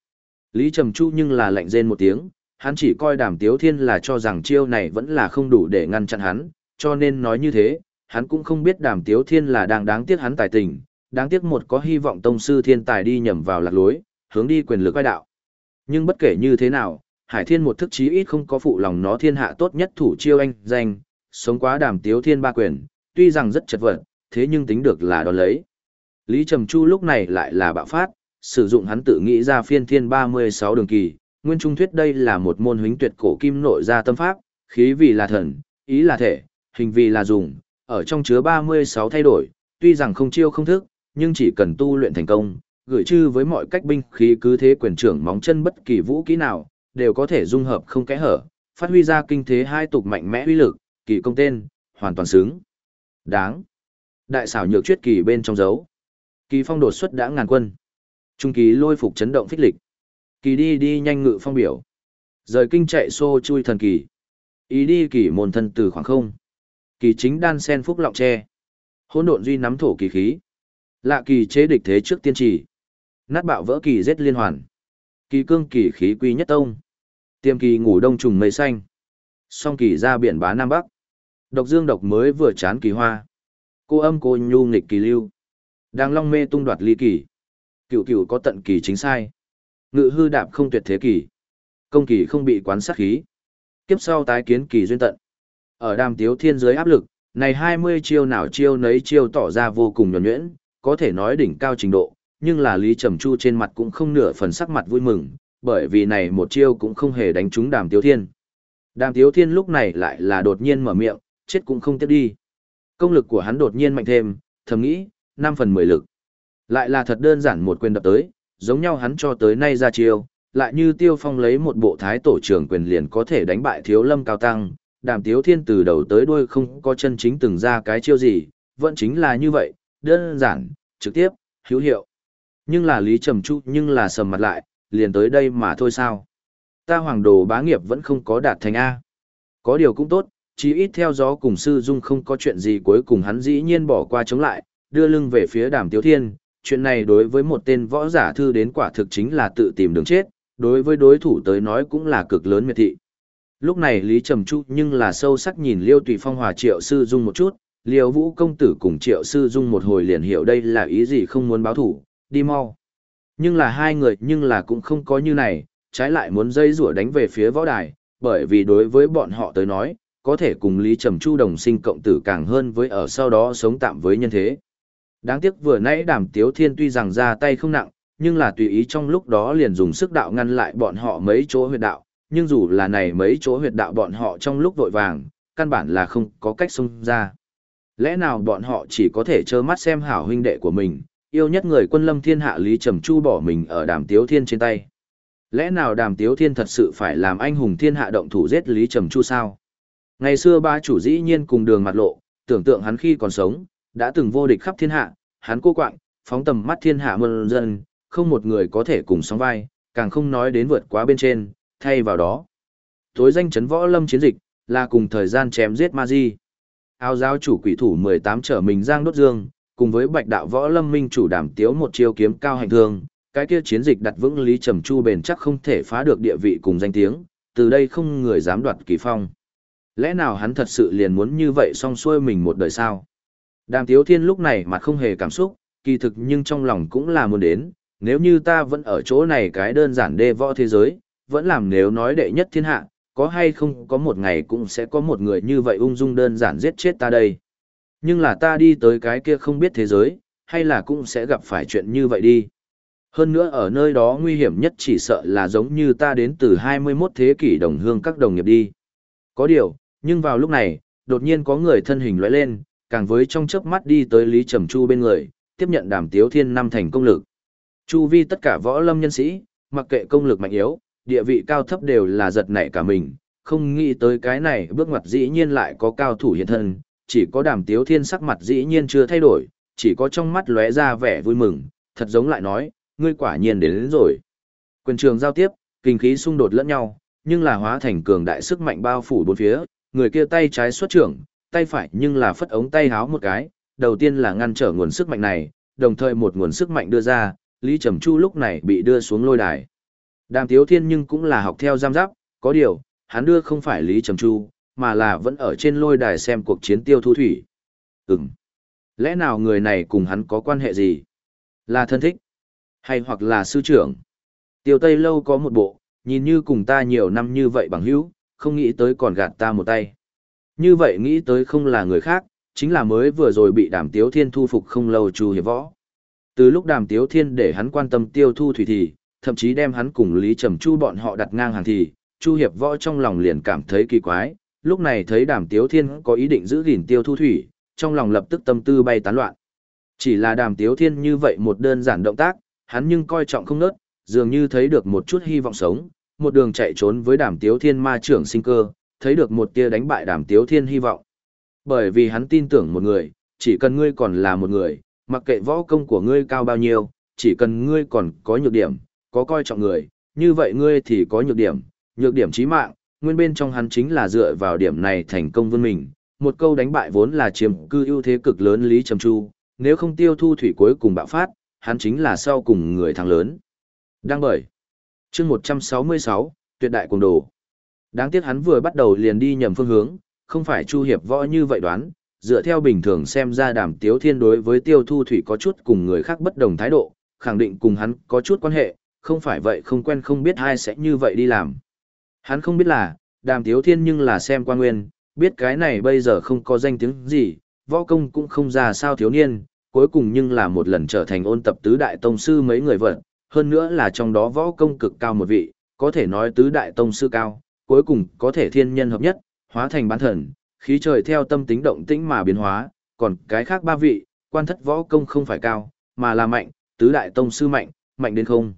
Lý Trầm Chu nhưng là lạnh rên một tiếng, hắn chỉ coi đàm tiếu thiên là cho rằng chiêu này vẫn là không đủ để ngăn chặn hắn, cho nên nói như thế, hắn cũng không biết đàm tiếu thiên là đang đáng tiếc hắn tài tình, đáng tiếc một có hy vọng tông sư thiên tài đi nhầm vào lạc lối, hướng đi quyền lực quay đạo. Nhưng bất kể như thế nào, Hải Thiên một thức chí ít không có phụ lòng nó thiên hạ tốt nhất thủ chiêu anh danh, sống quá đàm tiếu thiên ba quyền, tuy rằng rất chật vật, thế nhưng tính được là đón lấy. Lý Trầm Chu lúc này lại là bạo phát, sử dụng hắn tự nghĩ ra phiên thiên 36 đường kỳ, nguyên trung thuyết đây là một môn huynh tuyệt cổ kim nội gia tâm pháp, khí vì là thần, ý là thể, hình vì là dùng, ở trong chứa 36 thay đổi, tuy rằng không chiêu không thức, nhưng chỉ cần tu luyện thành công, gửi chư với mọi cách binh khí cứ thế quyền trưởng móng chân bất kỳ vũ kỹ nào, đều có thể dung hợp không kẽ hở, phát huy ra kinh thế hai tục mạnh mẽ uy lực, kỳ công tên, hoàn toàn xứng. Đáng. Đại xảo nhược chuyết kỳ bên trong dấu. Kỳ phong đột xuất đã ngàn quân. Trung kỳ lôi phục chấn động phích lịch. Kỳ đi đi nhanh ngự phong biểu. Rời kinh chạy xô chui thần kỳ. Ý đi kỳ môn thân từ khoảng không. Kỳ chính đan sen phúc lọng tre. Hỗn độn duy nắm thổ kỳ khí. Lạ kỳ chế địch thế trước tiên trì. Nát bạo vỡ kỳ giết liên hoàn. Kỳ cương kỳ khí quy nhất tông. Tiêm kỳ ngủ đông trùng mây xanh. Song kỳ ra biển bá Nam Bắc. Độc dương độc mới vừa chán kỳ hoa. Cô âm cô nhu nghịch kỳ lưu. Đang long mê tung đoạt ly kỳ. Cựu cựu có tận kỳ chính sai. Ngự hư đạp không tuyệt thế kỳ. Công kỳ không bị quán sát khí. Kiếp sau tái kiến kỳ duyên tận. Ở đàm tiếu thiên giới áp lực, này 20 chiêu nào chiêu nấy chiêu tỏ ra vô cùng nhuẩn nhuyễn, có thể nói đỉnh cao trình độ, nhưng là Lý Trầm Chu trên mặt cũng không nửa phần sắc mặt vui mừng, bởi vì này một chiêu cũng không hề đánh trúng đàm tiếu thiên. Đàm tiếu thiên lúc này lại là đột nhiên mở miệng, chết cũng không tiếp đi. Công lực của hắn đột nhiên mạnh thêm, thầm nghĩ, năm phần 10 lực. Lại là thật đơn giản một quyền đập tới, giống nhau hắn cho tới nay ra chiêu, lại như tiêu phong lấy một bộ thái tổ trưởng quyền liền có thể đánh bại thiếu lâm cao tăng. Đàm tiếu thiên từ đầu tới đuôi không có chân chính từng ra cái chiêu gì, vẫn chính là như vậy, đơn giản, trực tiếp, hữu hiệu. Nhưng là Lý Trầm Chu nhưng là sầm mặt lại, liền tới đây mà thôi sao. Ta hoàng đồ bá nghiệp vẫn không có đạt thành A. Có điều cũng tốt, chỉ ít theo gió cùng sư dung không có chuyện gì cuối cùng hắn dĩ nhiên bỏ qua chống lại, đưa lưng về phía đàm tiếu thiên. Chuyện này đối với một tên võ giả thư đến quả thực chính là tự tìm đường chết, đối với đối thủ tới nói cũng là cực lớn miệt thị. Lúc này Lý Trầm Chu nhưng là sâu sắc nhìn Liêu Tùy Phong hòa triệu sư dung một chút, Liêu Vũ công tử cùng triệu sư dung một hồi liền hiểu đây là ý gì không muốn báo thủ, đi mau. Nhưng là hai người nhưng là cũng không có như này, trái lại muốn dây rủa đánh về phía võ đài, bởi vì đối với bọn họ tới nói, có thể cùng Lý Trầm Chu đồng sinh cộng tử càng hơn với ở sau đó sống tạm với nhân thế. Đáng tiếc vừa nãy đàm tiếu thiên tuy rằng ra tay không nặng, nhưng là tùy ý trong lúc đó liền dùng sức đạo ngăn lại bọn họ mấy chỗ huyệt đạo, nhưng dù là này mấy chỗ huyệt đạo bọn họ trong lúc vội vàng, căn bản là không có cách xông ra. Lẽ nào bọn họ chỉ có thể trơ mắt xem hảo huynh đệ của mình, yêu nhất người quân lâm thiên hạ Lý Trầm Chu bỏ mình ở đàm tiếu thiên trên tay. Lẽ nào đàm tiếu thiên thật sự phải làm anh hùng thiên hạ động thủ giết Lý Trầm Chu sao? Ngày xưa ba chủ dĩ nhiên cùng đường mặt lộ, tưởng tượng hắn khi còn sống, đã từng vô địch khắp thiên hạ, hắn cô quạng, phóng tầm mắt thiên hạ muôn dân, không một người có thể cùng sóng vai, càng không nói đến vượt quá bên trên, thay vào đó. Tối danh chấn võ lâm chiến dịch, là cùng thời gian chém giết ma di. Áo giáo chủ quỷ thủ 18 trở mình giang đốt dương, cùng với bạch đạo võ lâm minh chủ đảm tiếu một chiêu kiếm cao hành thương, cái kia chiến dịch đặt vững Lý Trầm Chu bền chắc không thể phá được địa vị cùng danh tiếng, từ đây không người dám đoạt kỳ phong. Lẽ nào hắn thật sự liền muốn như vậy xong xuôi mình một đời sao? Đàm Tiếu Thiên lúc này mặt không hề cảm xúc, kỳ thực nhưng trong lòng cũng là muốn đến, nếu như ta vẫn ở chỗ này cái đơn giản đê võ thế giới, vẫn làm nếu nói đệ nhất thiên hạ, có hay không có một ngày cũng sẽ có một người như vậy ung dung đơn giản giết chết ta đây. Nhưng là ta đi tới cái kia không biết thế giới, hay là cũng sẽ gặp phải chuyện như vậy đi. Hơn nữa ở nơi đó nguy hiểm nhất chỉ sợ là giống như ta đến từ 21 thế kỷ đồng hương các đồng nghiệp đi. Có điều, nhưng vào lúc này, đột nhiên có người thân hình lóe lên, càng với trong chớp mắt đi tới Lý Trầm Chu bên người, tiếp nhận đàm tiếu thiên năm thành công lực. Chu vi tất cả võ lâm nhân sĩ, mặc kệ công lực mạnh yếu, địa vị cao thấp đều là giật nảy cả mình, không nghĩ tới cái này bước ngoặt dĩ nhiên lại có cao thủ hiện thân, chỉ có đàm tiếu thiên sắc mặt dĩ nhiên chưa thay đổi, chỉ có trong mắt lóe ra vẻ vui mừng, thật giống lại nói, ngươi quả nhiên đến, đến rồi. Quyền trường giao tiếp, kinh khí xung đột lẫn nhau, nhưng là hóa thành cường đại sức mạnh bao phủ bốn phía, người kia tay trái xuất trưởng, tay phải nhưng là phất ống tay háo một cái, đầu tiên là ngăn trở nguồn sức mạnh này, đồng thời một nguồn sức mạnh đưa ra, Lý Trầm Chu lúc này bị đưa xuống lôi đài. Đàm Tiếu Thiên nhưng cũng là học theo giam giáp, có điều, hắn đưa không phải Lý Trầm Chu, mà là vẫn ở trên lôi đài xem cuộc chiến tiêu thu thủy. Ừm. Lẽ nào người này cùng hắn có quan hệ gì? Là thân thích? Hay hoặc là sư trưởng? Tiêu Tây Lâu có một bộ, nhìn như cùng ta nhiều năm như vậy bằng hữu, không nghĩ tới còn gạt ta một tay. Như vậy nghĩ tới không là người khác, chính là mới vừa rồi bị đàm tiếu thiên thu phục không lâu Chu Hiệp Võ. Từ lúc đàm tiếu thiên để hắn quan tâm tiêu thu thủy thì, thậm chí đem hắn cùng Lý Trầm Chu bọn họ đặt ngang hàng thì, Chu Hiệp Võ trong lòng liền cảm thấy kỳ quái, lúc này thấy đàm tiếu thiên có ý định giữ gìn tiêu thu thủy, trong lòng lập tức tâm tư bay tán loạn. Chỉ là đàm tiếu thiên như vậy một đơn giản động tác, hắn nhưng coi trọng không nớt, dường như thấy được một chút hy vọng sống, một đường chạy trốn với đàm tiếu thiên ma trưởng sinh cơ, thấy được một tia đánh bại đàm tiếu thiên hy vọng. Bởi vì hắn tin tưởng một người, chỉ cần ngươi còn là một người, mặc kệ võ công của ngươi cao bao nhiêu, chỉ cần ngươi còn có nhược điểm, có coi trọng người, như vậy ngươi thì có nhược điểm, nhược điểm chí mạng, nguyên bên trong hắn chính là dựa vào điểm này thành công vươn mình, một câu đánh bại vốn là chiếm cư ưu thế cực lớn Lý Trầm Chu, nếu không tiêu thu thủy cuối cùng bạo phát, hắn chính là sau cùng người thắng lớn. Đang bởi. chương 166, tuyệt đại cuồng đồ. Đáng tiếc hắn vừa bắt đầu liền đi nhầm phương hướng, không phải Chu Hiệp võ như vậy đoán, dựa theo bình thường xem ra đàm tiếu thiên đối với tiêu thu thủy có chút cùng người khác bất đồng thái độ, khẳng định cùng hắn có chút quan hệ, không phải vậy không quen không biết ai sẽ như vậy đi làm. Hắn không biết là, đàm tiếu thiên nhưng là xem quan nguyên, biết cái này bây giờ không có danh tiếng gì, võ công cũng không ra sao thiếu niên, cuối cùng nhưng là một lần trở thành ôn tập tứ đại tông sư mấy người vật, hơn nữa là trong đó võ công cực cao một vị, có thể nói tứ đại tông sư cao, cuối cùng có thể thiên nhân hợp nhất, hóa thành bán thần, khí trời theo tâm tính động tĩnh mà biến hóa, còn cái khác ba vị, quan thất võ công không phải cao, mà là mạnh, tứ đại tông sư mạnh, mạnh đến không.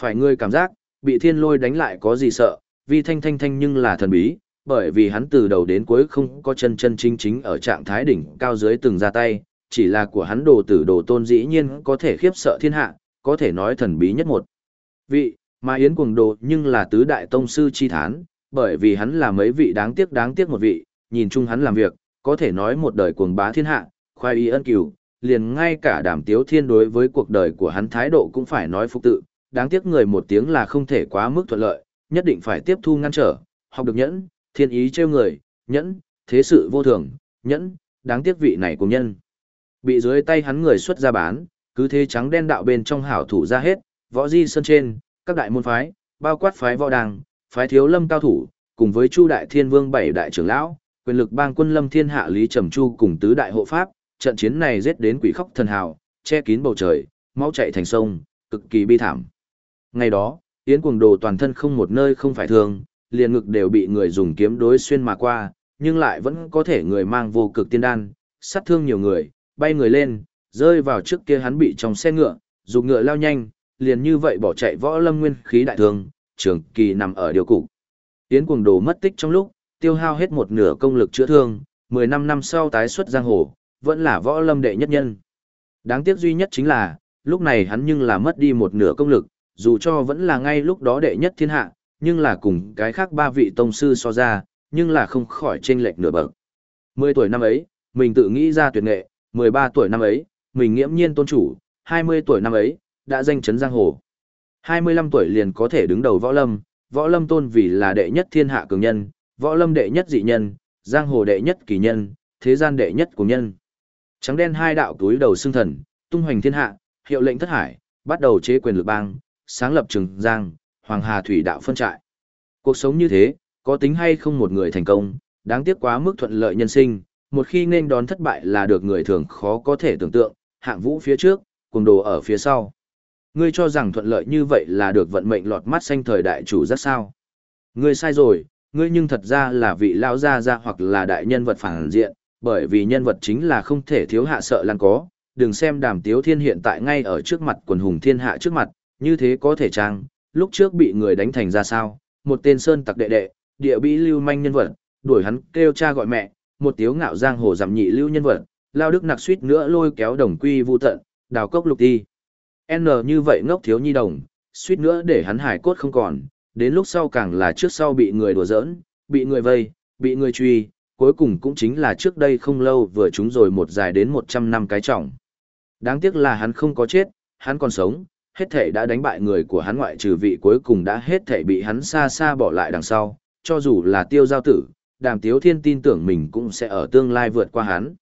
Phải ngươi cảm giác, bị thiên lôi đánh lại có gì sợ, vì thanh thanh thanh nhưng là thần bí, bởi vì hắn từ đầu đến cuối không có chân chân chính chính ở trạng thái đỉnh cao dưới từng ra tay, chỉ là của hắn đồ tử đồ tôn dĩ nhiên có thể khiếp sợ thiên hạ, có thể nói thần bí nhất một. Vị, mà Yến cuồng đồ nhưng là tứ đại tông sư chi thán, bởi vì hắn là mấy vị đáng tiếc đáng tiếc một vị, nhìn chung hắn làm việc, có thể nói một đời cuồng bá thiên hạ, khoai y ân cửu, liền ngay cả đàm tiếu thiên đối với cuộc đời của hắn thái độ cũng phải nói phục tự, đáng tiếc người một tiếng là không thể quá mức thuận lợi, nhất định phải tiếp thu ngăn trở, học được nhẫn, thiên ý trêu người, nhẫn, thế sự vô thường, nhẫn, đáng tiếc vị này cùng nhân. Bị dưới tay hắn người xuất ra bán, cứ thế trắng đen đạo bên trong hảo thủ ra hết, võ di sân trên, các đại môn phái, bao quát phái võ đàng, phái thiếu lâm cao thủ, cùng với chu đại thiên vương bảy đại trưởng lão, quyền lực bang quân lâm thiên hạ lý trầm chu cùng tứ đại hộ pháp, trận chiến này giết đến quỷ khóc thần hào, che kín bầu trời, máu chảy thành sông, cực kỳ bi thảm. Ngày đó, Yến cuồng đồ toàn thân không một nơi không phải thương, liền ngực đều bị người dùng kiếm đối xuyên mà qua, nhưng lại vẫn có thể người mang vô cực tiên đan, sát thương nhiều người, bay người lên, rơi vào trước kia hắn bị trong xe ngựa, dục ngựa lao nhanh, liền như vậy bỏ chạy võ lâm nguyên khí đại thương, trường kỳ nằm ở điều cục. tiến cuồng đồ mất tích trong lúc, tiêu hao hết một nửa công lực chữa thương, 15 năm sau tái xuất giang hồ, vẫn là võ lâm đệ nhất nhân. Đáng tiếc duy nhất chính là, lúc này hắn nhưng là mất đi một nửa công lực, dù cho vẫn là ngay lúc đó đệ nhất thiên hạ, nhưng là cùng cái khác ba vị tông sư so ra, nhưng là không khỏi chênh lệch nửa bậc. 10 tuổi năm ấy, mình tự nghĩ ra tuyệt nghệ, 13 tuổi năm ấy, mình nghiễm nhiên tôn chủ, 20 tuổi năm ấy, đã danh chấn giang hồ. 25 tuổi liền có thể đứng đầu võ lâm, võ lâm tôn vì là đệ nhất thiên hạ cường nhân, võ lâm đệ nhất dị nhân, giang hồ đệ nhất kỳ nhân, thế gian đệ nhất cùng nhân. Trắng đen hai đạo túi đầu xương thần, tung hoành thiên hạ, hiệu lệnh thất hải, bắt đầu chế quyền lực bang, sáng lập trường giang, hoàng hà thủy đạo phân trại. Cuộc sống như thế, có tính hay không một người thành công, đáng tiếc quá mức thuận lợi nhân sinh, một khi nên đón thất bại là được người thường khó có thể tưởng tượng, hạng vũ phía trước, cùng đồ ở phía sau. Ngươi cho rằng thuận lợi như vậy là được vận mệnh lọt mắt xanh thời đại chủ rất sao. Ngươi sai rồi, ngươi nhưng thật ra là vị lao gia gia hoặc là đại nhân vật phản diện, bởi vì nhân vật chính là không thể thiếu hạ sợ lan có. Đừng xem đàm tiếu thiên hiện tại ngay ở trước mặt quần hùng thiên hạ trước mặt, như thế có thể trang, lúc trước bị người đánh thành ra sao, một tên sơn tặc đệ đệ, địa bị lưu manh nhân vật, đuổi hắn kêu cha gọi mẹ, một tiếu ngạo giang hồ giảm nhị lưu nhân vật, lao đức nặc suýt nữa lôi kéo đồng quy vu tận, đào cốc lục ti. N như vậy ngốc thiếu nhi đồng, suýt nữa để hắn hải cốt không còn, đến lúc sau càng là trước sau bị người đùa giỡn, bị người vây, bị người truy, cuối cùng cũng chính là trước đây không lâu vừa trúng rồi một dài đến 100 năm cái trọng. Đáng tiếc là hắn không có chết, hắn còn sống, hết thể đã đánh bại người của hắn ngoại trừ vị cuối cùng đã hết thể bị hắn xa xa bỏ lại đằng sau, cho dù là tiêu giao tử, đàm tiếu thiên tin tưởng mình cũng sẽ ở tương lai vượt qua hắn.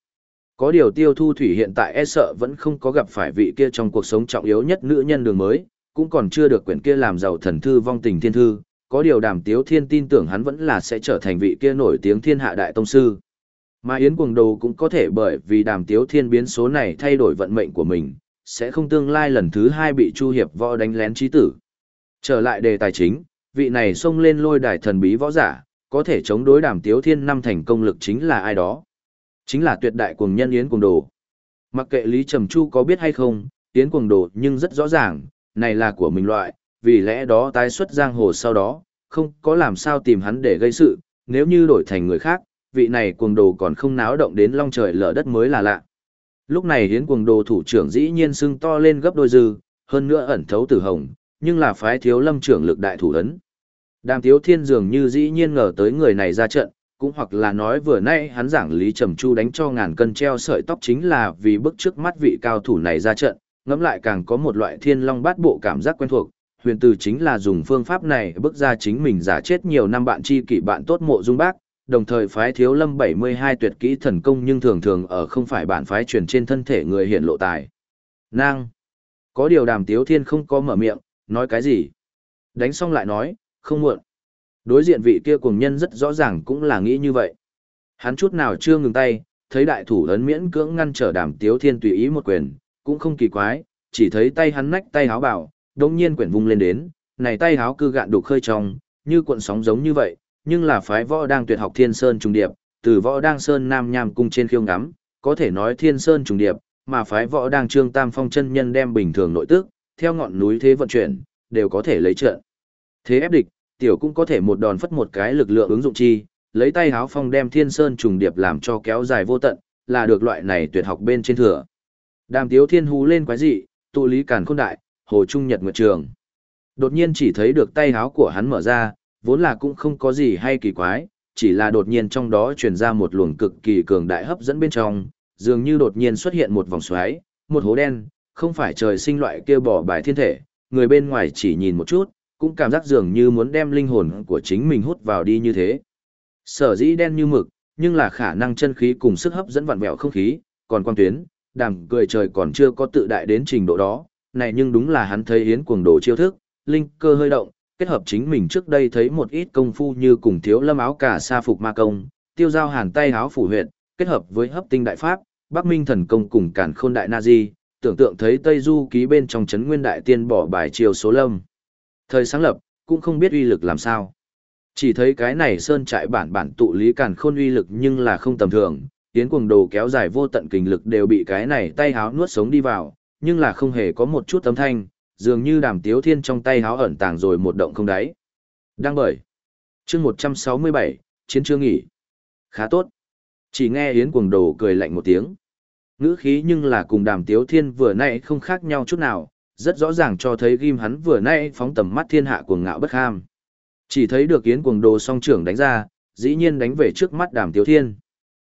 Có điều tiêu thu thủy hiện tại e sợ vẫn không có gặp phải vị kia trong cuộc sống trọng yếu nhất nữ nhân đường mới, cũng còn chưa được quyển kia làm giàu thần thư vong tình thiên thư, có điều đàm tiếu thiên tin tưởng hắn vẫn là sẽ trở thành vị kia nổi tiếng thiên hạ đại tông sư. Mà Yến Cuồng Đồ cũng có thể bởi vì đàm tiếu thiên biến số này thay đổi vận mệnh của mình, sẽ không tương lai lần thứ hai bị Chu Hiệp võ đánh lén trí tử. Trở lại đề tài chính, vị này xông lên lôi đài thần bí võ giả, có thể chống đối đàm tiếu thiên năm thành công lực chính là ai đó. Chính là tuyệt đại cuồng nhân Yến Cuồng Đồ. Mặc kệ Lý Trầm Chu có biết hay không, Yến Cuồng Đồ nhưng rất rõ ràng, này là của mình loại, vì lẽ đó tái xuất giang hồ sau đó, không có làm sao tìm hắn để gây sự, nếu như đổi thành người khác, vị này cuồng đồ còn không náo động đến long trời lở đất mới là lạ. Lúc này hiến cuồng đồ thủ trưởng dĩ nhiên sưng to lên gấp đôi dư, hơn nữa ẩn thấu tử hồng, nhưng là phái thiếu lâm trưởng lực đại thủ ấn. Đàm tiếu thiên dường như dĩ nhiên ngờ tới người này ra trận, cũng hoặc là nói vừa nay hắn giảng Lý Trầm Chu đánh cho ngàn cân treo sợi tóc chính là vì bức trước mắt vị cao thủ này ra trận, ngẫm lại càng có một loại thiên long bát bộ cảm giác quen thuộc, huyền từ chính là dùng phương pháp này bức ra chính mình giả chết nhiều năm bạn tri kỷ bạn tốt mộ dung bác, đồng thời phái thiếu lâm 72 tuyệt kỹ thần công nhưng thường thường ở không phải bản phái truyền trên thân thể người hiện lộ tài. Nang. Có điều đàm tiếu thiên không có mở miệng, nói cái gì. Đánh xong lại nói, không muộn. Đối diện vị kia cùng nhân rất rõ ràng cũng là nghĩ như vậy. Hắn chút nào chưa ngừng tay, thấy đại thủ ấn miễn cưỡng ngăn trở đàm tiếu thiên tùy ý một quyền, cũng không kỳ quái, chỉ thấy tay hắn nách tay háo bảo, đông nhiên quyển vung lên đến, này tay háo cư gạn đục khơi trong, như cuộn sóng giống như vậy, nhưng là phái võ đang tuyệt học thiên sơn trùng điệp, từ võ đang sơn nam nham cung trên khiêu ngắm, có thể nói thiên sơn trùng điệp, mà phái võ đang trương tam phong chân nhân đem bình thường nội tức, theo ngọn núi thế vận chuyển, đều có thể lấy trận. Thế ép địch, tiểu cũng có thể một đòn phất một cái lực lượng ứng dụng chi, lấy tay háo phong đem thiên sơn trùng điệp làm cho kéo dài vô tận, là được loại này tuyệt học bên trên thừa. Đàm tiếu thiên hú lên quái dị, tụ lý càn khôn đại, hồ trung nhật nguyệt trường. Đột nhiên chỉ thấy được tay háo của hắn mở ra, vốn là cũng không có gì hay kỳ quái, chỉ là đột nhiên trong đó truyền ra một luồng cực kỳ cường đại hấp dẫn bên trong, dường như đột nhiên xuất hiện một vòng xoáy, một hố đen, không phải trời sinh loại kia bỏ bài thiên thể, người bên ngoài chỉ nhìn một chút, cũng cảm giác dường như muốn đem linh hồn của chính mình hút vào đi như thế. Sở dĩ đen như mực, nhưng là khả năng chân khí cùng sức hấp dẫn vặn vẹo không khí, còn quan tuyến, đàm cười trời còn chưa có tự đại đến trình độ đó, này nhưng đúng là hắn thấy yến cuồng đồ chiêu thức, linh cơ hơi động, kết hợp chính mình trước đây thấy một ít công phu như cùng thiếu lâm áo cả sa phục ma công, tiêu giao hàn tay áo phủ huyệt, kết hợp với hấp tinh đại pháp, bắc minh thần công cùng cản khôn đại na di, tưởng tượng thấy Tây Du ký bên trong chấn nguyên đại tiên bỏ bài chiều số lâm. Thời sáng lập, cũng không biết uy lực làm sao. Chỉ thấy cái này sơn trại bản bản tụ lý cản khôn uy lực nhưng là không tầm thường, tiến cuồng đồ kéo dài vô tận kình lực đều bị cái này tay háo nuốt sống đi vào, nhưng là không hề có một chút âm thanh, dường như đàm tiếu thiên trong tay háo ẩn tàng rồi một động không đáy. Đang bởi. chương 167, chiến chưa nghỉ. Khá tốt. Chỉ nghe Yến cuồng đồ cười lạnh một tiếng. Ngữ khí nhưng là cùng đàm tiếu thiên vừa nãy không khác nhau chút nào, rất rõ ràng cho thấy ghim hắn vừa nãy phóng tầm mắt thiên hạ cuồng ngạo bất ham. Chỉ thấy được Yến cuồng đồ song trưởng đánh ra, dĩ nhiên đánh về trước mắt đàm tiếu thiên.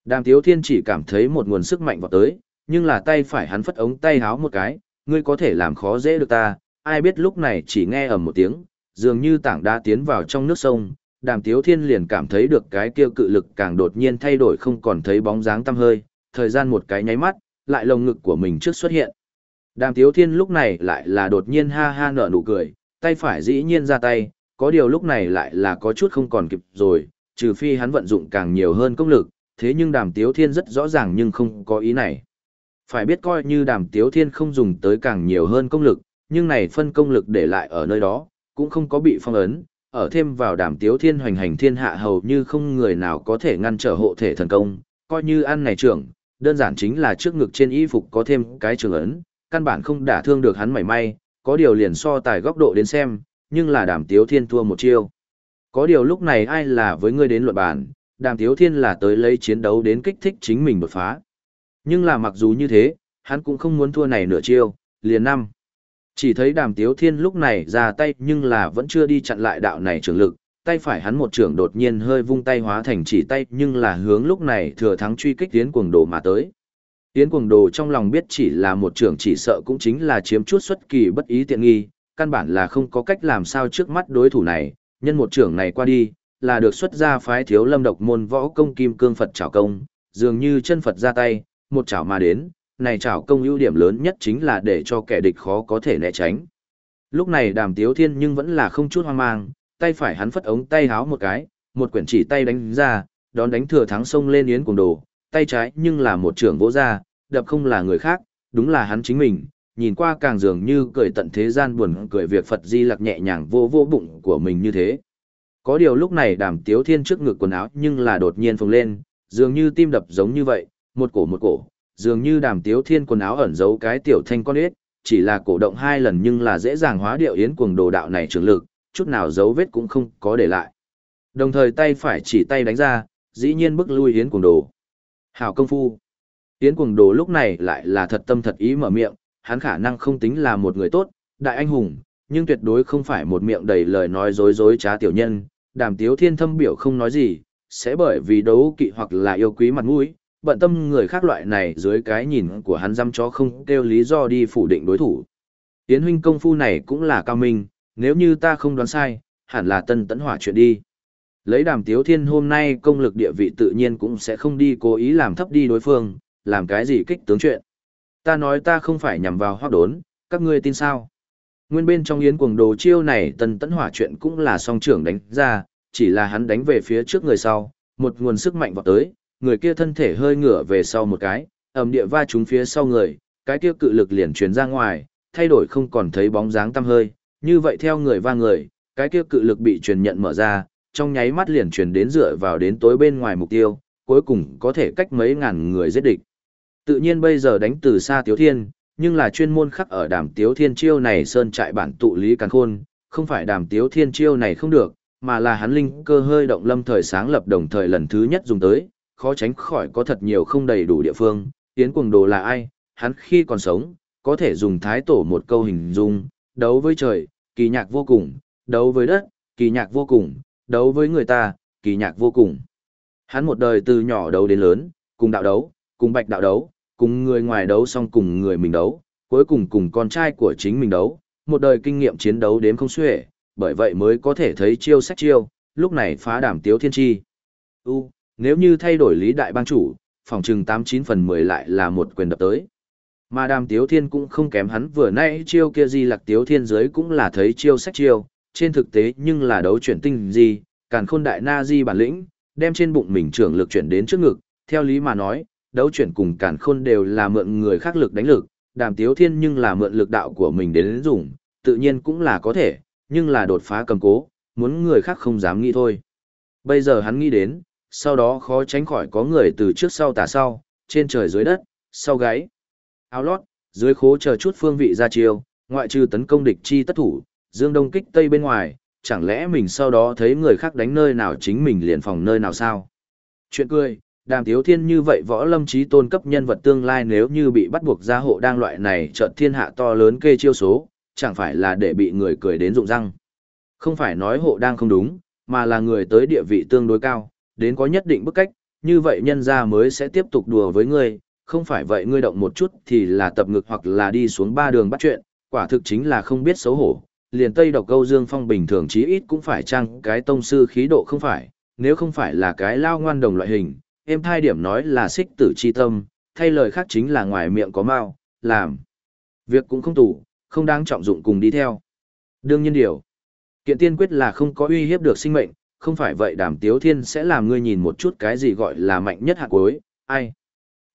Đàm tiếu thiên chỉ cảm thấy một nguồn sức mạnh vào tới, nhưng là tay phải hắn phất ống tay háo một cái, ngươi có thể làm khó dễ được ta, ai biết lúc này chỉ nghe ầm một tiếng, dường như tảng đá tiến vào trong nước sông, đàm tiếu thiên liền cảm thấy được cái kia cự lực càng đột nhiên thay đổi không còn thấy bóng dáng tăm hơi, thời gian một cái nháy mắt, lại lồng ngực của mình trước xuất hiện. Đàm tiếu thiên lúc này lại là đột nhiên ha ha nở nụ cười, tay phải dĩ nhiên ra tay, có điều lúc này lại là có chút không còn kịp rồi, trừ phi hắn vận dụng càng nhiều hơn công lực, thế nhưng đàm tiếu thiên rất rõ ràng nhưng không có ý này. Phải biết coi như đàm tiếu thiên không dùng tới càng nhiều hơn công lực, nhưng này phân công lực để lại ở nơi đó, cũng không có bị phong ấn, ở thêm vào đàm tiếu thiên hoành hành thiên hạ hầu như không người nào có thể ngăn trở hộ thể thần công, coi như ăn này trưởng, đơn giản chính là trước ngực trên y phục có thêm cái trường ấn, căn bản không đả thương được hắn mảy may, có điều liền so tài góc độ đến xem, nhưng là đàm tiếu thiên thua một chiêu. Có điều lúc này ai là với ngươi đến luận bàn, đàm tiếu thiên là tới lấy chiến đấu đến kích thích chính mình đột phá. Nhưng là mặc dù như thế, hắn cũng không muốn thua này nửa chiêu, liền năm. Chỉ thấy đàm tiếu thiên lúc này ra tay nhưng là vẫn chưa đi chặn lại đạo này trường lực, tay phải hắn một trưởng đột nhiên hơi vung tay hóa thành chỉ tay nhưng là hướng lúc này thừa thắng truy kích tiến cuồng đồ mà tới. Tiến cuồng đồ trong lòng biết chỉ là một trưởng chỉ sợ cũng chính là chiếm chút xuất kỳ bất ý tiện nghi, căn bản là không có cách làm sao trước mắt đối thủ này, nhân một trưởng này qua đi, là được xuất ra phái thiếu lâm độc môn võ công kim cương Phật trảo công, dường như chân Phật ra tay, một chảo mà đến, này chảo công ưu điểm lớn nhất chính là để cho kẻ địch khó có thể né tránh. Lúc này đàm tiếu thiên nhưng vẫn là không chút hoang mang, tay phải hắn phất ống tay háo một cái, một quyển chỉ tay đánh ra, đón đánh thừa thắng sông lên yến cuồng đồ, tay trái nhưng là một trưởng vỗ ra, đập không là người khác, đúng là hắn chính mình, nhìn qua càng dường như cười tận thế gian buồn cười việc Phật Di Lặc nhẹ nhàng vô vô bụng của mình như thế. Có điều lúc này đàm tiếu thiên trước ngực quần áo nhưng là đột nhiên phồng lên, dường như tim đập giống như vậy, một cổ một cổ, dường như đàm tiếu thiên quần áo ẩn giấu cái tiểu thanh con ếch, chỉ là cổ động hai lần nhưng là dễ dàng hóa điệu yến cuồng đồ đạo này trường lực, chút nào dấu vết cũng không có để lại. Đồng thời tay phải chỉ tay đánh ra, dĩ nhiên bức lui yến cuồng đồ. Hảo công phu. Yến cuồng đồ lúc này lại là thật tâm thật ý mở miệng, hắn khả năng không tính là một người tốt, đại anh hùng, nhưng tuyệt đối không phải một miệng đầy lời nói dối dối trá tiểu nhân, đàm tiếu thiên thâm biểu không nói gì, sẽ bởi vì đấu kỵ hoặc là yêu quý mặt mũi, bận tâm người khác loại này dưới cái nhìn của hắn dăm chó không kêu lý do đi phủ định đối thủ. Yến huynh công phu này cũng là cao minh, nếu như ta không đoán sai, hẳn là tân tấn hỏa chuyện đi. Lấy đàm tiếu thiên hôm nay công lực địa vị tự nhiên cũng sẽ không đi cố ý làm thấp đi đối phương, làm cái gì kích tướng chuyện. Ta nói ta không phải nhằm vào hoác đốn, các ngươi tin sao? Nguyên bên trong yến cuồng đồ chiêu này tần tẫn hỏa chuyện cũng là song trưởng đánh ra, chỉ là hắn đánh về phía trước người sau, một nguồn sức mạnh vọt tới, người kia thân thể hơi ngửa về sau một cái, ầm địa va trúng phía sau người, cái kia cự lực liền truyền ra ngoài, thay đổi không còn thấy bóng dáng tăm hơi, như vậy theo người va người, cái kia cự lực bị truyền nhận mở ra, trong nháy mắt liền truyền đến dựa vào đến tối bên ngoài mục tiêu, cuối cùng có thể cách mấy ngàn người giết địch. Tự nhiên bây giờ đánh từ xa Tiếu Thiên, nhưng là chuyên môn khắc ở đàm Tiếu Thiên chiêu này sơn trại bản tụ lý càn khôn, không phải đàm Tiếu Thiên chiêu này không được, mà là hắn linh cơ hơi động lâm thời sáng lập đồng thời lần thứ nhất dùng tới, khó tránh khỏi có thật nhiều không đầy đủ địa phương. Yến cuồng đồ là ai? Hắn khi còn sống, có thể dùng thái tổ một câu hình dung, đấu với trời, kỳ nhạc vô cùng, đấu với đất, kỳ nhạc vô cùng, đấu với người ta, kỳ nhạc vô cùng. Hắn một đời từ nhỏ đấu đến lớn, cùng đạo đấu, cùng bạch đạo đấu, cùng người ngoài đấu xong cùng người mình đấu, cuối cùng cùng con trai của chính mình đấu, một đời kinh nghiệm chiến đấu đến không xuể, bởi vậy mới có thể thấy chiêu sách chiêu, lúc này phá đảm tiếu thiên tri. U, nếu như thay đổi lý đại bang chủ, phòng trừng 89 phần 10 lại là một quyền đập tới. Mà đàm tiếu thiên cũng không kém hắn vừa nãy chiêu kia di lạc tiếu thiên giới cũng là thấy chiêu sách chiêu, trên thực tế nhưng là đấu chuyển tinh gì, càn khôn đại na di bản lĩnh, đem trên bụng mình trưởng lực chuyển đến trước ngực, theo lý mà nói, đấu chuyển cùng càn khôn đều là mượn người khác lực đánh lực, đàm tiếu thiên nhưng là mượn lực đạo của mình đến dùng, tự nhiên cũng là có thể, nhưng là đột phá cầm cố, muốn người khác không dám nghĩ thôi. Bây giờ hắn nghĩ đến, sau đó khó tránh khỏi có người từ trước sau tả sau, trên trời dưới đất, sau gáy. Áo lót, dưới khố chờ chút phương vị ra chiêu, ngoại trừ tấn công địch chi tất thủ, dương đông kích tây bên ngoài, chẳng lẽ mình sau đó thấy người khác đánh nơi nào chính mình liền phòng nơi nào sao? Chuyện cười, đàm tiếu thiên như vậy võ lâm trí tôn cấp nhân vật tương lai nếu như bị bắt buộc ra hộ đang loại này trợn thiên hạ to lớn kê chiêu số, chẳng phải là để bị người cười đến rụng răng. Không phải nói hộ đang không đúng, mà là người tới địa vị tương đối cao, đến có nhất định bức cách, như vậy nhân gia mới sẽ tiếp tục đùa với ngươi, không phải vậy ngươi động một chút thì là tập ngực hoặc là đi xuống ba đường bắt chuyện, quả thực chính là không biết xấu hổ. Liền Tây độc câu Dương Phong bình thường chí ít cũng phải chăng cái tông sư khí độ không phải, nếu không phải là cái lao ngoan đồng loại hình, em thai điểm nói là xích tử chi tâm, thay lời khác chính là ngoài miệng có mau, làm. Việc cũng không tủ, không đáng trọng dụng cùng đi theo. Đương nhiên điều, kiện tiên quyết là không có uy hiếp được sinh mệnh, không phải vậy đàm tiếu thiên sẽ làm ngươi nhìn một chút cái gì gọi là mạnh nhất hạt cuối, ai.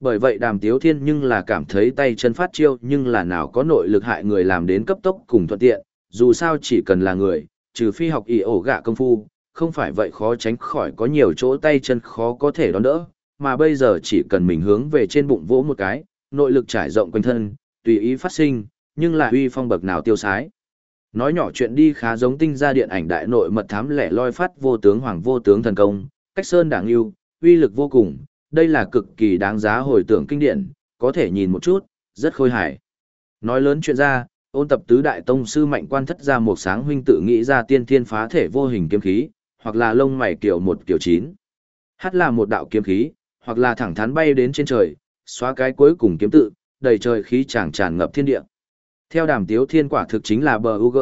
Bởi vậy đàm tiếu thiên nhưng là cảm thấy tay chân phát chiêu nhưng là nào có nội lực hại người làm đến cấp tốc cùng thuận tiện, dù sao chỉ cần là người, trừ phi học y ổ gạ công phu, không phải vậy khó tránh khỏi có nhiều chỗ tay chân khó có thể đón đỡ, mà bây giờ chỉ cần mình hướng về trên bụng vỗ một cái, nội lực trải rộng quanh thân, tùy ý phát sinh, nhưng là uy phong bậc nào tiêu sái. Nói nhỏ chuyện đi khá giống tinh gia điện ảnh đại nội mật thám lẻ loi phát vô tướng hoàng vô tướng thần công, cách sơn đảng yêu, uy lực vô cùng, đây là cực kỳ đáng giá hồi tưởng kinh điển, có thể nhìn một chút, rất khôi hài. Nói lớn chuyện ra, ôn tập tứ đại tông sư mạnh quan thất ra một sáng huynh tự nghĩ ra tiên thiên phá thể vô hình kiếm khí, hoặc là lông mày kiểu một kiểu chín. Hát là một đạo kiếm khí, hoặc là thẳng thắn bay đến trên trời, xóa cái cuối cùng kiếm tự, đầy trời khí tràn tràn ngập thiên địa. Theo đàm tiếu thiên quả thực chính là bờ UG,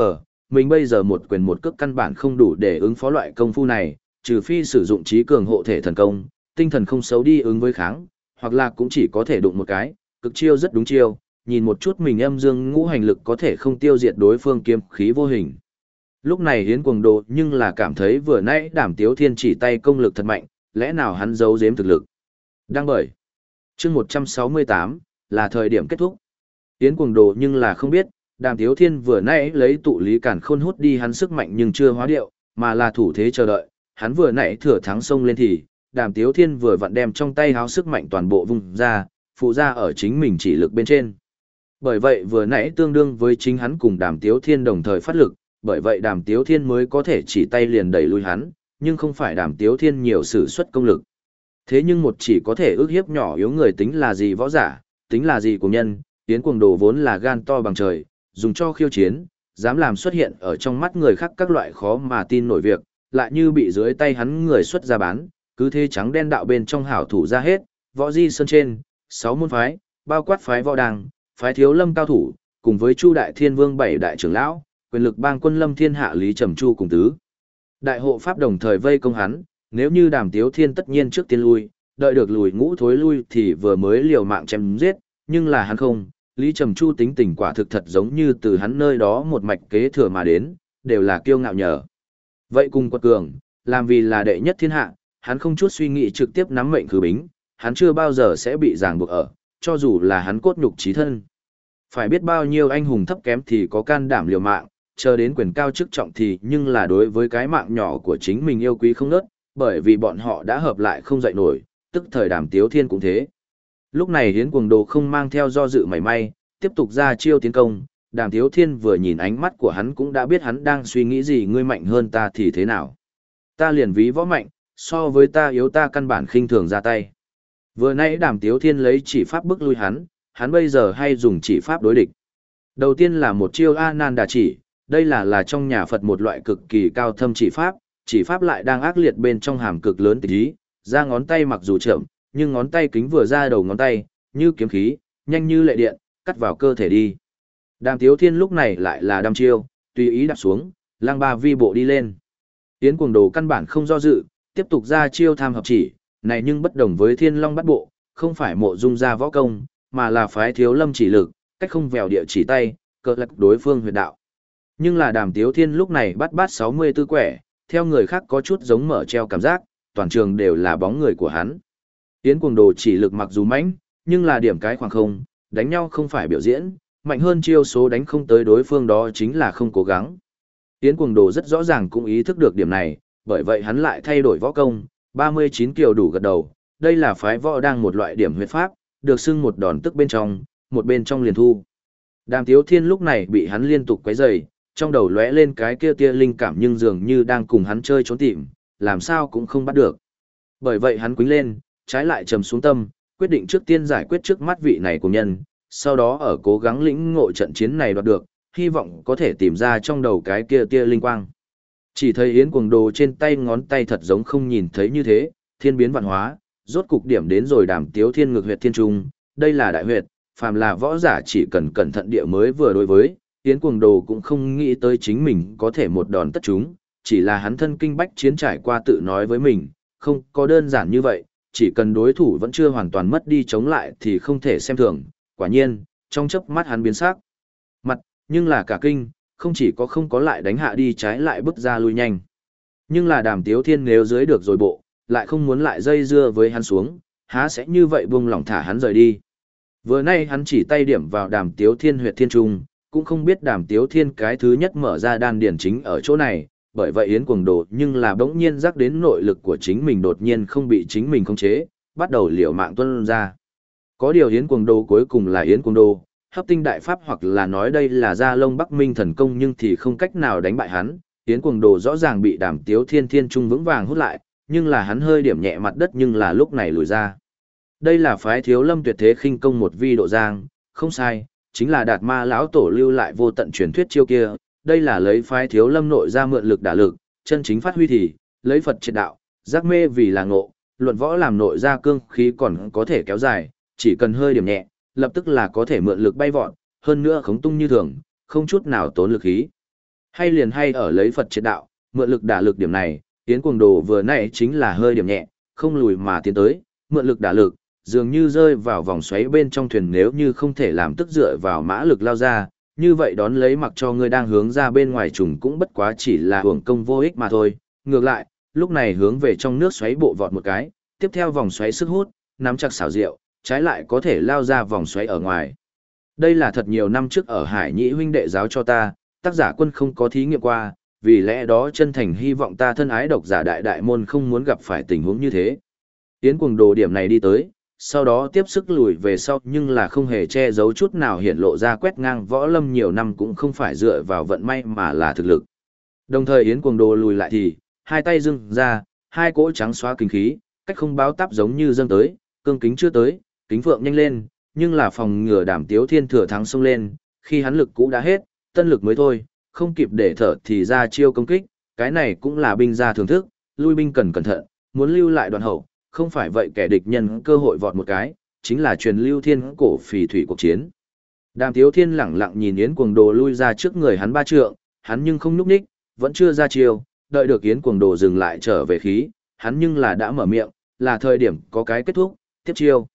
mình bây giờ một quyền một cước căn bản không đủ để ứng phó loại công phu này, trừ phi sử dụng trí cường hộ thể thần công, tinh thần không xấu đi ứng với kháng, hoặc là cũng chỉ có thể đụng một cái, cực chiêu rất đúng chiêu, nhìn một chút mình âm dương ngũ hành lực có thể không tiêu diệt đối phương kiếm khí vô hình. Lúc này hiến cuồng độ nhưng là cảm thấy vừa nãy đảm tiếu thiên chỉ tay công lực thật mạnh, lẽ nào hắn giấu giếm thực lực. Đang bởi. chương 168, là thời điểm kết thúc. Yến cuồng đồ nhưng là không biết, đàm tiếu thiên vừa nãy lấy tụ lý cản khôn hút đi hắn sức mạnh nhưng chưa hóa điệu, mà là thủ thế chờ đợi, hắn vừa nãy thừa thắng sông lên thì, đàm tiếu thiên vừa vặn đem trong tay háo sức mạnh toàn bộ vùng ra, phụ ra ở chính mình chỉ lực bên trên. Bởi vậy vừa nãy tương đương với chính hắn cùng đàm tiếu thiên đồng thời phát lực, bởi vậy đàm tiếu thiên mới có thể chỉ tay liền đẩy lui hắn, nhưng không phải đàm tiếu thiên nhiều sử xuất công lực. Thế nhưng một chỉ có thể ước hiếp nhỏ yếu người tính là gì võ giả, tính là gì của nhân, tiến cuồng đồ vốn là gan to bằng trời, dùng cho khiêu chiến, dám làm xuất hiện ở trong mắt người khác các loại khó mà tin nổi việc, lại như bị dưới tay hắn người xuất ra bán, cứ thế trắng đen đạo bên trong hảo thủ ra hết, võ di sơn trên, sáu môn phái, bao quát phái võ đàng, phái thiếu lâm cao thủ, cùng với Chu Đại Thiên Vương bảy đại trưởng lão, quyền lực bang quân lâm thiên hạ Lý Trầm Chu cùng tứ. Đại hộ pháp đồng thời vây công hắn, nếu như đàm tiếu thiên tất nhiên trước tiên lui, đợi được lùi ngũ thối lui thì vừa mới liều mạng chém giết, nhưng là hắn không, Lý Trầm Chu tính tình quả thực thật giống như từ hắn nơi đó một mạch kế thừa mà đến, đều là kiêu ngạo nhờ. Vậy cùng quật cường, làm vì là đệ nhất thiên hạ, hắn không chút suy nghĩ trực tiếp nắm mệnh khứ bính, hắn chưa bao giờ sẽ bị ràng buộc ở, cho dù là hắn cốt nhục trí thân. Phải biết bao nhiêu anh hùng thấp kém thì có can đảm liều mạng, chờ đến quyền cao chức trọng thì nhưng là đối với cái mạng nhỏ của chính mình yêu quý không nớt, bởi vì bọn họ đã hợp lại không dậy nổi, tức thời đàm tiếu thiên cũng thế. Lúc này hiến cuồng đồ không mang theo do dự mảy may, tiếp tục ra chiêu tiến công, đàm tiếu thiên vừa nhìn ánh mắt của hắn cũng đã biết hắn đang suy nghĩ gì ngươi mạnh hơn ta thì thế nào. Ta liền ví võ mạnh, so với ta yếu ta căn bản khinh thường ra tay. Vừa nãy đàm tiếu thiên lấy chỉ pháp bức lui hắn, hắn bây giờ hay dùng chỉ pháp đối địch. Đầu tiên là một chiêu A Nan Đà chỉ, đây là là trong nhà Phật một loại cực kỳ cao thâm chỉ pháp, chỉ pháp lại đang ác liệt bên trong hàm cực lớn tịch ý, ra ngón tay mặc dù chậm, nhưng ngón tay kính vừa ra đầu ngón tay, như kiếm khí, nhanh như lệ điện, cắt vào cơ thể đi. Đàm Tiếu Thiên lúc này lại là đam chiêu, tùy ý đặt xuống, lang ba vi bộ đi lên. Tiến cuồng đồ căn bản không do dự, tiếp tục ra chiêu tham hợp chỉ, này nhưng bất đồng với Thiên Long bắt bộ, không phải mộ dung ra võ công, mà là phái thiếu lâm chỉ lực, cách không vèo địa chỉ tay, cờ lạc đối phương huyệt đạo. Nhưng là đàm tiếu thiên lúc này bắt bát 64 quẻ, theo người khác có chút giống mở treo cảm giác, toàn trường đều là bóng người của hắn. Yến cuồng đồ chỉ lực mặc dù mạnh, nhưng là điểm cái khoảng không, đánh nhau không phải biểu diễn, mạnh hơn chiêu số đánh không tới đối phương đó chính là không cố gắng. Yến cuồng đồ rất rõ ràng cũng ý thức được điểm này, bởi vậy hắn lại thay đổi võ công, 39 kiều đủ gật đầu, đây là phái võ đang một loại điểm huyết pháp, được xưng một đòn tức bên trong, một bên trong liền thu. Đàm Tiếu Thiên lúc này bị hắn liên tục quấy rầy, trong đầu lóe lên cái kia tia linh cảm nhưng dường như đang cùng hắn chơi trốn tìm, làm sao cũng không bắt được. Bởi vậy hắn quính lên, trái lại trầm xuống tâm, quyết định trước tiên giải quyết trước mắt vị này của nhân, sau đó ở cố gắng lĩnh ngộ trận chiến này đoạt được, hy vọng có thể tìm ra trong đầu cái kia tia linh quang. Chỉ thấy Yến cuồng đồ trên tay ngón tay thật giống không nhìn thấy như thế, thiên biến vạn hóa, rốt cục điểm đến rồi đàm tiếu thiên ngược huyệt thiên trung, đây là đại huyệt, phàm là võ giả chỉ cần cẩn thận địa mới vừa đối với, Yến cuồng đồ cũng không nghĩ tới chính mình có thể một đòn tất chúng, chỉ là hắn thân kinh bách chiến trải qua tự nói với mình, không có đơn giản như vậy, chỉ cần đối thủ vẫn chưa hoàn toàn mất đi chống lại thì không thể xem thường, quả nhiên, trong chớp mắt hắn biến sắc. Mặt, nhưng là cả kinh, không chỉ có không có lại đánh hạ đi trái lại bước ra lui nhanh. Nhưng là đàm tiếu thiên nếu dưới được rồi bộ, lại không muốn lại dây dưa với hắn xuống, há sẽ như vậy buông lỏng thả hắn rời đi. Vừa nay hắn chỉ tay điểm vào đàm tiếu thiên huyệt thiên trung, cũng không biết đàm tiếu thiên cái thứ nhất mở ra đan điển chính ở chỗ này, bởi vậy Yến cuồng đồ nhưng là bỗng nhiên rắc đến nội lực của chính mình đột nhiên không bị chính mình khống chế, bắt đầu liều mạng tuân ra. Có điều Yến cuồng đồ cuối cùng là Yến cuồng đồ, hấp tinh đại pháp hoặc là nói đây là gia lông bắc minh thần công nhưng thì không cách nào đánh bại hắn, Yến cuồng đồ rõ ràng bị đàm tiếu thiên thiên trung vững vàng hút lại, nhưng là hắn hơi điểm nhẹ mặt đất nhưng là lúc này lùi ra. Đây là phái thiếu lâm tuyệt thế khinh công một vi độ giang, không sai, chính là đạt ma lão tổ lưu lại vô tận truyền thuyết chiêu kia, đây là lấy phái thiếu lâm nội ra mượn lực đả lực, chân chính phát huy thì, lấy Phật triệt đạo, giác mê vì là ngộ, luận võ làm nội ra cương khí còn có thể kéo dài, chỉ cần hơi điểm nhẹ, lập tức là có thể mượn lực bay vọt, hơn nữa khống tung như thường, không chút nào tốn lực khí. Hay liền hay ở lấy Phật triệt đạo, mượn lực đả lực điểm này, tiến cuồng đồ vừa nãy chính là hơi điểm nhẹ, không lùi mà tiến tới, mượn lực đả lực, dường như rơi vào vòng xoáy bên trong thuyền nếu như không thể làm tức dựa vào mã lực lao ra, như vậy đón lấy mặc cho ngươi đang hướng ra bên ngoài trùng cũng bất quá chỉ là hưởng công vô ích mà thôi. Ngược lại, lúc này hướng về trong nước xoáy bộ vọt một cái, tiếp theo vòng xoáy sức hút, nắm chặt xảo rượu, trái lại có thể lao ra vòng xoáy ở ngoài. Đây là thật nhiều năm trước ở Hải Nhĩ huynh đệ giáo cho ta, tác giả quân không có thí nghiệm qua, vì lẽ đó chân thành hy vọng ta thân ái độc giả đại đại môn không muốn gặp phải tình huống như thế. Tiến cuồng đồ điểm này đi tới, sau đó tiếp sức lùi về sau nhưng là không hề che giấu chút nào hiện lộ ra quét ngang võ lâm nhiều năm cũng không phải dựa vào vận may mà là thực lực. Đồng thời Yến cuồng đồ lùi lại thì, hai tay dưng ra, hai cỗ trắng xóa kinh khí, cách không báo táp giống như dâng tới, cương kính chưa tới, kính phượng nhanh lên, nhưng là phòng ngừa đảm tiếu thiên thừa thắng xông lên, khi hắn lực cũ đã hết, tân lực mới thôi, không kịp để thở thì ra chiêu công kích, cái này cũng là binh gia thưởng thức, lui binh cần cẩn thận, muốn lưu lại đoàn hậu, không phải vậy kẻ địch nhân cơ hội vọt một cái, chính là truyền lưu thiên cổ phì thủy cuộc chiến. Đàm Tiếu Thiên lẳng lặng nhìn Yến Cuồng Đồ lui ra trước người hắn ba trượng, hắn nhưng không núp ních, vẫn chưa ra chiêu, đợi được Yến Cuồng Đồ dừng lại trở về khí, hắn nhưng là đã mở miệng, là thời điểm có cái kết thúc, tiếp chiêu.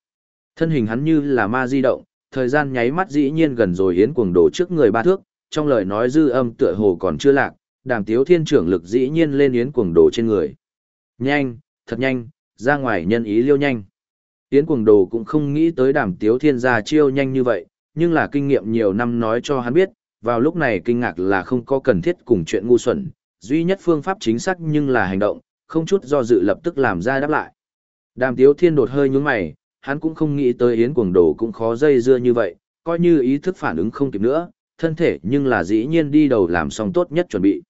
Thân hình hắn như là ma di động, thời gian nháy mắt dĩ nhiên gần rồi Yến Cuồng Đồ trước người ba thước, trong lời nói dư âm tựa hồ còn chưa lạc, Đàm Tiếu Thiên trưởng lực dĩ nhiên lên Yến Cuồng Đồ trên người. Nhanh, thật nhanh, ra ngoài nhân ý liêu nhanh. Yến Cuồng Đồ cũng không nghĩ tới Đàm Tiếu Thiên ra chiêu nhanh như vậy, nhưng là kinh nghiệm nhiều năm nói cho hắn biết, vào lúc này kinh ngạc là không có cần thiết cùng chuyện ngu xuẩn, duy nhất phương pháp chính xác nhưng là hành động, không chút do dự lập tức làm ra đáp lại. Đàm Tiếu Thiên đột hơi nhướng mày, hắn cũng không nghĩ tới Yến Cuồng Đồ cũng khó dây dưa như vậy, coi như ý thức phản ứng không kịp nữa, thân thể nhưng là dĩ nhiên đi đầu làm xong tốt nhất chuẩn bị.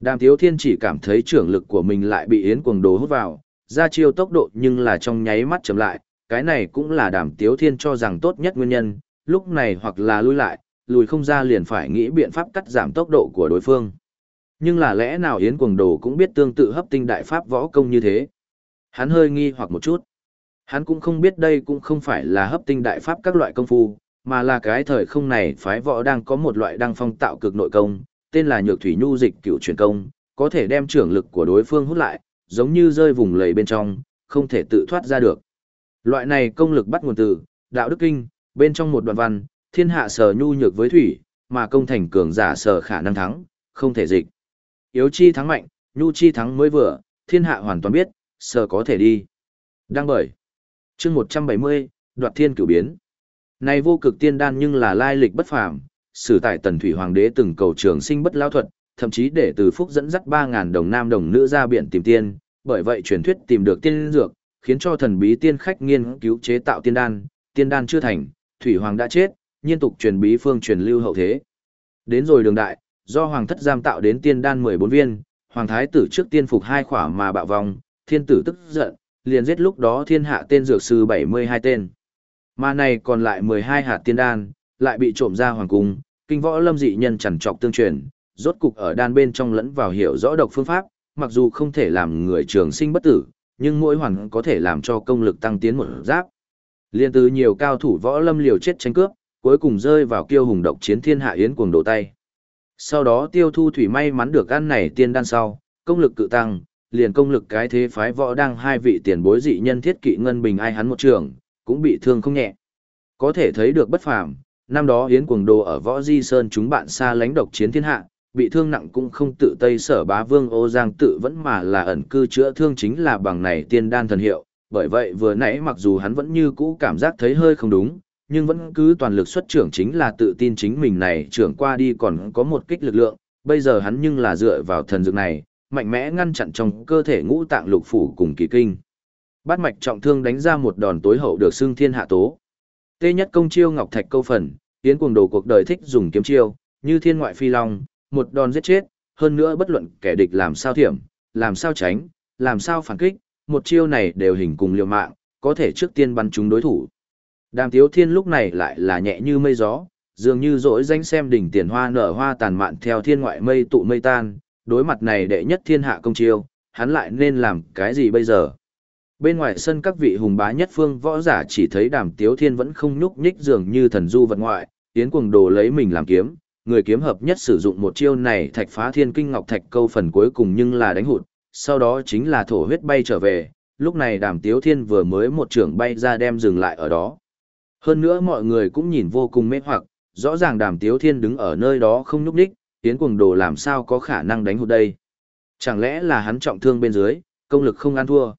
Đàm Tiếu Thiên chỉ cảm thấy trưởng lực của mình lại bị Yến Cuồng Đồ hút vào, ra chiêu tốc độ nhưng là trong nháy mắt chậm lại, cái này cũng là Đàm Tiếu Thiên cho rằng tốt nhất nguyên nhân, lúc này hoặc là lui lại, lùi không ra liền phải nghĩ biện pháp cắt giảm tốc độ của đối phương. Nhưng là lẽ nào Yến Quần Đồ cũng biết tương tự hấp tinh đại pháp võ công như thế? Hắn hơi nghi hoặc một chút. Hắn cũng không biết đây cũng không phải là hấp tinh đại pháp các loại công phu, mà là cái thời không này phái võ đang có một loại đăng phong tạo cực nội công, tên là nhược thủy nhu dịch cựu truyền công, có thể đem trưởng lực của đối phương hút lại, giống như rơi vùng lầy bên trong, không thể tự thoát ra được. Loại này công lực bắt nguồn từ đạo đức kinh, bên trong một đoạn văn, thiên hạ sở nhu nhược với thủy, mà công thành cường giả sở khả năng thắng, không thể dịch. Yếu chi thắng mạnh, nhu chi thắng mới vừa, thiên hạ hoàn toàn biết, sở có thể đi. Đăng bởi. chương 170, đoạt thiên cửu biến. Này vô cực tiên đan nhưng là lai lịch bất phàm, sử tại tần thủy hoàng đế từng cầu trường sinh bất lao thuật, thậm chí để từ phúc dẫn dắt 3.000 đồng nam đồng nữ ra biển tìm tiên, bởi vậy truyền thuyết tìm được tiên dược, khiến cho thần bí tiên khách nghiên cứu chế tạo tiên đan, tiên đan chưa thành, thủy hoàng đã chết, nhiên tục truyền bí phương truyền lưu hậu thế. Đến rồi đường đại, do hoàng thất giam tạo đến tiên đan 14 viên, hoàng thái tử trước tiên phục hai khỏa mà bạo vong, thiên tử tức giận, liền giết lúc đó thiên hạ tên dược sư 72 tên. Mà này còn lại 12 hạt tiên đan, lại bị trộm ra hoàng cung, kinh võ lâm dị nhân chẳng trọc tương truyền, rốt cục ở đan bên trong lẫn vào hiểu rõ độc phương pháp, mặc dù không thể làm người trường sinh bất tử, nhưng mỗi hoàn có thể làm cho công lực tăng tiến một giáp. Liên từ nhiều cao thủ võ lâm liều chết tranh cướp, cuối cùng rơi vào kiêu hùng độc chiến thiên hạ yến cuồng đổ tay. Sau đó tiêu thu thủy may mắn được ăn này tiên đan sau, công lực cự tăng, liền công lực cái thế phái võ đang hai vị tiền bối dị nhân thiết kỵ ngân bình ai hắn một trường, cũng bị thương không nhẹ. Có thể thấy được bất phàm, năm đó Yến Cuồng Đồ ở Võ Di Sơn chúng bạn xa lánh độc chiến thiên hạ, bị thương nặng cũng không tự Tây Sở Bá Vương Ô Giang tự vẫn mà là ẩn cư chữa thương chính là bằng này tiên đan thần hiệu, bởi vậy vừa nãy mặc dù hắn vẫn như cũ cảm giác thấy hơi không đúng, nhưng vẫn cứ toàn lực xuất trưởng chính là tự tin chính mình này trưởng qua đi còn có một kích lực lượng, bây giờ hắn nhưng là dựa vào thần dược này, mạnh mẽ ngăn chặn trong cơ thể ngũ tạng lục phủ cùng kỳ kinh. Bát mạch trọng thương đánh ra một đòn tối hậu được xưng thiên hạ tố. Tê nhất công chiêu ngọc thạch câu phần, tiến cuồng đồ cuộc đời thích dùng kiếm chiêu, như thiên ngoại phi long, một đòn giết chết, hơn nữa bất luận kẻ địch làm sao thiểm, làm sao tránh, làm sao phản kích, một chiêu này đều hình cùng liều mạng, có thể trước tiên bắn trúng đối thủ. Đàm Tiếu Thiên lúc này lại là nhẹ như mây gió, dường như dỗi danh xem đỉnh tiền hoa nở hoa tàn mạn theo thiên ngoại mây tụ mây tan, đối mặt này đệ nhất thiên hạ công chiêu, hắn lại nên làm cái gì bây giờ? Bên ngoài sân các vị hùng bá nhất phương võ giả chỉ thấy đàm tiếu thiên vẫn không nhúc nhích dường như thần du vật ngoại, tiến cuồng đồ lấy mình làm kiếm, người kiếm hợp nhất sử dụng một chiêu này thạch phá thiên kinh ngọc thạch câu phần cuối cùng nhưng là đánh hụt, sau đó chính là thổ huyết bay trở về, lúc này đàm tiếu thiên vừa mới một trưởng bay ra đem dừng lại ở đó. Hơn nữa mọi người cũng nhìn vô cùng mê hoặc, rõ ràng đàm tiếu thiên đứng ở nơi đó không nhúc đích, tiến cuồng đồ làm sao có khả năng đánh hụt đây. Chẳng lẽ là hắn trọng thương bên dưới, công lực không ăn thua.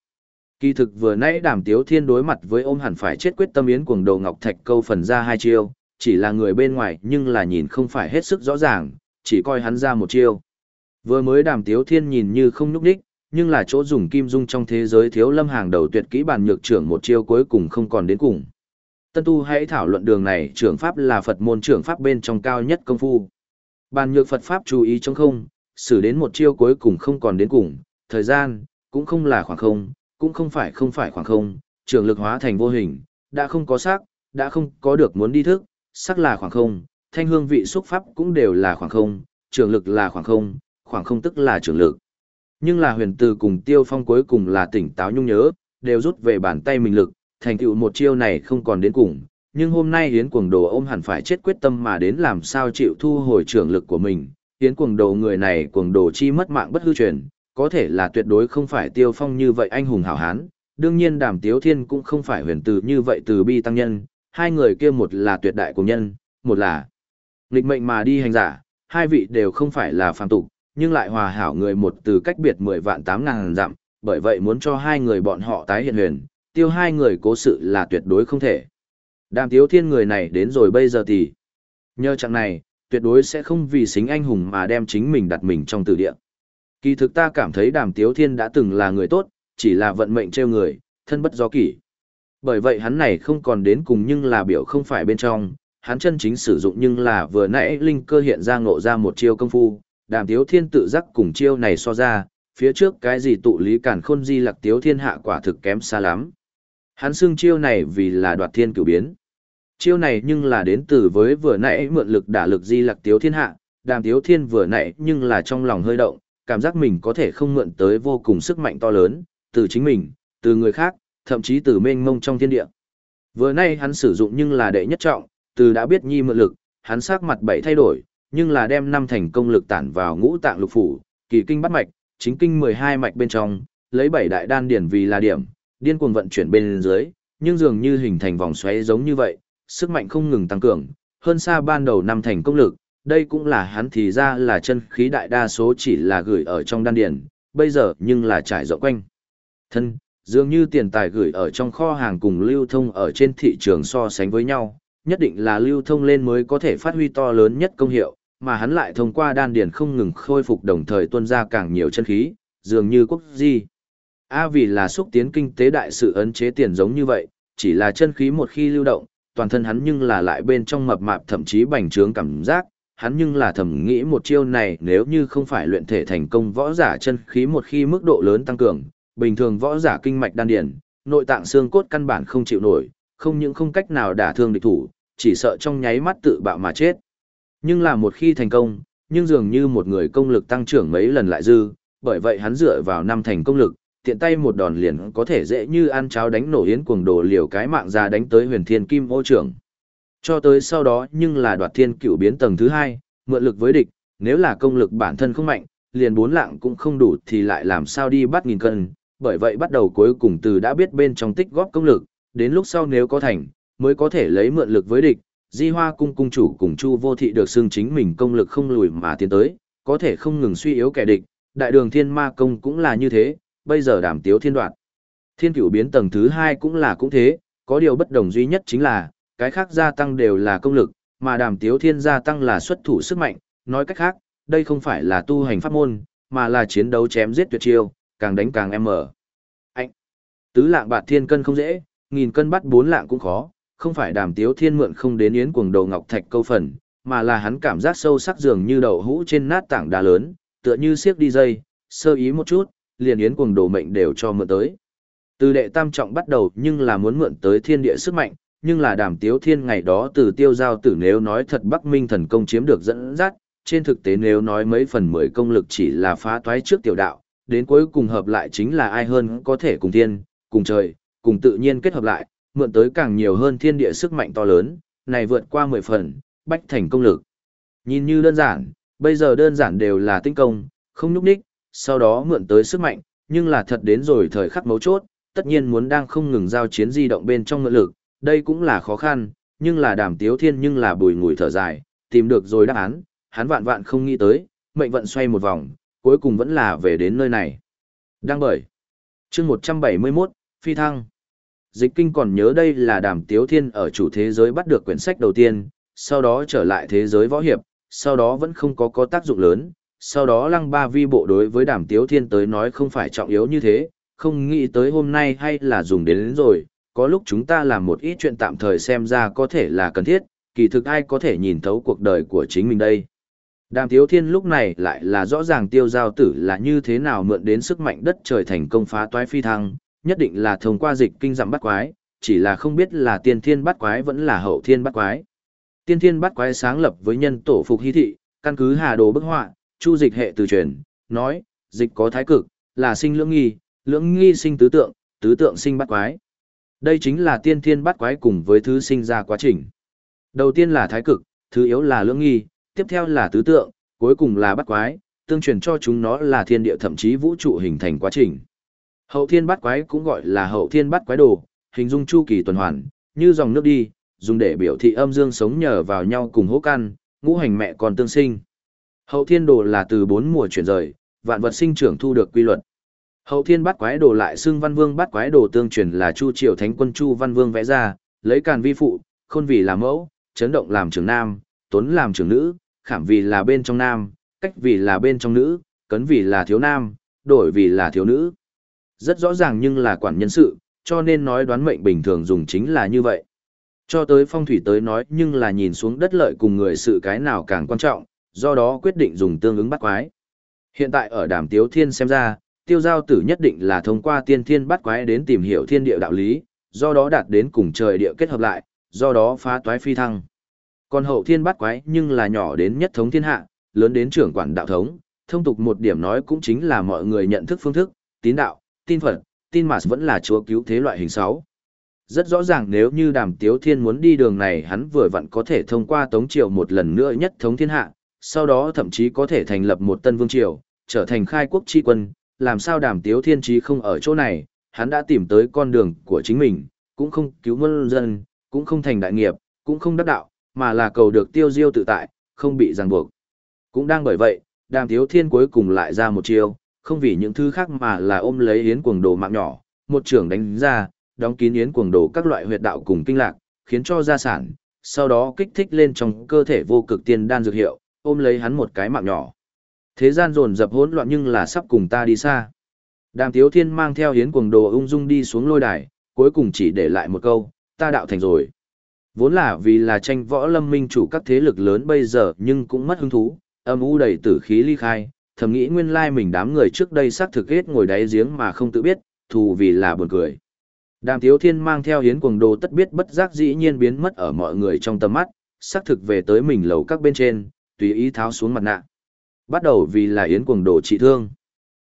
Kỳ thực vừa nãy đàm tiếu thiên đối mặt với ôm hẳn phải chết quyết tâm yến cuồng Đồ ngọc thạch câu phần ra hai chiêu, chỉ là người bên ngoài nhưng là nhìn không phải hết sức rõ ràng, chỉ coi hắn ra một chiêu. Vừa mới đàm tiếu thiên nhìn như không nhúc đích, nhưng là chỗ dùng kim dung trong thế giới thiếu lâm hàng đầu tuyệt kỹ bàn nhược trưởng một chiêu cuối cùng không còn đến cùng. Tân tu hãy thảo luận đường này trưởng pháp là Phật môn trưởng pháp bên trong cao nhất công phu. Bàn nhược Phật pháp chú ý trong không, xử đến một chiêu cuối cùng không còn đến cùng, thời gian, cũng không là khoảng không, cũng không phải không phải khoảng không, trường lực hóa thành vô hình, đã không có xác đã không có được muốn đi thức, sắc là khoảng không, thanh hương vị xúc pháp cũng đều là khoảng không, trường lực là khoảng không, khoảng không tức là trường lực. Nhưng là huyền từ cùng tiêu phong cuối cùng là tỉnh táo nhung nhớ, đều rút về bàn tay mình lực, thành tựu một chiêu này không còn đến cùng. Nhưng hôm nay Yến Cuồng Đồ ôm hẳn phải chết quyết tâm mà đến làm sao chịu thu hồi trưởng lực của mình. Yến Cuồng Đồ người này Cuồng Đồ chi mất mạng bất hư truyền, có thể là tuyệt đối không phải tiêu phong như vậy anh hùng hảo hán. Đương nhiên đàm tiếu thiên cũng không phải huyền từ như vậy từ bi tăng nhân, hai người kia một là tuyệt đại của nhân, một là nghịch mệnh mà đi hành giả, hai vị đều không phải là phàm tục, nhưng lại hòa hảo người một từ cách biệt 10 vạn 8 ngàn dặm, bởi vậy muốn cho hai người bọn họ tái hiện huyền, tiêu hai người cố sự là tuyệt đối không thể. Đàm tiếu thiên người này đến rồi bây giờ thì, nhờ chẳng này, tuyệt đối sẽ không vì xính anh hùng mà đem chính mình đặt mình trong tử địa. Kỳ thực ta cảm thấy đàm tiếu thiên đã từng là người tốt, chỉ là vận mệnh treo người, thân bất do kỷ. Bởi vậy hắn này không còn đến cùng nhưng là biểu không phải bên trong, hắn chân chính sử dụng nhưng là vừa nãy linh cơ hiện ra ngộ ra một chiêu công phu, đàm tiếu thiên tự giác cùng chiêu này so ra, phía trước cái gì tụ lý cản khôn di lặc tiếu thiên hạ quả thực kém xa lắm. Hắn xưng chiêu này vì là đoạt thiên cửu biến. Chiêu này nhưng là đến từ với vừa nãy mượn lực đả lực di lặc tiếu thiên hạ, đàm tiếu thiên vừa nãy nhưng là trong lòng hơi động, cảm giác mình có thể không mượn tới vô cùng sức mạnh to lớn, từ chính mình, từ người khác, thậm chí từ mênh mông trong thiên địa. Vừa nay hắn sử dụng nhưng là đệ nhất trọng, từ đã biết nhi mượn lực, hắn sắc mặt bảy thay đổi, nhưng là đem năm thành công lực tản vào ngũ tạng lục phủ, kỳ kinh bắt mạch, chính kinh 12 mạch bên trong, lấy bảy đại đan điển vì là điểm, điên cuồng vận chuyển bên dưới, nhưng dường như hình thành vòng xoáy giống như vậy, sức mạnh không ngừng tăng cường, hơn xa ban đầu năm thành công lực, đây cũng là hắn thì ra là chân khí đại đa số chỉ là gửi ở trong đan điển, bây giờ nhưng là trải rộng quanh. Thân, dường như tiền tài gửi ở trong kho hàng cùng lưu thông ở trên thị trường so sánh với nhau, nhất định là lưu thông lên mới có thể phát huy to lớn nhất công hiệu, mà hắn lại thông qua đan điền không ngừng khôi phục đồng thời tuôn ra càng nhiều chân khí, dường như quốc di. A vì là xúc tiến kinh tế đại sự ấn chế tiền giống như vậy, chỉ là chân khí một khi lưu động, toàn thân hắn nhưng là lại bên trong mập mạp thậm chí bành trướng cảm giác, hắn nhưng là thầm nghĩ một chiêu này nếu như không phải luyện thể thành công võ giả chân khí một khi mức độ lớn tăng cường, bình thường võ giả kinh mạch đan điền, nội tạng xương cốt căn bản không chịu nổi, không những không cách nào đả thương địch thủ, chỉ sợ trong nháy mắt tự bạo mà chết. Nhưng là một khi thành công, nhưng dường như một người công lực tăng trưởng mấy lần lại dư, bởi vậy hắn dựa vào năm thành công lực, tiện tay một đòn liền có thể dễ như ăn cháo đánh nổ yến cuồng đồ liều cái mạng ra đánh tới huyền thiên kim ô trưởng. Cho tới sau đó nhưng là đoạt thiên cựu biến tầng thứ hai, mượn lực với địch, nếu là công lực bản thân không mạnh, liền bốn lạng cũng không đủ thì lại làm sao đi bắt nghìn cân, bởi vậy bắt đầu cuối cùng từ đã biết bên trong tích góp công lực, đến lúc sau nếu có thành, mới có thể lấy mượn lực với địch, di hoa cung cung chủ cùng chu vô thị được xưng chính mình công lực không lùi mà tiến tới, có thể không ngừng suy yếu kẻ địch, đại đường thiên ma công cũng là như thế, bây giờ đàm tiếu thiên đoạn. Thiên cửu biến tầng thứ hai cũng là cũng thế, có điều bất đồng duy nhất chính là, cái khác gia tăng đều là công lực, mà đàm tiếu thiên gia tăng là xuất thủ sức mạnh, nói cách khác, đây không phải là tu hành pháp môn, mà là chiến đấu chém giết tuyệt chiêu, càng đánh càng em mở. Anh, tứ lạng bạt thiên cân không dễ, nghìn cân bắt bốn lạng cũng khó, không phải đàm tiếu thiên mượn không đến yến cuồng đầu ngọc thạch câu phần, mà là hắn cảm giác sâu sắc dường như đầu hũ trên nát tảng đá lớn, tựa như siếc đi dây, sơ ý một chút, liền yến cuồng đồ mệnh đều cho mượn tới. Từ đệ tam trọng bắt đầu nhưng là muốn mượn tới thiên địa sức mạnh, nhưng là đàm tiếu thiên ngày đó từ tiêu giao tử nếu nói thật Bắc Minh thần công chiếm được dẫn dắt, trên thực tế nếu nói mấy phần mười công lực chỉ là phá toái trước tiểu đạo, đến cuối cùng hợp lại chính là ai hơn có thể cùng thiên, cùng trời, cùng tự nhiên kết hợp lại, mượn tới càng nhiều hơn thiên địa sức mạnh to lớn, này vượt qua 10 phần, bách thành công lực. Nhìn như đơn giản, bây giờ đơn giản đều là tinh công, không nhúc đích, sau đó mượn tới sức mạnh, nhưng là thật đến rồi thời khắc mấu chốt, tất nhiên muốn đang không ngừng giao chiến di động bên trong mượn lực, đây cũng là khó khăn, nhưng là đàm tiếu thiên nhưng là bùi ngùi thở dài, tìm được rồi đáp án, hắn vạn vạn không nghĩ tới, mệnh vận xoay một vòng, cuối cùng vẫn là về đến nơi này. Đang bởi. chương 171, Phi Thăng. Dịch kinh còn nhớ đây là đàm tiếu thiên ở chủ thế giới bắt được quyển sách đầu tiên, sau đó trở lại thế giới võ hiệp, sau đó vẫn không có có tác dụng lớn, sau đó lăng ba vi bộ đối với đàm tiếu thiên tới nói không phải trọng yếu như thế, không nghĩ tới hôm nay hay là dùng đến, đến rồi, có lúc chúng ta làm một ít chuyện tạm thời xem ra có thể là cần thiết, kỳ thực ai có thể nhìn thấu cuộc đời của chính mình đây. Đàm Tiếu Thiên lúc này lại là rõ ràng tiêu giao tử là như thế nào mượn đến sức mạnh đất trời thành công phá toái phi thăng, nhất định là thông qua dịch kinh giảm bắt quái, chỉ là không biết là tiên thiên bắt quái vẫn là hậu thiên bắt quái. Tiên thiên bắt quái sáng lập với nhân tổ phục hy thị, căn cứ hà đồ bức họa, chu dịch hệ từ truyền, nói, dịch có thái cực, là sinh lưỡng nghi, lưỡng nghi sinh tứ tượng, tứ tượng sinh bắt quái. Đây chính là tiên thiên bắt quái cùng với thứ sinh ra quá trình. Đầu tiên là thái cực, thứ yếu là lưỡng nghi, tiếp theo là tứ tượng, cuối cùng là bắt quái, tương truyền cho chúng nó là thiên địa thậm chí vũ trụ hình thành quá trình. Hậu thiên bắt quái cũng gọi là hậu thiên bắt quái đồ, hình dung chu kỳ tuần hoàn, như dòng nước đi, dùng để biểu thị âm dương sống nhờ vào nhau cùng hố căn, ngũ hành mẹ còn tương sinh. Hậu thiên đồ là từ bốn mùa chuyển rời, vạn vật sinh trưởng thu được quy luật. Hậu thiên bắt quái đồ lại xưng văn vương bắt quái đồ tương truyền là chu triều thánh quân chu văn vương vẽ ra, lấy càn vi phụ, khôn vì làm mẫu, chấn động làm trưởng nam, tuấn làm trưởng nữ, khảm vì là bên trong nam, cách vì là bên trong nữ, cấn vì là thiếu nam, đổi vì là thiếu nữ. Rất rõ ràng nhưng là quản nhân sự, cho nên nói đoán mệnh bình thường dùng chính là như vậy. Cho tới phong thủy tới nói nhưng là nhìn xuống đất lợi cùng người sự cái nào càng quan trọng, do đó quyết định dùng tương ứng bắt quái. Hiện tại ở đàm tiếu thiên xem ra, tiêu giao tử nhất định là thông qua tiên thiên bắt quái đến tìm hiểu thiên địa đạo lý, do đó đạt đến cùng trời địa kết hợp lại, do đó phá toái phi thăng. Còn hậu thiên bắt quái nhưng là nhỏ đến nhất thống thiên hạ, lớn đến trưởng quản đạo thống, thông tục một điểm nói cũng chính là mọi người nhận thức phương thức, tín đạo, tin Phật, tin mà vẫn là chúa cứu thế loại hình sáu. Rất rõ ràng nếu như đàm tiếu thiên muốn đi đường này hắn vừa vặn có thể thông qua tống triều một lần nữa nhất thống thiên hạ, sau đó thậm chí có thể thành lập một tân vương triều, trở thành khai quốc tri quân, làm sao đàm tiếu thiên trí không ở chỗ này, hắn đã tìm tới con đường của chính mình, cũng không cứu muôn dân, cũng không thành đại nghiệp, cũng không đắc đạo, mà là cầu được tiêu diêu tự tại, không bị ràng buộc. Cũng đang bởi vậy, đàm thiếu thiên cuối cùng lại ra một chiêu, không vì những thứ khác mà là ôm lấy yến cuồng đồ mạng nhỏ, một trưởng đánh ra, đóng kín yến cuồng đồ các loại huyệt đạo cùng kinh lạc, khiến cho gia sản, sau đó kích thích lên trong cơ thể vô cực tiên đan dược hiệu, ôm lấy hắn một cái mạng nhỏ. Thế gian dồn dập hỗn loạn nhưng là sắp cùng ta đi xa. Đàm Tiếu Thiên mang theo hiến cuồng đồ ung dung đi xuống lôi đài, cuối cùng chỉ để lại một câu, ta đạo thành rồi. Vốn là vì là tranh võ lâm minh chủ các thế lực lớn bây giờ nhưng cũng mất hứng thú, âm u đầy tử khí ly khai, thầm nghĩ nguyên lai mình đám người trước đây xác thực hết ngồi đáy giếng mà không tự biết, thù vì là buồn cười. Đàm Tiếu Thiên mang theo hiến cuồng đồ tất biết bất giác dĩ nhiên biến mất ở mọi người trong tầm mắt, xác thực về tới mình lầu các bên trên, tùy ý tháo xuống mặt nạ. Bắt đầu vì là Yến Cuồng Đồ trị thương.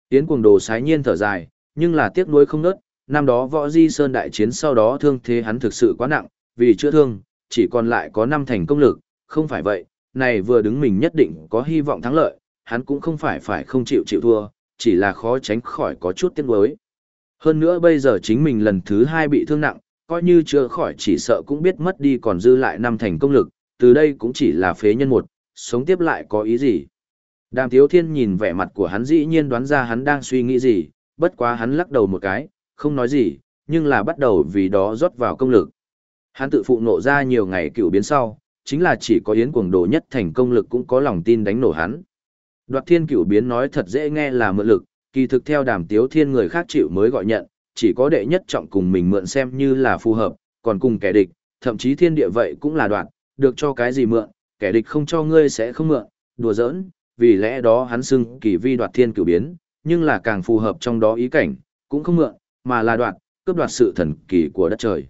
Yến Cuồng Đồ sái nhiên thở dài, nhưng là tiếc nuối không nớt, năm đó võ di sơn đại chiến sau đó thương thế hắn thực sự quá nặng, vì chữa thương, chỉ còn lại có năm thành công lực, không phải vậy, này vừa đứng mình nhất định có hy vọng thắng lợi, hắn cũng không phải phải không chịu chịu thua, chỉ là khó tránh khỏi có chút tiếc nuối. Hơn nữa bây giờ chính mình lần thứ hai bị thương nặng, coi như chưa khỏi chỉ sợ cũng biết mất đi còn dư lại năm thành công lực, từ đây cũng chỉ là phế nhân một, sống tiếp lại có ý gì. Đàm Tiếu Thiên nhìn vẻ mặt của hắn dĩ nhiên đoán ra hắn đang suy nghĩ gì, bất quá hắn lắc đầu một cái, không nói gì, nhưng là bắt đầu vì đó rót vào công lực. Hắn tự phụ nộ ra nhiều ngày cựu biến sau, chính là chỉ có yến cuồng đồ nhất thành công lực cũng có lòng tin đánh nổ hắn. Đoạt thiên cựu biến nói thật dễ nghe là mượn lực, kỳ thực theo đàm tiếu thiên người khác chịu mới gọi nhận, chỉ có đệ nhất trọng cùng mình mượn xem như là phù hợp, còn cùng kẻ địch, thậm chí thiên địa vậy cũng là đoạt, được cho cái gì mượn, kẻ địch không cho ngươi sẽ không mượn, đùa giỡn, vì lẽ đó hắn xưng kỳ vi đoạt thiên cửu biến, nhưng là càng phù hợp trong đó ý cảnh, cũng không mượn, mà là đoạt, cướp đoạt sự thần kỳ của đất trời.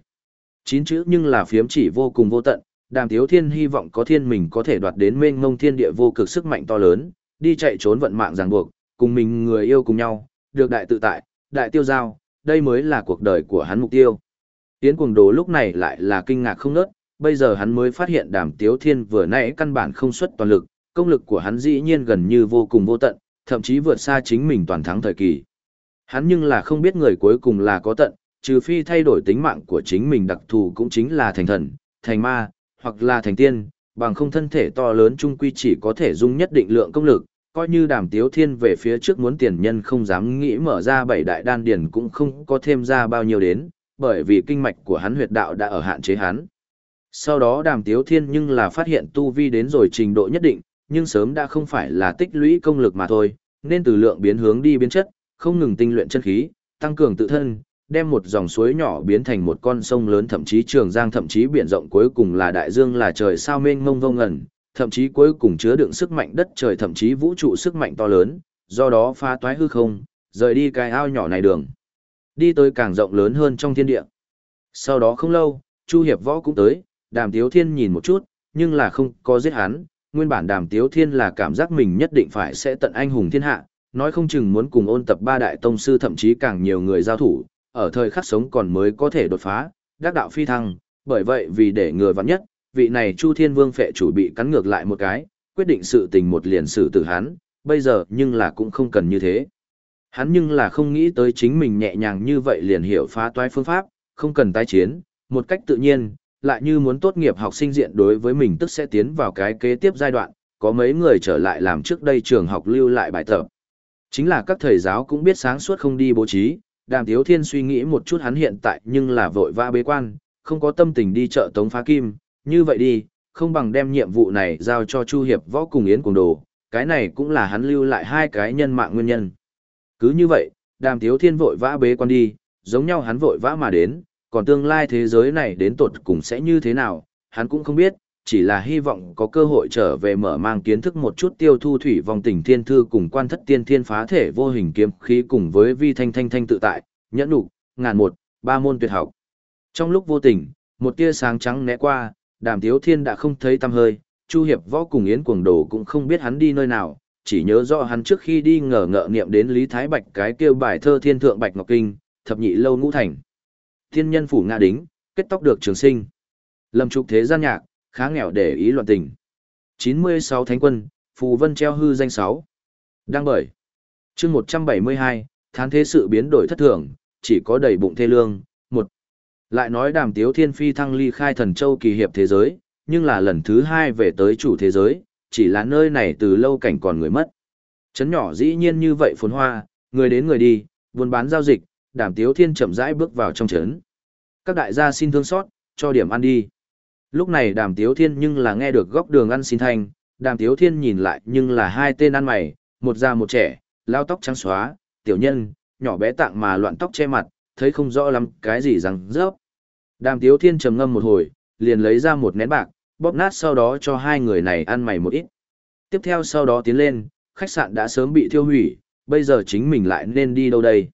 Chín chữ nhưng là phiếm chỉ vô cùng vô tận, đàm tiếu thiên hy vọng có thiên mình có thể đoạt đến mênh mông thiên địa vô cực sức mạnh to lớn, đi chạy trốn vận mạng ràng buộc, cùng mình người yêu cùng nhau, được đại tự tại, đại tiêu giao, đây mới là cuộc đời của hắn mục tiêu. Tiến cuồng đồ lúc này lại là kinh ngạc không nớt, bây giờ hắn mới phát hiện đàm tiếu thiên vừa nãy căn bản không xuất toàn lực, công lực của hắn dĩ nhiên gần như vô cùng vô tận, thậm chí vượt xa chính mình toàn thắng thời kỳ. Hắn nhưng là không biết người cuối cùng là có tận, trừ phi thay đổi tính mạng của chính mình đặc thù cũng chính là thành thần, thành ma, hoặc là thành tiên, bằng không thân thể to lớn trung quy chỉ có thể dung nhất định lượng công lực, coi như đàm tiếu thiên về phía trước muốn tiền nhân không dám nghĩ mở ra bảy đại đan điển cũng không có thêm ra bao nhiêu đến, bởi vì kinh mạch của hắn huyệt đạo đã ở hạn chế hắn. Sau đó đàm tiếu thiên nhưng là phát hiện tu vi đến rồi trình độ nhất định, nhưng sớm đã không phải là tích lũy công lực mà thôi, nên từ lượng biến hướng đi biến chất, không ngừng tinh luyện chân khí, tăng cường tự thân, đem một dòng suối nhỏ biến thành một con sông lớn thậm chí trường giang thậm chí biển rộng cuối cùng là đại dương là trời sao mênh mông vông ngẩn, thậm chí cuối cùng chứa đựng sức mạnh đất trời thậm chí vũ trụ sức mạnh to lớn, do đó phá toái hư không, rời đi cái ao nhỏ này đường. Đi tới càng rộng lớn hơn trong thiên địa. Sau đó không lâu, Chu Hiệp Võ cũng tới, Đàm Tiếu Thiên nhìn một chút, nhưng là không có giết hắn, nguyên bản Đàm Tiếu Thiên là cảm giác mình nhất định phải sẽ tận anh hùng thiên hạ, nói không chừng muốn cùng ôn tập ba đại tông sư thậm chí càng nhiều người giao thủ, ở thời khắc sống còn mới có thể đột phá, đắc đạo phi thăng, bởi vậy vì để ngừa vắng nhất, vị này Chu Thiên Vương phệ chủ bị cắn ngược lại một cái, quyết định sự tình một liền xử tử hắn, bây giờ nhưng là cũng không cần như thế. Hắn nhưng là không nghĩ tới chính mình nhẹ nhàng như vậy liền hiểu phá toái phương pháp, không cần tái chiến, một cách tự nhiên, lại như muốn tốt nghiệp học sinh diện đối với mình tức sẽ tiến vào cái kế tiếp giai đoạn, có mấy người trở lại làm trước đây trường học lưu lại bài tập. Chính là các thầy giáo cũng biết sáng suốt không đi bố trí, đàm tiếu thiên suy nghĩ một chút hắn hiện tại nhưng là vội vã bế quan, không có tâm tình đi chợ tống phá kim, như vậy đi, không bằng đem nhiệm vụ này giao cho Chu Hiệp võ cùng Yến Cùng Đồ, cái này cũng là hắn lưu lại hai cái nhân mạng nguyên nhân. Cứ như vậy, đàm tiếu thiên vội vã bế quan đi, giống nhau hắn vội vã mà đến, còn tương lai thế giới này đến tột cùng sẽ như thế nào, hắn cũng không biết, chỉ là hy vọng có cơ hội trở về mở mang kiến thức một chút tiêu thu thủy vòng tình thiên thư cùng quan thất tiên thiên phá thể vô hình kiếm khí cùng với vi thanh thanh thanh tự tại, nhẫn đủ, ngàn một, ba môn tuyệt học. Trong lúc vô tình, một tia sáng trắng né qua, đàm tiếu thiên đã không thấy tăm hơi, chu hiệp võ cùng yến cuồng đồ cũng không biết hắn đi nơi nào, chỉ nhớ rõ hắn trước khi đi ngờ ngợ niệm đến Lý Thái Bạch cái kêu bài thơ thiên thượng Bạch Ngọc Kinh, thập nhị lâu ngũ thành. Thiên nhân phủ nga đính, kết tóc được trường sinh. Lâm trục thế gian nhạc, khá nghèo để ý loạn tình. 96 Thánh quân, Phù Vân treo hư danh 6. Đăng bởi. chương 172, thán thế sự biến đổi thất thường, chỉ có đầy bụng thê lương. một Lại nói đàm tiếu thiên phi thăng ly khai thần châu kỳ hiệp thế giới, nhưng là lần thứ hai về tới chủ thế giới, chỉ là nơi này từ lâu cảnh còn người mất. Chấn nhỏ dĩ nhiên như vậy phồn hoa, người đến người đi, buôn bán giao dịch, đàm tiếu thiên chậm rãi bước vào trong trấn. Các đại gia xin thương xót, cho điểm ăn đi. Lúc này đàm tiếu thiên nhưng là nghe được góc đường ăn xin thanh, đàm tiếu thiên nhìn lại nhưng là hai tên ăn mày, một già một trẻ, lao tóc trắng xóa, tiểu nhân, nhỏ bé tạng mà loạn tóc che mặt, thấy không rõ lắm cái gì rằng rớp. Đàm tiếu thiên trầm ngâm một hồi, liền lấy ra một nén bạc, bóp nát sau đó cho hai người này ăn mày một ít. Tiếp theo sau đó tiến lên, khách sạn đã sớm bị thiêu hủy, bây giờ chính mình lại nên đi đâu đây?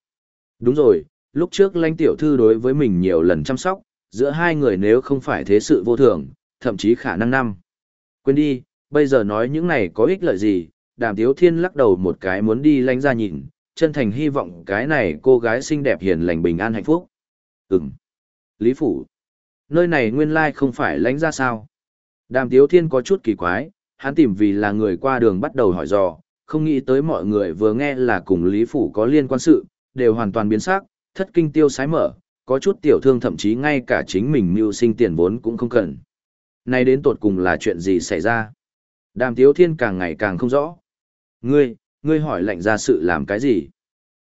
Đúng rồi, lúc trước lãnh tiểu thư đối với mình nhiều lần chăm sóc, giữa hai người nếu không phải thế sự vô thường, thậm chí khả năng năm. Quên đi, bây giờ nói những này có ích lợi gì, đàm tiếu thiên lắc đầu một cái muốn đi lánh ra nhìn, chân thành hy vọng cái này cô gái xinh đẹp hiền lành bình an hạnh phúc. Ừm. Lý Phủ. Nơi này nguyên lai không phải lánh ra sao. Đàm tiếu thiên có chút kỳ quái, hắn tìm vì là người qua đường bắt đầu hỏi dò, không nghĩ tới mọi người vừa nghe là cùng Lý Phủ có liên quan sự, đều hoàn toàn biến sắc, thất kinh tiêu sái mở, có chút tiểu thương thậm chí ngay cả chính mình mưu sinh tiền vốn cũng không cần. Nay đến tột cùng là chuyện gì xảy ra? Đàm Tiếu Thiên càng ngày càng không rõ. Ngươi, ngươi hỏi lệnh ra sự làm cái gì?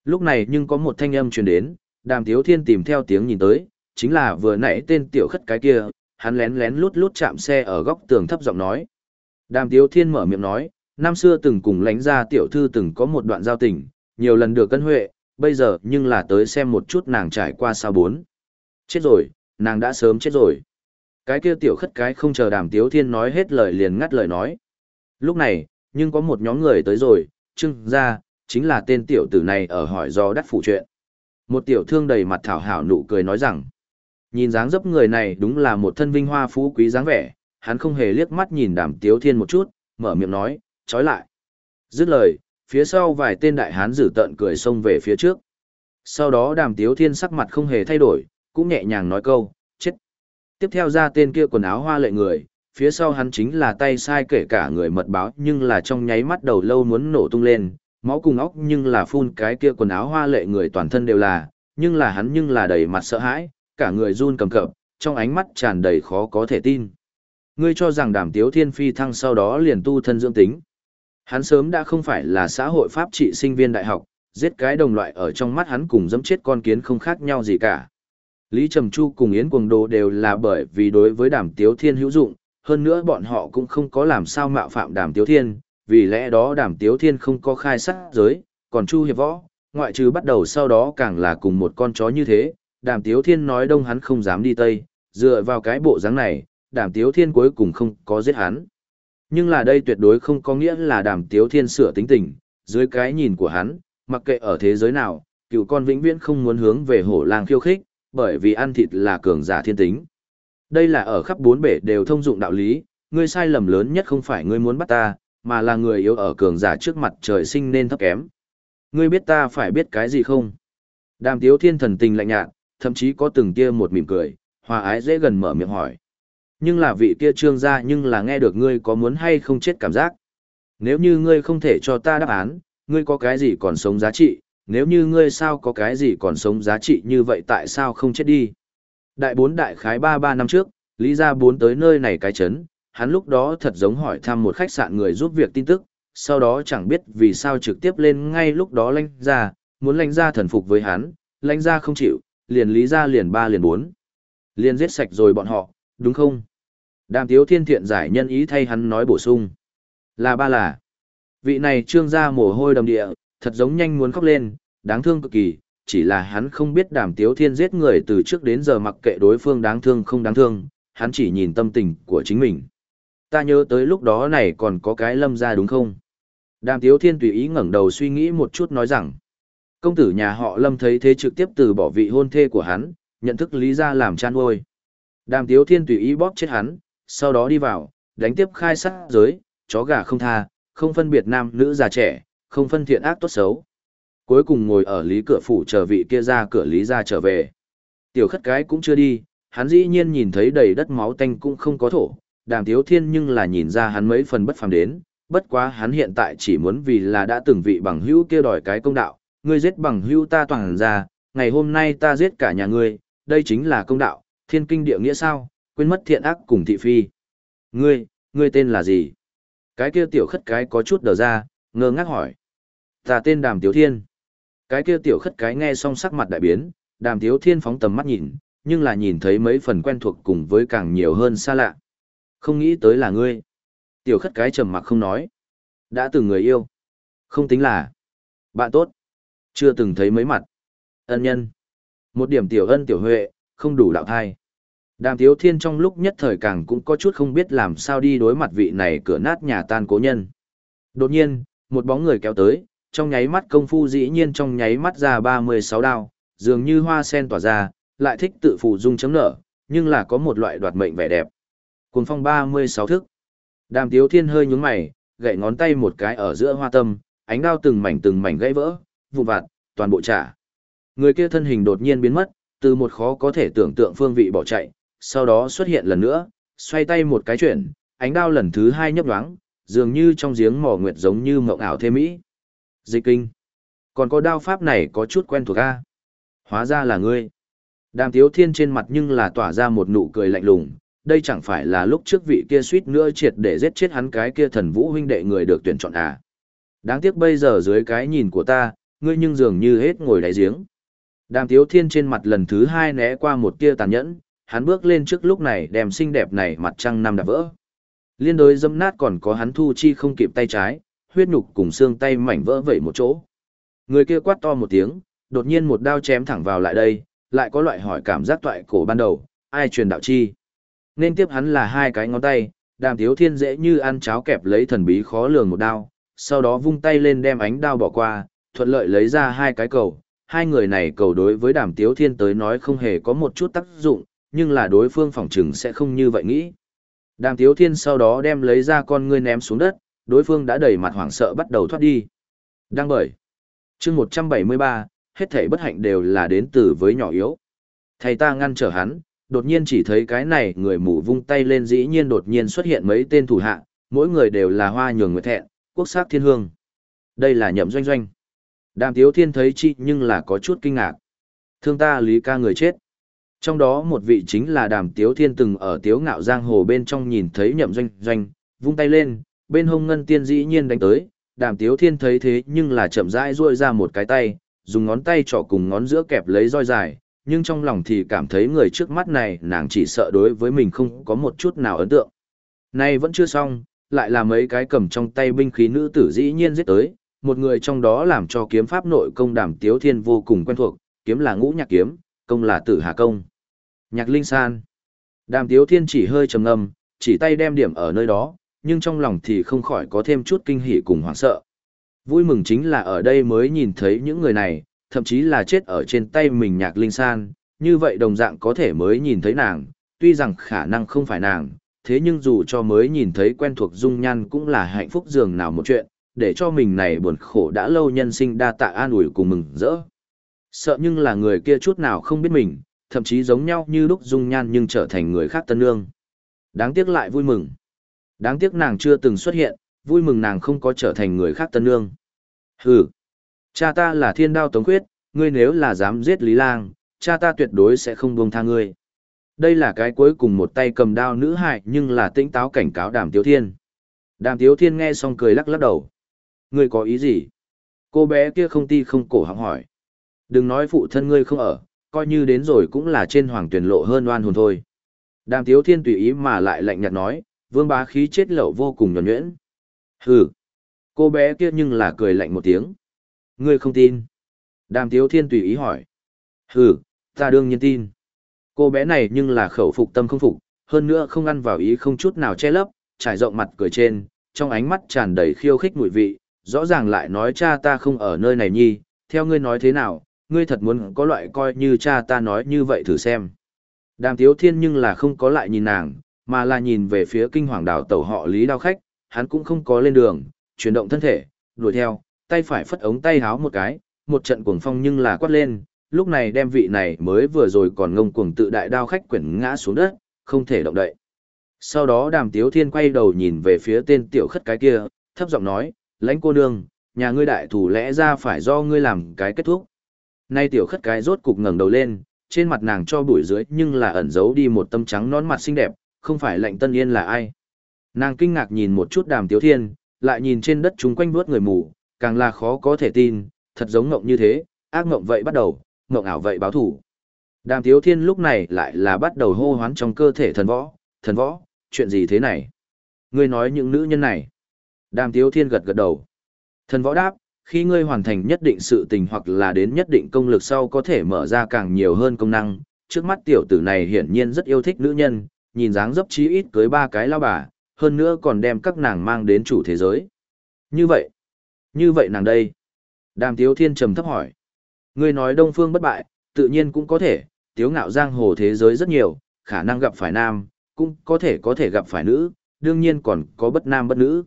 Lúc này nhưng có một thanh âm truyền đến, Đàm Tiếu Thiên tìm theo tiếng nhìn tới, chính là vừa nãy tên tiểu khất cái kia, hắn lén lén lút lút chạm xe ở góc tường thấp giọng nói. Đàm Tiếu Thiên mở miệng nói, năm xưa từng cùng lãnh ra tiểu thư từng có một đoạn giao tình, nhiều lần được cân huệ, bây giờ nhưng là tới xem một chút nàng trải qua sao bốn. Chết rồi, nàng đã sớm chết rồi. Cái kia tiểu khất cái không chờ đàm tiếu thiên nói hết lời liền ngắt lời nói. Lúc này, nhưng có một nhóm người tới rồi, trưng ra, chính là tên tiểu tử này ở hỏi do đắt phụ chuyện. Một tiểu thương đầy mặt thảo hảo nụ cười nói rằng, nhìn dáng dấp người này đúng là một thân vinh hoa phú quý dáng vẻ, hắn không hề liếc mắt nhìn đàm tiếu thiên một chút, mở miệng nói, trói lại. Dứt lời, phía sau vài tên đại hán dử tợn cười xông về phía trước. Sau đó đàm tiếu thiên sắc mặt không hề thay đổi, cũng nhẹ nhàng nói câu, chết. Tiếp theo ra tên kia quần áo hoa lệ người, phía sau hắn chính là tay sai kể cả người mật báo nhưng là trong nháy mắt đầu lâu muốn nổ tung lên, máu cùng óc nhưng là phun cái kia quần áo hoa lệ người toàn thân đều là, nhưng là hắn nhưng là đầy mặt sợ hãi, cả người run cầm cập, trong ánh mắt tràn đầy khó có thể tin. Ngươi cho rằng đàm tiếu thiên phi thăng sau đó liền tu thân dưỡng tính, Hắn sớm đã không phải là xã hội pháp trị sinh viên đại học, giết cái đồng loại ở trong mắt hắn cùng dẫm chết con kiến không khác nhau gì cả. Lý Trầm Chu cùng Yến Cuồng Đồ đều là bởi vì đối với đàm tiếu thiên hữu dụng, hơn nữa bọn họ cũng không có làm sao mạo phạm đàm tiếu thiên, vì lẽ đó đàm tiếu thiên không có khai sát giới, còn Chu Hiệp Võ, ngoại trừ bắt đầu sau đó càng là cùng một con chó như thế, đàm tiếu thiên nói đông hắn không dám đi tây, dựa vào cái bộ dáng này, đàm tiếu thiên cuối cùng không có giết hắn. Nhưng là đây tuyệt đối không có nghĩa là đàm tiếu thiên sửa tính tình, dưới cái nhìn của hắn, mặc kệ ở thế giới nào, cựu con vĩnh viễn không muốn hướng về hổ lang khiêu khích, bởi vì ăn thịt là cường giả thiên tính. Đây là ở khắp bốn bể đều thông dụng đạo lý, ngươi sai lầm lớn nhất không phải ngươi muốn bắt ta, mà là người yếu ở cường giả trước mặt trời sinh nên thấp kém. Ngươi biết ta phải biết cái gì không? Đàm tiếu thiên thần tình lạnh nhạt, thậm chí có từng kia một mỉm cười, hòa ái dễ gần mở miệng hỏi. Nhưng là vị kia trương gia nhưng là nghe được ngươi có muốn hay không chết cảm giác. Nếu như ngươi không thể cho ta đáp án, ngươi có cái gì còn sống giá trị, nếu như ngươi sao có cái gì còn sống giá trị như vậy tại sao không chết đi. Đại bốn đại khái ba ba năm trước, Lý Gia bốn tới nơi này cái chấn, hắn lúc đó thật giống hỏi thăm một khách sạn người giúp việc tin tức, sau đó chẳng biết vì sao trực tiếp lên ngay lúc đó lãnh ra, muốn lãnh ra thần phục với hắn, lãnh ra không chịu, liền Lý Gia liền ba liền bốn. Liền giết sạch rồi bọn họ, đúng không? Đàm tiếu thiên thiện giải nhân ý thay hắn nói bổ sung. Là ba là. Vị này trương ra mồ hôi đầm địa, thật giống nhanh muốn khóc lên, đáng thương cực kỳ, chỉ là hắn không biết đàm tiếu thiên giết người từ trước đến giờ mặc kệ đối phương đáng thương không đáng thương, hắn chỉ nhìn tâm tình của chính mình. Ta nhớ tới lúc đó này còn có cái lâm ra đúng không? Đàm tiếu thiên tùy ý ngẩng đầu suy nghĩ một chút nói rằng, công tử nhà họ lâm thấy thế trực tiếp từ bỏ vị hôn thê của hắn, nhận thức lý ra làm chan uôi. Đàm tiếu thiên tùy ý bóp chết hắn, sau đó đi vào, đánh tiếp khai sát giới, chó gà không tha, không phân biệt nam nữ già trẻ, không phân thiện ác tốt xấu. Cuối cùng ngồi ở lý cửa phủ chờ vị kia ra cửa lý ra trở về. Tiểu khất cái cũng chưa đi, hắn dĩ nhiên nhìn thấy đầy đất máu tanh cũng không có thổ, đàm tiếu thiên nhưng là nhìn ra hắn mấy phần bất phàm đến, bất quá hắn hiện tại chỉ muốn vì là đã từng vị bằng hữu kia đòi cái công đạo, ngươi giết bằng hữu ta toàn ra, ngày hôm nay ta giết cả nhà ngươi, đây chính là công đạo, thiên kinh địa nghĩa sao, quên mất thiện ác cùng thị phi. Ngươi, ngươi tên là gì? Cái kia tiểu khất cái có chút đờ ra, ngơ ngác hỏi. Ta tên Đàm Tiếu Thiên. Cái kia tiểu khất cái nghe xong sắc mặt đại biến, Đàm Tiếu Thiên phóng tầm mắt nhìn, nhưng là nhìn thấy mấy phần quen thuộc cùng với càng nhiều hơn xa lạ. Không nghĩ tới là ngươi. Tiểu khất cái trầm mặc không nói. Đã từng người yêu. Không tính là. Bạn tốt. Chưa từng thấy mấy mặt. Ân nhân. Một điểm tiểu ân tiểu huệ, không đủ đạo thai. Đàm Tiếu Thiên trong lúc nhất thời càng cũng có chút không biết làm sao đi đối mặt vị này cửa nát nhà tan cố nhân. Đột nhiên, một bóng người kéo tới, trong nháy mắt công phu dĩ nhiên trong nháy mắt ra 36 đao, dường như hoa sen tỏa ra, lại thích tự phụ dung chấm nở, nhưng là có một loại đoạt mệnh vẻ đẹp. Cuồng phong 36 thức. Đàm Tiếu Thiên hơi nhúng mày, gậy ngón tay một cái ở giữa hoa tâm, ánh đao từng mảnh từng mảnh gãy vỡ, vụn vặt, toàn bộ trả. Người kia thân hình đột nhiên biến mất, từ một khó có thể tưởng tượng phương vị bỏ chạy, sau đó xuất hiện lần nữa, xoay tay một cái chuyển, ánh đao lần thứ hai nhấp nhoáng, dường như trong giếng mỏ nguyệt giống như mộng ảo thế mỹ. Dịch kinh. Còn có đao pháp này có chút quen thuộc a. Hóa ra là ngươi. Đàm Tiếu Thiên trên mặt nhưng là tỏa ra một nụ cười lạnh lùng, đây chẳng phải là lúc trước vị kia suýt nữa triệt để giết chết hắn cái kia thần vũ huynh đệ người được tuyển chọn à. Đáng tiếc bây giờ dưới cái nhìn của ta, ngươi nhưng dường như hết ngồi đáy giếng. Đàm Tiếu Thiên trên mặt lần thứ hai né qua một tia tàn nhẫn, hắn bước lên trước lúc này đem xinh đẹp này mặt trăng năm đạp vỡ. Liên đối dâm nát còn có hắn thu chi không kịp tay trái, huyết nhục cùng xương tay mảnh vỡ vẩy một chỗ. Người kia quát to một tiếng, đột nhiên một đao chém thẳng vào lại đây, lại có loại hỏi cảm giác toại cổ ban đầu, ai truyền đạo chi. Nên tiếp hắn là hai cái ngón tay, đàm thiếu thiên dễ như ăn cháo kẹp lấy thần bí khó lường một đao, sau đó vung tay lên đem ánh đao bỏ qua, thuận lợi lấy ra hai cái cầu. Hai người này cầu đối với đàm tiếu thiên tới nói không hề có một chút tác dụng, nhưng là đối phương phỏng chừng sẽ không như vậy nghĩ. Đàm Tiếu Thiên sau đó đem lấy ra con ngươi ném xuống đất, đối phương đã đầy mặt hoảng sợ bắt đầu thoát đi. Đang bởi. chương 173, hết thảy bất hạnh đều là đến từ với nhỏ yếu. Thầy ta ngăn trở hắn, đột nhiên chỉ thấy cái này người mù vung tay lên dĩ nhiên đột nhiên xuất hiện mấy tên thủ hạ, mỗi người đều là hoa nhường người thẹn, quốc sắc thiên hương. Đây là nhậm doanh doanh. Đàm Tiếu Thiên thấy chi nhưng là có chút kinh ngạc. Thương ta lý ca người chết. Trong đó một vị chính là đàm tiếu thiên từng ở tiếu ngạo giang hồ bên trong nhìn thấy nhậm doanh doanh, vung tay lên, bên hông ngân tiên dĩ nhiên đánh tới, đàm tiếu thiên thấy thế nhưng là chậm rãi ruôi ra một cái tay, dùng ngón tay trỏ cùng ngón giữa kẹp lấy roi dài, nhưng trong lòng thì cảm thấy người trước mắt này nàng chỉ sợ đối với mình không có một chút nào ấn tượng. Nay vẫn chưa xong, lại là mấy cái cầm trong tay binh khí nữ tử dĩ nhiên giết tới, một người trong đó làm cho kiếm pháp nội công đàm tiếu thiên vô cùng quen thuộc, kiếm là ngũ nhạc kiếm, công là tử hà công. Nhạc linh san. Đàm tiếu thiên chỉ hơi trầm ngâm, chỉ tay đem điểm ở nơi đó, nhưng trong lòng thì không khỏi có thêm chút kinh hỉ cùng hoảng sợ. Vui mừng chính là ở đây mới nhìn thấy những người này, thậm chí là chết ở trên tay mình nhạc linh san, như vậy đồng dạng có thể mới nhìn thấy nàng, tuy rằng khả năng không phải nàng, thế nhưng dù cho mới nhìn thấy quen thuộc dung nhan cũng là hạnh phúc dường nào một chuyện, để cho mình này buồn khổ đã lâu nhân sinh đa tạ an ủi cùng mừng rỡ. Sợ nhưng là người kia chút nào không biết mình, thậm chí giống nhau như lúc dung nhan nhưng trở thành người khác tân nương. Đáng tiếc lại vui mừng. Đáng tiếc nàng chưa từng xuất hiện, vui mừng nàng không có trở thành người khác tân nương. Hừ, cha ta là thiên đao tống quyết, ngươi nếu là dám giết Lý Lang, cha ta tuyệt đối sẽ không buông tha ngươi. Đây là cái cuối cùng một tay cầm đao nữ hại nhưng là tĩnh táo cảnh cáo đàm tiếu thiên. Đàm tiếu thiên nghe xong cười lắc lắc đầu. Ngươi có ý gì? Cô bé kia không ti không cổ họng hỏi. Đừng nói phụ thân ngươi không ở, coi như đến rồi cũng là trên hoàng tuyển lộ hơn oan hồn thôi. Đàm tiếu thiên tùy ý mà lại lạnh nhạt nói, vương bá khí chết lậu vô cùng nhuẩn nhuyễn. Hừ. Cô bé kia nhưng là cười lạnh một tiếng. Ngươi không tin. Đàm tiếu thiên tùy ý hỏi. Hừ, ta đương nhiên tin. Cô bé này nhưng là khẩu phục tâm không phục, hơn nữa không ăn vào ý không chút nào che lấp, trải rộng mặt cười trên, trong ánh mắt tràn đầy khiêu khích mùi vị, rõ ràng lại nói cha ta không ở nơi này nhi, theo ngươi nói thế nào, ngươi thật muốn có loại coi như cha ta nói như vậy thử xem. Đàm tiếu thiên nhưng là không có lại nhìn nàng, mà là nhìn về phía kinh hoàng đảo tàu họ Lý Đao Khách, hắn cũng không có lên đường, chuyển động thân thể, đuổi theo, tay phải phất ống tay háo một cái, một trận cuồng phong nhưng là quát lên, lúc này đem vị này mới vừa rồi còn ngông cuồng tự đại đao khách quyển ngã xuống đất, không thể động đậy. Sau đó đàm tiếu thiên quay đầu nhìn về phía tên tiểu khất cái kia, thấp giọng nói, lãnh cô nương, nhà ngươi đại thủ lẽ ra phải do ngươi làm cái kết thúc. Nay tiểu khất cái rốt cục ngẩng đầu lên, trên mặt nàng cho bụi dưới nhưng là ẩn giấu đi một tâm trắng nón mặt xinh đẹp, không phải lệnh tân yên là ai. Nàng kinh ngạc nhìn một chút đàm tiếu thiên, lại nhìn trên đất chúng quanh vuốt người mù, càng là khó có thể tin, thật giống ngộng như thế, ác ngộng vậy bắt đầu, ngộng ảo vậy báo thủ. Đàm tiếu thiên lúc này lại là bắt đầu hô hoán trong cơ thể thần võ, thần võ, chuyện gì thế này? Ngươi nói những nữ nhân này. Đàm tiếu thiên gật gật đầu. Thần võ đáp, khi ngươi hoàn thành nhất định sự tình hoặc là đến nhất định công lực sau có thể mở ra càng nhiều hơn công năng. Trước mắt tiểu tử này hiển nhiên rất yêu thích nữ nhân, nhìn dáng dấp chí ít cưới ba cái lao bà, hơn nữa còn đem các nàng mang đến chủ thế giới. Như vậy, như vậy nàng đây. Đàm Tiếu Thiên trầm thấp hỏi. Ngươi nói Đông Phương bất bại, tự nhiên cũng có thể, tiếu ngạo giang hồ thế giới rất nhiều, khả năng gặp phải nam, cũng có thể có thể gặp phải nữ, đương nhiên còn có bất nam bất nữ.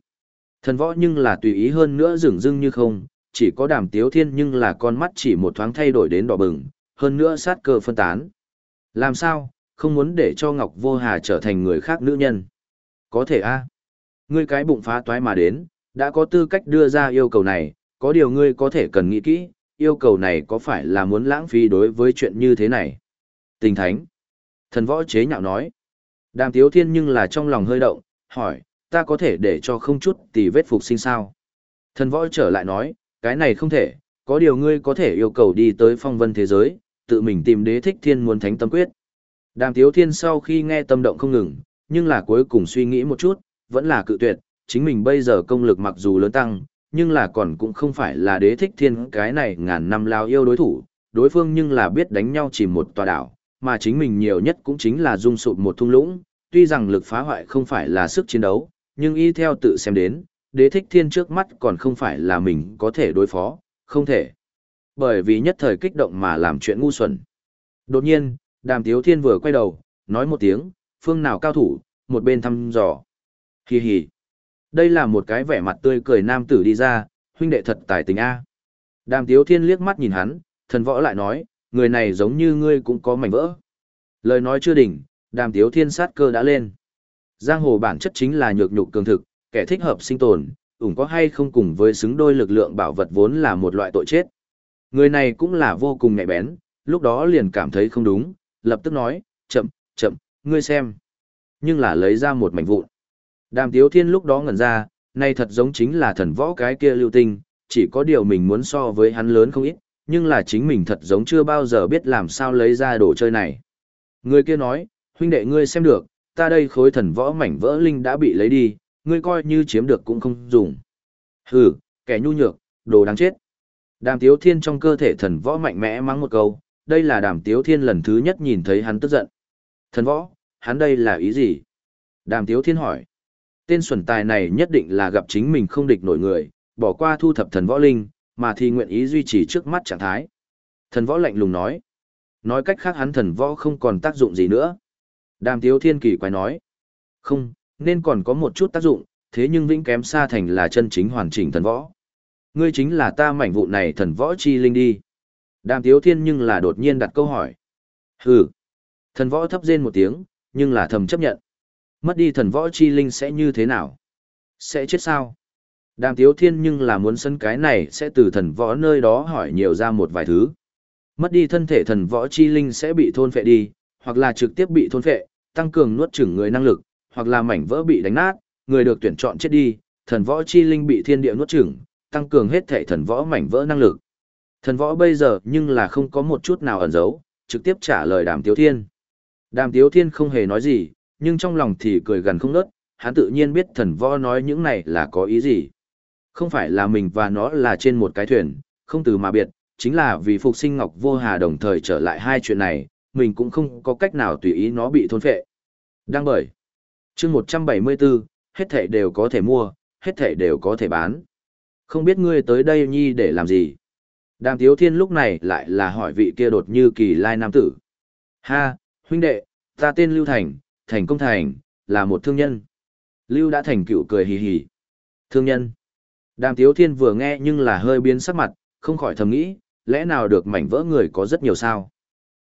Thần võ nhưng là tùy ý hơn nữa dừng dưng như không, chỉ có đàm tiếu thiên nhưng là con mắt chỉ một thoáng thay đổi đến đỏ bừng, hơn nữa sát cơ phân tán. Làm sao, không muốn để cho Ngọc Vô Hà trở thành người khác nữ nhân. Có thể a Ngươi cái bụng phá toái mà đến, đã có tư cách đưa ra yêu cầu này, có điều ngươi có thể cần nghĩ kỹ, yêu cầu này có phải là muốn lãng phí đối với chuyện như thế này. Tình thánh. Thần võ chế nhạo nói. Đàm tiếu thiên nhưng là trong lòng hơi động, hỏi, ta có thể để cho không chút tì vết phục sinh sao? Thần võ trở lại nói, cái này không thể, có điều ngươi có thể yêu cầu đi tới phong vân thế giới, tự mình tìm đế thích thiên muốn thánh tâm quyết. Đàm tiếu thiên sau khi nghe tâm động không ngừng, nhưng là cuối cùng suy nghĩ một chút, vẫn là cự tuyệt, chính mình bây giờ công lực mặc dù lớn tăng, nhưng là còn cũng không phải là đế thích thiên cái này ngàn năm lao yêu đối thủ, đối phương nhưng là biết đánh nhau chỉ một tòa đảo, mà chính mình nhiều nhất cũng chính là dung sụp một thung lũng, tuy rằng lực phá hoại không phải là sức chiến đấu, nhưng y theo tự xem đến, đế thích thiên trước mắt còn không phải là mình có thể đối phó, không thể. Bởi vì nhất thời kích động mà làm chuyện ngu xuẩn. Đột nhiên, đàm tiếu thiên vừa quay đầu, nói một tiếng, phương nào cao thủ, một bên thăm dò. Hì hì. Đây là một cái vẻ mặt tươi cười nam tử đi ra, huynh đệ thật tài tình A. Đàm tiếu thiên liếc mắt nhìn hắn, thần võ lại nói, người này giống như ngươi cũng có mảnh vỡ. Lời nói chưa đỉnh, đàm tiếu thiên sát cơ đã lên. Giang hồ bản chất chính là nhược nhục cường thực, kẻ thích hợp sinh tồn, ủng có hay không cùng với xứng đôi lực lượng bảo vật vốn là một loại tội chết. Người này cũng là vô cùng nhạy bén, lúc đó liền cảm thấy không đúng, lập tức nói, chậm, chậm, ngươi xem. Nhưng là lấy ra một mảnh vụn. Đàm Tiếu Thiên lúc đó ngẩn ra, nay thật giống chính là thần võ cái kia lưu tinh, chỉ có điều mình muốn so với hắn lớn không ít, nhưng là chính mình thật giống chưa bao giờ biết làm sao lấy ra đồ chơi này. Người kia nói, huynh đệ ngươi xem được, ta đây khối thần võ mảnh vỡ linh đã bị lấy đi, ngươi coi như chiếm được cũng không dùng. Hừ, kẻ nhu nhược, đồ đáng chết. Đàm Tiếu Thiên trong cơ thể thần võ mạnh mẽ mắng một câu, đây là Đàm Tiếu Thiên lần thứ nhất nhìn thấy hắn tức giận. Thần võ, hắn đây là ý gì? Đàm Tiếu Thiên hỏi. Tên xuẩn tài này nhất định là gặp chính mình không địch nổi người, bỏ qua thu thập thần võ linh, mà thì nguyện ý duy trì trước mắt trạng thái. Thần võ lạnh lùng nói. Nói cách khác hắn thần võ không còn tác dụng gì nữa. Đàm Tiếu Thiên kỳ quái nói. Không, nên còn có một chút tác dụng, thế nhưng vĩnh kém xa thành là chân chính hoàn chỉnh thần võ. Ngươi chính là ta mảnh vụ này thần võ chi linh đi. Đàm Tiếu Thiên nhưng là đột nhiên đặt câu hỏi. Hừ. Thần võ thấp rên một tiếng, nhưng là thầm chấp nhận. Mất đi thần võ chi linh sẽ như thế nào? Sẽ chết sao? Đàm Tiếu Thiên nhưng là muốn sân cái này sẽ từ thần võ nơi đó hỏi nhiều ra một vài thứ. Mất đi thân thể thần võ chi linh sẽ bị thôn phệ đi, hoặc là trực tiếp bị thôn phệ, tăng cường nuốt chửng người năng lực, hoặc là mảnh vỡ bị đánh nát, người được tuyển chọn chết đi, thần võ chi linh bị thiên địa nuốt chửng, tăng cường hết thể thần võ mảnh vỡ năng lực. Thần võ bây giờ nhưng là không có một chút nào ẩn giấu, trực tiếp trả lời Đàm Tiếu Thiên. Đàm Tiếu Thiên không hề nói gì, nhưng trong lòng thì cười gần không nớt, hắn tự nhiên biết thần võ nói những này là có ý gì. Không phải là mình và nó là trên một cái thuyền, không từ mà biệt, chính là vì phục sinh Ngọc Vô Hà đồng thời trở lại hai chuyện này, mình cũng không có cách nào tùy ý nó bị thôn phệ. Đang bởi. chương 174, hết thể đều có thể mua, hết thể đều có thể bán. Không biết ngươi tới đây nhi để làm gì? Đàm Tiếu Thiên lúc này lại là hỏi vị kia đột như kỳ lai nam tử. Ha, huynh đệ, ta tên Lưu Thành, Thành Công Thành, là một thương nhân. Lưu đã thành cựu cười hì hì. Thương nhân. Đàm Tiếu Thiên vừa nghe nhưng là hơi biến sắc mặt, không khỏi thầm nghĩ, lẽ nào được mảnh vỡ người có rất nhiều sao?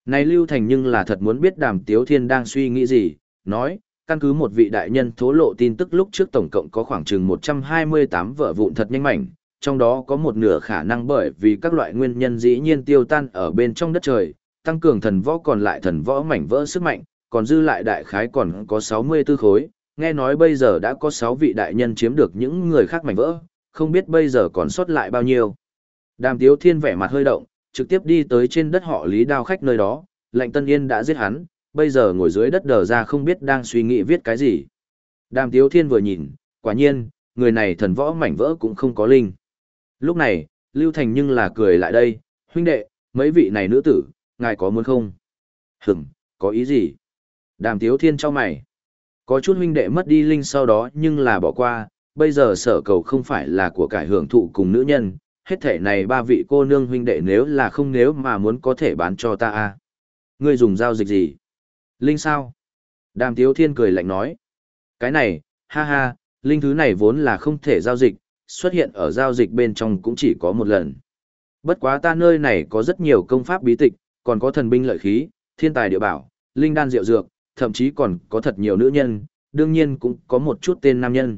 Này Lưu Thành nhưng là thật muốn biết Đàm Tiếu Thiên đang suy nghĩ gì, nói, căn cứ một vị đại nhân thố lộ tin tức lúc trước tổng cộng có khoảng chừng 128 vợ vụn thật nhanh mảnh, trong đó có một nửa khả năng bởi vì các loại nguyên nhân dĩ nhiên tiêu tan ở bên trong đất trời, tăng cường thần võ còn lại thần võ mảnh vỡ sức mạnh, còn dư lại đại khái còn có 64 khối, nghe nói bây giờ đã có 6 vị đại nhân chiếm được những người khác mảnh vỡ, không biết bây giờ còn sót lại bao nhiêu. Đàm Tiếu Thiên vẻ mặt hơi động, trực tiếp đi tới trên đất họ Lý Đao khách nơi đó, lệnh Tân Yên đã giết hắn, bây giờ ngồi dưới đất đờ ra không biết đang suy nghĩ viết cái gì. Đàm Tiếu Thiên vừa nhìn, quả nhiên, người này thần võ mảnh vỡ cũng không có linh. Lúc này, Lưu Thành nhưng là cười lại đây, huynh đệ, mấy vị này nữ tử, ngài có muốn không? Hửm, có ý gì? Đàm Tiếu Thiên cho mày. Có chút huynh đệ mất đi linh sau đó nhưng là bỏ qua, bây giờ sở cầu không phải là của cải hưởng thụ cùng nữ nhân, hết thể này ba vị cô nương huynh đệ nếu là không nếu mà muốn có thể bán cho ta a? Ngươi dùng giao dịch gì? Linh sao? Đàm Tiếu Thiên cười lạnh nói. Cái này, ha ha, linh thứ này vốn là không thể giao dịch, xuất hiện ở giao dịch bên trong cũng chỉ có một lần. Bất quá ta nơi này có rất nhiều công pháp bí tịch, còn có thần binh lợi khí, thiên tài địa bảo, linh đan diệu dược, thậm chí còn có thật nhiều nữ nhân, đương nhiên cũng có một chút tên nam nhân.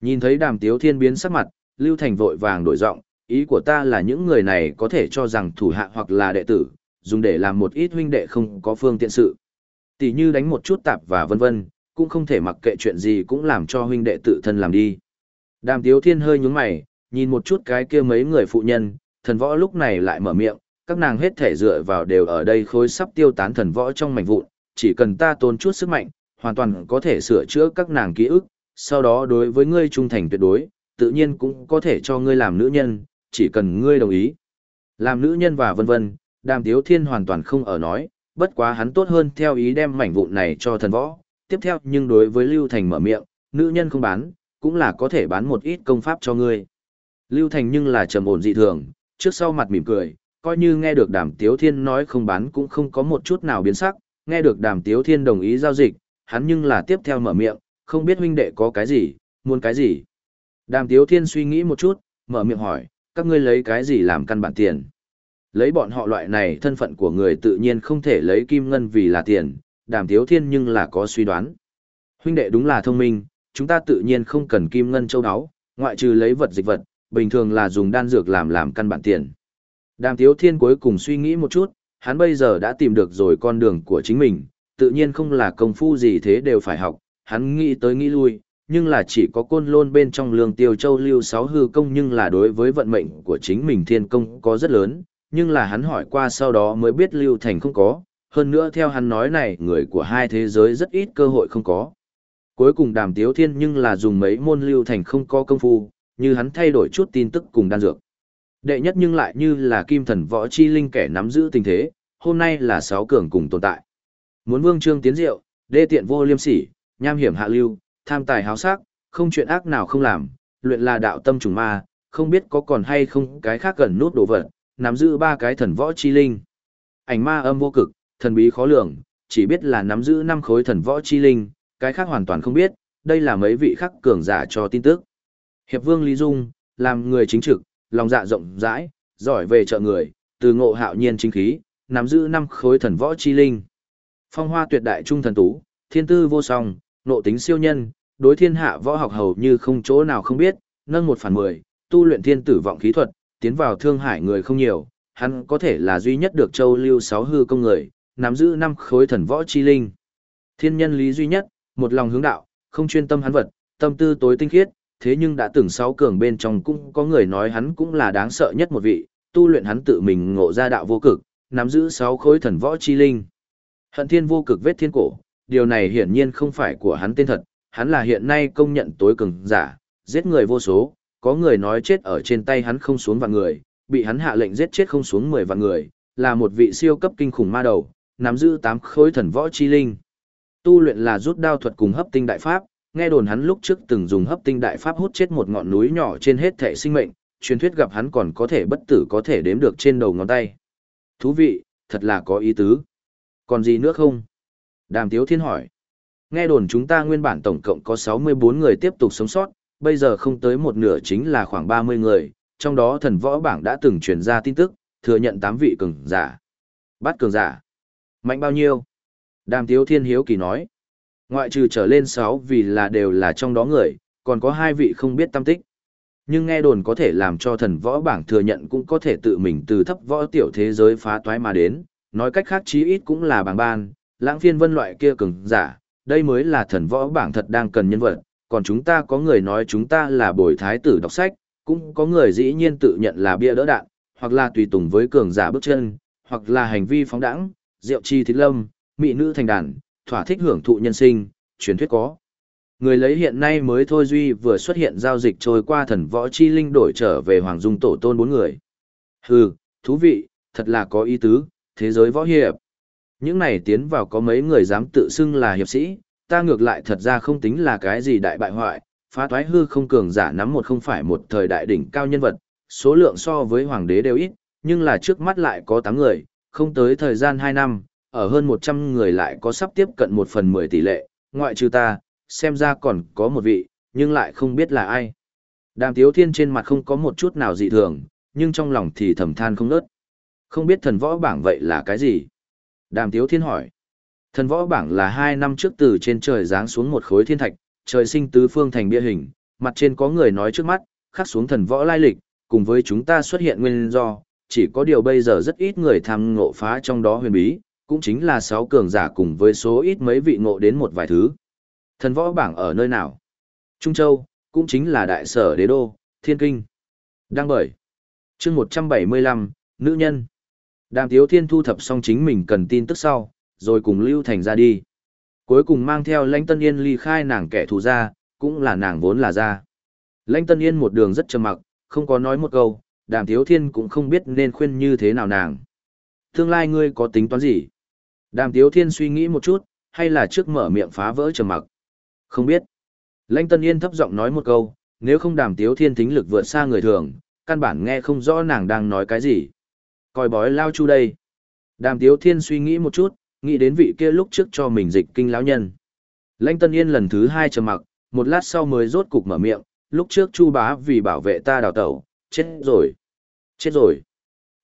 Nhìn thấy đàm tiếu thiên biến sắc mặt, Lưu Thành vội vàng đổi giọng, ý của ta là những người này có thể cho rằng thủ hạ hoặc là đệ tử, dùng để làm một ít huynh đệ không có phương tiện sự. Tỷ như đánh một chút tạp và vân vân, cũng không thể mặc kệ chuyện gì cũng làm cho huynh đệ tự thân làm đi. Đàm Tiếu Thiên hơi nhúng mày, nhìn một chút cái kia mấy người phụ nhân, thần võ lúc này lại mở miệng, các nàng hết thể dựa vào đều ở đây khối sắp tiêu tán thần võ trong mảnh vụn, chỉ cần ta tốn chút sức mạnh, hoàn toàn có thể sửa chữa các nàng ký ức, sau đó đối với ngươi trung thành tuyệt đối, tự nhiên cũng có thể cho ngươi làm nữ nhân, chỉ cần ngươi đồng ý. Làm nữ nhân và vân vân, Đàm Tiếu Thiên hoàn toàn không ở nói, bất quá hắn tốt hơn theo ý đem mảnh vụn này cho thần võ. Tiếp theo nhưng đối với Lưu Thành mở miệng, nữ nhân không bán, cũng là có thể bán một ít công pháp cho ngươi. Lưu Thành nhưng là trầm ổn dị thường, trước sau mặt mỉm cười, coi như nghe được Đàm Tiếu Thiên nói không bán cũng không có một chút nào biến sắc, nghe được Đàm Tiếu Thiên đồng ý giao dịch, hắn nhưng là tiếp theo mở miệng, không biết huynh đệ có cái gì, muốn cái gì. Đàm Tiếu Thiên suy nghĩ một chút, mở miệng hỏi, các ngươi lấy cái gì làm căn bản tiền. Lấy bọn họ loại này thân phận của người tự nhiên không thể lấy kim ngân vì là tiền, Đàm Thiếu Thiên nhưng là có suy đoán. Huynh đệ đúng là thông minh, chúng ta tự nhiên không cần kim ngân châu áo, ngoại trừ lấy vật dịch vật, bình thường là dùng đan dược làm làm căn bản tiền. Đàm Thiếu Thiên cuối cùng suy nghĩ một chút, hắn bây giờ đã tìm được rồi con đường của chính mình, tự nhiên không là công phu gì thế đều phải học, hắn nghĩ tới nghĩ lui, nhưng là chỉ có côn lôn bên trong lương tiêu châu lưu sáu hư công nhưng là đối với vận mệnh của chính mình thiên công có rất lớn, nhưng là hắn hỏi qua sau đó mới biết Lưu Thành không có, hơn nữa theo hắn nói này người của hai thế giới rất ít cơ hội không có. Cuối cùng đàm tiếu thiên nhưng là dùng mấy môn Lưu Thành không có công phu, như hắn thay đổi chút tin tức cùng đan dược. Đệ nhất nhưng lại như là kim thần võ chi linh kẻ nắm giữ tình thế, hôm nay là sáu cường cùng tồn tại. Muốn vương trương tiến diệu, đê tiện vô liêm sỉ, nham hiểm hạ lưu, tham tài háo sắc, không chuyện ác nào không làm, luyện là đạo tâm trùng ma, không biết có còn hay không cái khác gần nút đồ vật, nắm giữ ba cái thần võ chi linh. Ảnh ma âm vô cực, thần bí khó lường, chỉ biết là nắm giữ năm khối thần võ chi linh, cái khác hoàn toàn không biết, đây là mấy vị khắc cường giả cho tin tức. Hiệp vương Lý Dung, làm người chính trực, lòng dạ rộng rãi, giỏi về trợ người, từ ngộ hạo nhiên chính khí, nắm giữ năm khối thần võ chi linh. Phong hoa tuyệt đại trung thần tú, thiên tư vô song, nộ tính siêu nhân, đối thiên hạ võ học hầu như không chỗ nào không biết, nâng một phản mười, tu luyện thiên tử vọng khí thuật, tiến vào thương hải người không nhiều, hắn có thể là duy nhất được châu lưu sáu hư công người, nắm giữ năm khối thần võ chi linh. Thiên nhân lý duy nhất, một lòng hướng đạo, không chuyên tâm hắn vật, tâm tư tối tinh khiết, thế nhưng đã từng sáu cường bên trong cũng có người nói hắn cũng là đáng sợ nhất một vị, tu luyện hắn tự mình ngộ ra đạo vô cực, nắm giữ sáu khối thần võ chi linh. Hận thiên vô cực vết thiên cổ, điều này hiển nhiên không phải của hắn tên thật, hắn là hiện nay công nhận tối cường giả, giết người vô số, có người nói chết ở trên tay hắn không xuống vạn người, bị hắn hạ lệnh giết chết không xuống mười vạn người, là một vị siêu cấp kinh khủng ma đầu, nắm giữ tám khối thần võ chi linh. Tu luyện là rút đao thuật cùng hấp tinh đại pháp, nghe đồn hắn lúc trước từng dùng hấp tinh đại pháp hút chết một ngọn núi nhỏ trên hết thể sinh mệnh, truyền thuyết gặp hắn còn có thể bất tử có thể đếm được trên đầu ngón tay. Thú vị, thật là có ý tứ. Còn gì nữa không? Đàm Tiếu Thiên hỏi. Nghe đồn chúng ta nguyên bản tổng cộng có 64 người tiếp tục sống sót, bây giờ không tới một nửa chính là khoảng 30 người, trong đó thần võ bảng đã từng truyền ra tin tức, thừa nhận 8 vị cường giả. Bắt cường giả. Mạnh bao nhiêu? Đàm Tiếu Thiên Hiếu Kỳ nói. Ngoại trừ trở lên 6 vì là đều là trong đó người, còn có hai vị không biết tâm tích. Nhưng nghe đồn có thể làm cho thần võ bảng thừa nhận cũng có thể tự mình từ thấp võ tiểu thế giới phá toái mà đến, nói cách khác chí ít cũng là bảng ban, lãng phiên vân loại kia cường giả, đây mới là thần võ bảng thật đang cần nhân vật, còn chúng ta có người nói chúng ta là bồi thái tử đọc sách, cũng có người dĩ nhiên tự nhận là bia đỡ đạn, hoặc là tùy tùng với cường giả bước chân, hoặc là hành vi phóng đẳng, rượu chi thịt lâm, mỹ nữ thành đàn, thỏa thích hưởng thụ nhân sinh, truyền thuyết có. Người lấy hiện nay mới thôi duy vừa xuất hiện giao dịch trôi qua thần võ chi linh đổi trở về hoàng dung tổ tôn bốn người. Hừ, thú vị, thật là có ý tứ, thế giới võ hiệp. Những này tiến vào có mấy người dám tự xưng là hiệp sĩ, ta ngược lại thật ra không tính là cái gì đại bại hoại, phá toái hư không cường giả nắm một không phải một thời đại đỉnh cao nhân vật, số lượng so với hoàng đế đều ít, nhưng là trước mắt lại có 8 người, không tới thời gian 2 năm, ở hơn 100 người lại có sắp tiếp cận 1 phần 10 tỷ lệ, ngoại trừ ta, xem ra còn có một vị, nhưng lại không biết là ai. Đàm Tiếu Thiên trên mặt không có một chút nào dị thường, nhưng trong lòng thì thầm than không nớt. Không biết thần võ bảng vậy là cái gì? Đàm Tiếu Thiên hỏi. Thần võ bảng là hai năm trước từ trên trời giáng xuống một khối thiên thạch, trời sinh tứ phương thành bia hình, mặt trên có người nói trước mắt, khắc xuống thần võ lai lịch, cùng với chúng ta xuất hiện nguyên do, chỉ có điều bây giờ rất ít người tham ngộ phá trong đó huyền bí, cũng chính là sáu cường giả cùng với số ít mấy vị ngộ đến một vài thứ. Thần võ bảng ở nơi nào? Trung Châu, cũng chính là đại sở đế đô, thiên kinh. Đăng bởi. chương 175, nữ nhân. Đàm Tiếu Thiên thu thập xong chính mình cần tin tức sau, rồi cùng Lưu Thành ra đi. Cuối cùng mang theo Lãnh Tân Yên ly khai nàng kẻ thù ra, cũng là nàng vốn là ra. Lãnh Tân Yên một đường rất trầm mặc, không có nói một câu, Đàm Tiếu Thiên cũng không biết nên khuyên như thế nào nàng. Tương lai ngươi có tính toán gì? Đàm Tiếu Thiên suy nghĩ một chút, hay là trước mở miệng phá vỡ trầm mặc? Không biết. Lãnh Tân Yên thấp giọng nói một câu, nếu không Đàm Tiếu Thiên thính lực vượt xa người thường, căn bản nghe không rõ nàng đang nói cái gì. Coi bói lao chu đây. Đàm Tiếu Thiên suy nghĩ một chút, nghĩ đến vị kia lúc trước cho mình dịch kinh lão nhân. Lãnh Tân Yên lần thứ hai trầm mặc, một lát sau mới rốt cục mở miệng, lúc trước Chu Bá vì bảo vệ ta đào tẩu, chết rồi. Chết rồi.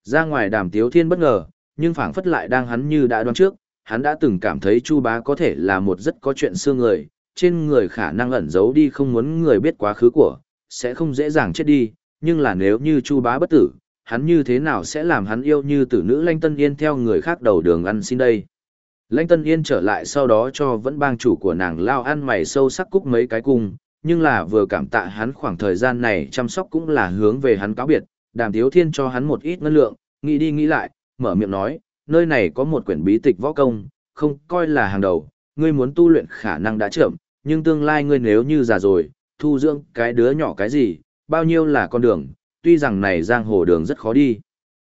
Ra ngoài Đàm Tiếu Thiên bất ngờ, nhưng phảng phất lại đang hắn như đã đoán trước, hắn đã từng cảm thấy Chu Bá có thể là một rất có chuyện xương người, trên người khả năng ẩn giấu đi không muốn người biết quá khứ của, sẽ không dễ dàng chết đi, nhưng là nếu như Chu Bá bất tử, hắn như thế nào sẽ làm hắn yêu như tử nữ Lanh Tân Yên theo người khác đầu đường ăn xin đây. Lanh Tân Yên trở lại sau đó cho vẫn bang chủ của nàng lao ăn mày sâu sắc cúc mấy cái cung, nhưng là vừa cảm tạ hắn khoảng thời gian này chăm sóc cũng là hướng về hắn cáo biệt, đàm thiếu thiên cho hắn một ít ngân lượng, Nghĩ đi nghĩ lại, mở miệng nói, nơi này có một quyển bí tịch võ công, không coi là hàng đầu, ngươi muốn tu luyện khả năng đã chậm, nhưng tương lai ngươi nếu như già rồi, thu dưỡng cái đứa nhỏ cái gì, bao nhiêu là con đường, tuy rằng này giang hồ đường rất khó đi.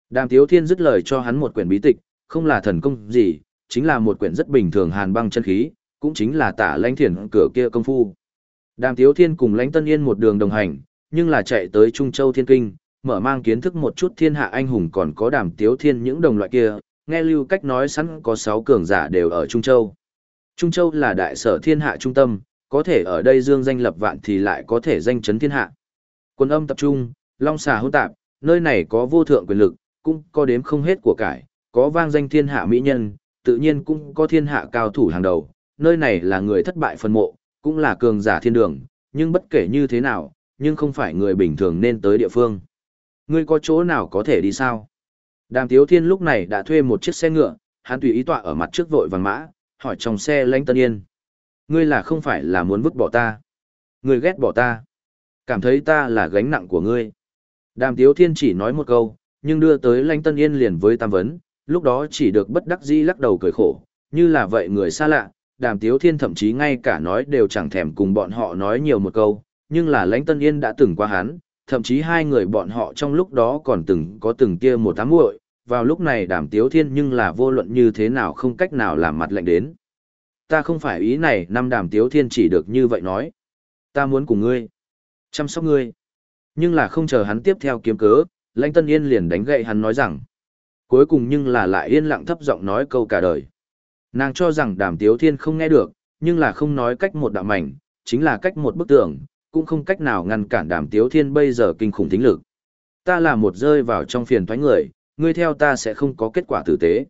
Đàm Tiếu Thiên dứt lời cho hắn một quyển bí tịch, không là thần công gì, chính là một quyển rất bình thường hàn băng chân khí, cũng chính là tả lãnh thiền cửa kia công phu. Đàm Tiếu Thiên cùng lãnh Tân Yên một đường đồng hành, nhưng là chạy tới Trung Châu Thiên Kinh, mở mang kiến thức một chút thiên hạ anh hùng còn có đàm Tiếu Thiên những đồng loại kia, nghe lưu cách nói sẵn có 6 cường giả đều ở Trung Châu. Trung Châu là đại sở thiên hạ trung tâm, có thể ở đây dương danh lập vạn thì lại có thể danh chấn thiên hạ. Quân âm tập trung, long xà hỗn tạp, nơi này có vô thượng quyền lực, cũng có đếm không hết của cải, có vang danh thiên hạ mỹ nhân, tự nhiên cũng có thiên hạ cao thủ hàng đầu, nơi này là người thất bại phân mộ, cũng là cường giả thiên đường, nhưng bất kể như thế nào, nhưng không phải người bình thường nên tới địa phương. Ngươi có chỗ nào có thể đi sao? Đàm Tiếu Thiên lúc này đã thuê một chiếc xe ngựa, hắn tùy ý tọa ở mặt trước vội vàng mã, hỏi trong xe lãnh tân yên. Ngươi là không phải là muốn vứt bỏ ta? Ngươi ghét bỏ ta? Cảm thấy ta là gánh nặng của ngươi? Đàm Tiếu Thiên chỉ nói một câu, nhưng đưa tới lãnh tân yên liền với tam vấn, lúc đó chỉ được bất đắc dĩ lắc đầu cười khổ, như là vậy người xa lạ, đàm tiếu thiên thậm chí ngay cả nói đều chẳng thèm cùng bọn họ nói nhiều một câu, nhưng là lãnh tân yên đã từng qua hắn, thậm chí hai người bọn họ trong lúc đó còn từng có từng kia một tám muội vào lúc này đàm tiếu thiên nhưng là vô luận như thế nào không cách nào làm mặt lạnh đến. Ta không phải ý này năm đàm tiếu thiên chỉ được như vậy nói. Ta muốn cùng ngươi, chăm sóc ngươi. Nhưng là không chờ hắn tiếp theo kiếm cớ, lãnh tân yên liền đánh gậy hắn nói rằng. Cuối cùng nhưng là lại yên lặng thấp giọng nói câu cả đời. Nàng cho rằng đàm tiếu thiên không nghe được, nhưng là không nói cách một đạo mảnh, chính là cách một bức tường, cũng không cách nào ngăn cản đàm tiếu thiên bây giờ kinh khủng tính lực. Ta là một rơi vào trong phiền thoái người, ngươi theo ta sẽ không có kết quả tử tế.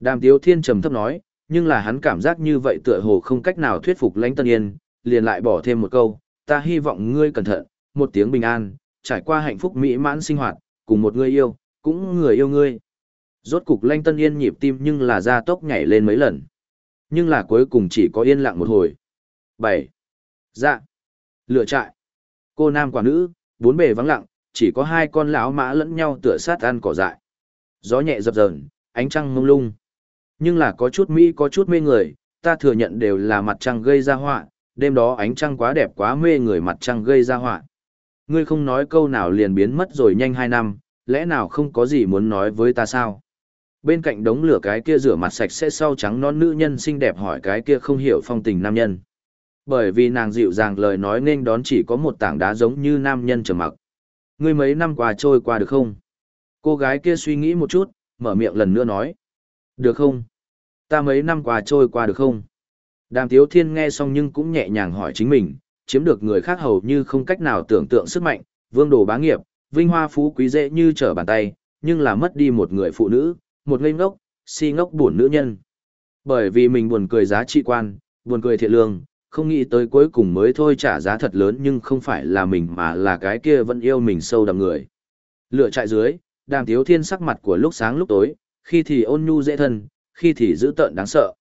Đàm tiếu thiên trầm thấp nói, nhưng là hắn cảm giác như vậy tựa hồ không cách nào thuyết phục lãnh tân yên, liền lại bỏ thêm một câu, ta hy vọng ngươi cẩn thận, một tiếng bình an, trải qua hạnh phúc mỹ mãn sinh hoạt, cùng một người yêu, cũng người yêu ngươi. Rốt cục lanh tân yên nhịp tim nhưng là ra tốc nhảy lên mấy lần. Nhưng là cuối cùng chỉ có yên lặng một hồi. bảy Dạ. Lựa trại. Cô nam quả nữ, bốn bề vắng lặng, chỉ có hai con lão mã lẫn nhau tựa sát ăn cỏ dại. Gió nhẹ dập dờn, ánh trăng mông lung. Nhưng là có chút mỹ có chút mê người, ta thừa nhận đều là mặt trăng gây ra họa, đêm đó ánh trăng quá đẹp quá mê người mặt trăng gây ra họa. Ngươi không nói câu nào liền biến mất rồi nhanh hai năm, lẽ nào không có gì muốn nói với ta sao? Bên cạnh đống lửa cái kia rửa mặt sạch sẽ sau trắng non nữ nhân xinh đẹp hỏi cái kia không hiểu phong tình nam nhân. Bởi vì nàng dịu dàng lời nói nên đón chỉ có một tảng đá giống như nam nhân trầm mặc. Ngươi mấy năm qua trôi qua được không? Cô gái kia suy nghĩ một chút, mở miệng lần nữa nói. Được không? Ta mấy năm qua trôi qua được không? Đàm Tiếu Thiên nghe xong nhưng cũng nhẹ nhàng hỏi chính mình, chiếm được người khác hầu như không cách nào tưởng tượng sức mạnh, vương đồ bá nghiệp, vinh hoa phú quý dễ như trở bàn tay, nhưng là mất đi một người phụ nữ, một ngây ngốc, si ngốc buồn nữ nhân. Bởi vì mình buồn cười giá trị quan, buồn cười thiện lương, không nghĩ tới cuối cùng mới thôi trả giá thật lớn nhưng không phải là mình mà là cái kia vẫn yêu mình sâu đậm người. Lựa trại dưới, đàm tiếu thiên sắc mặt của lúc sáng lúc tối, khi thì ôn nhu dễ thân, khi thì dữ tợn đáng sợ.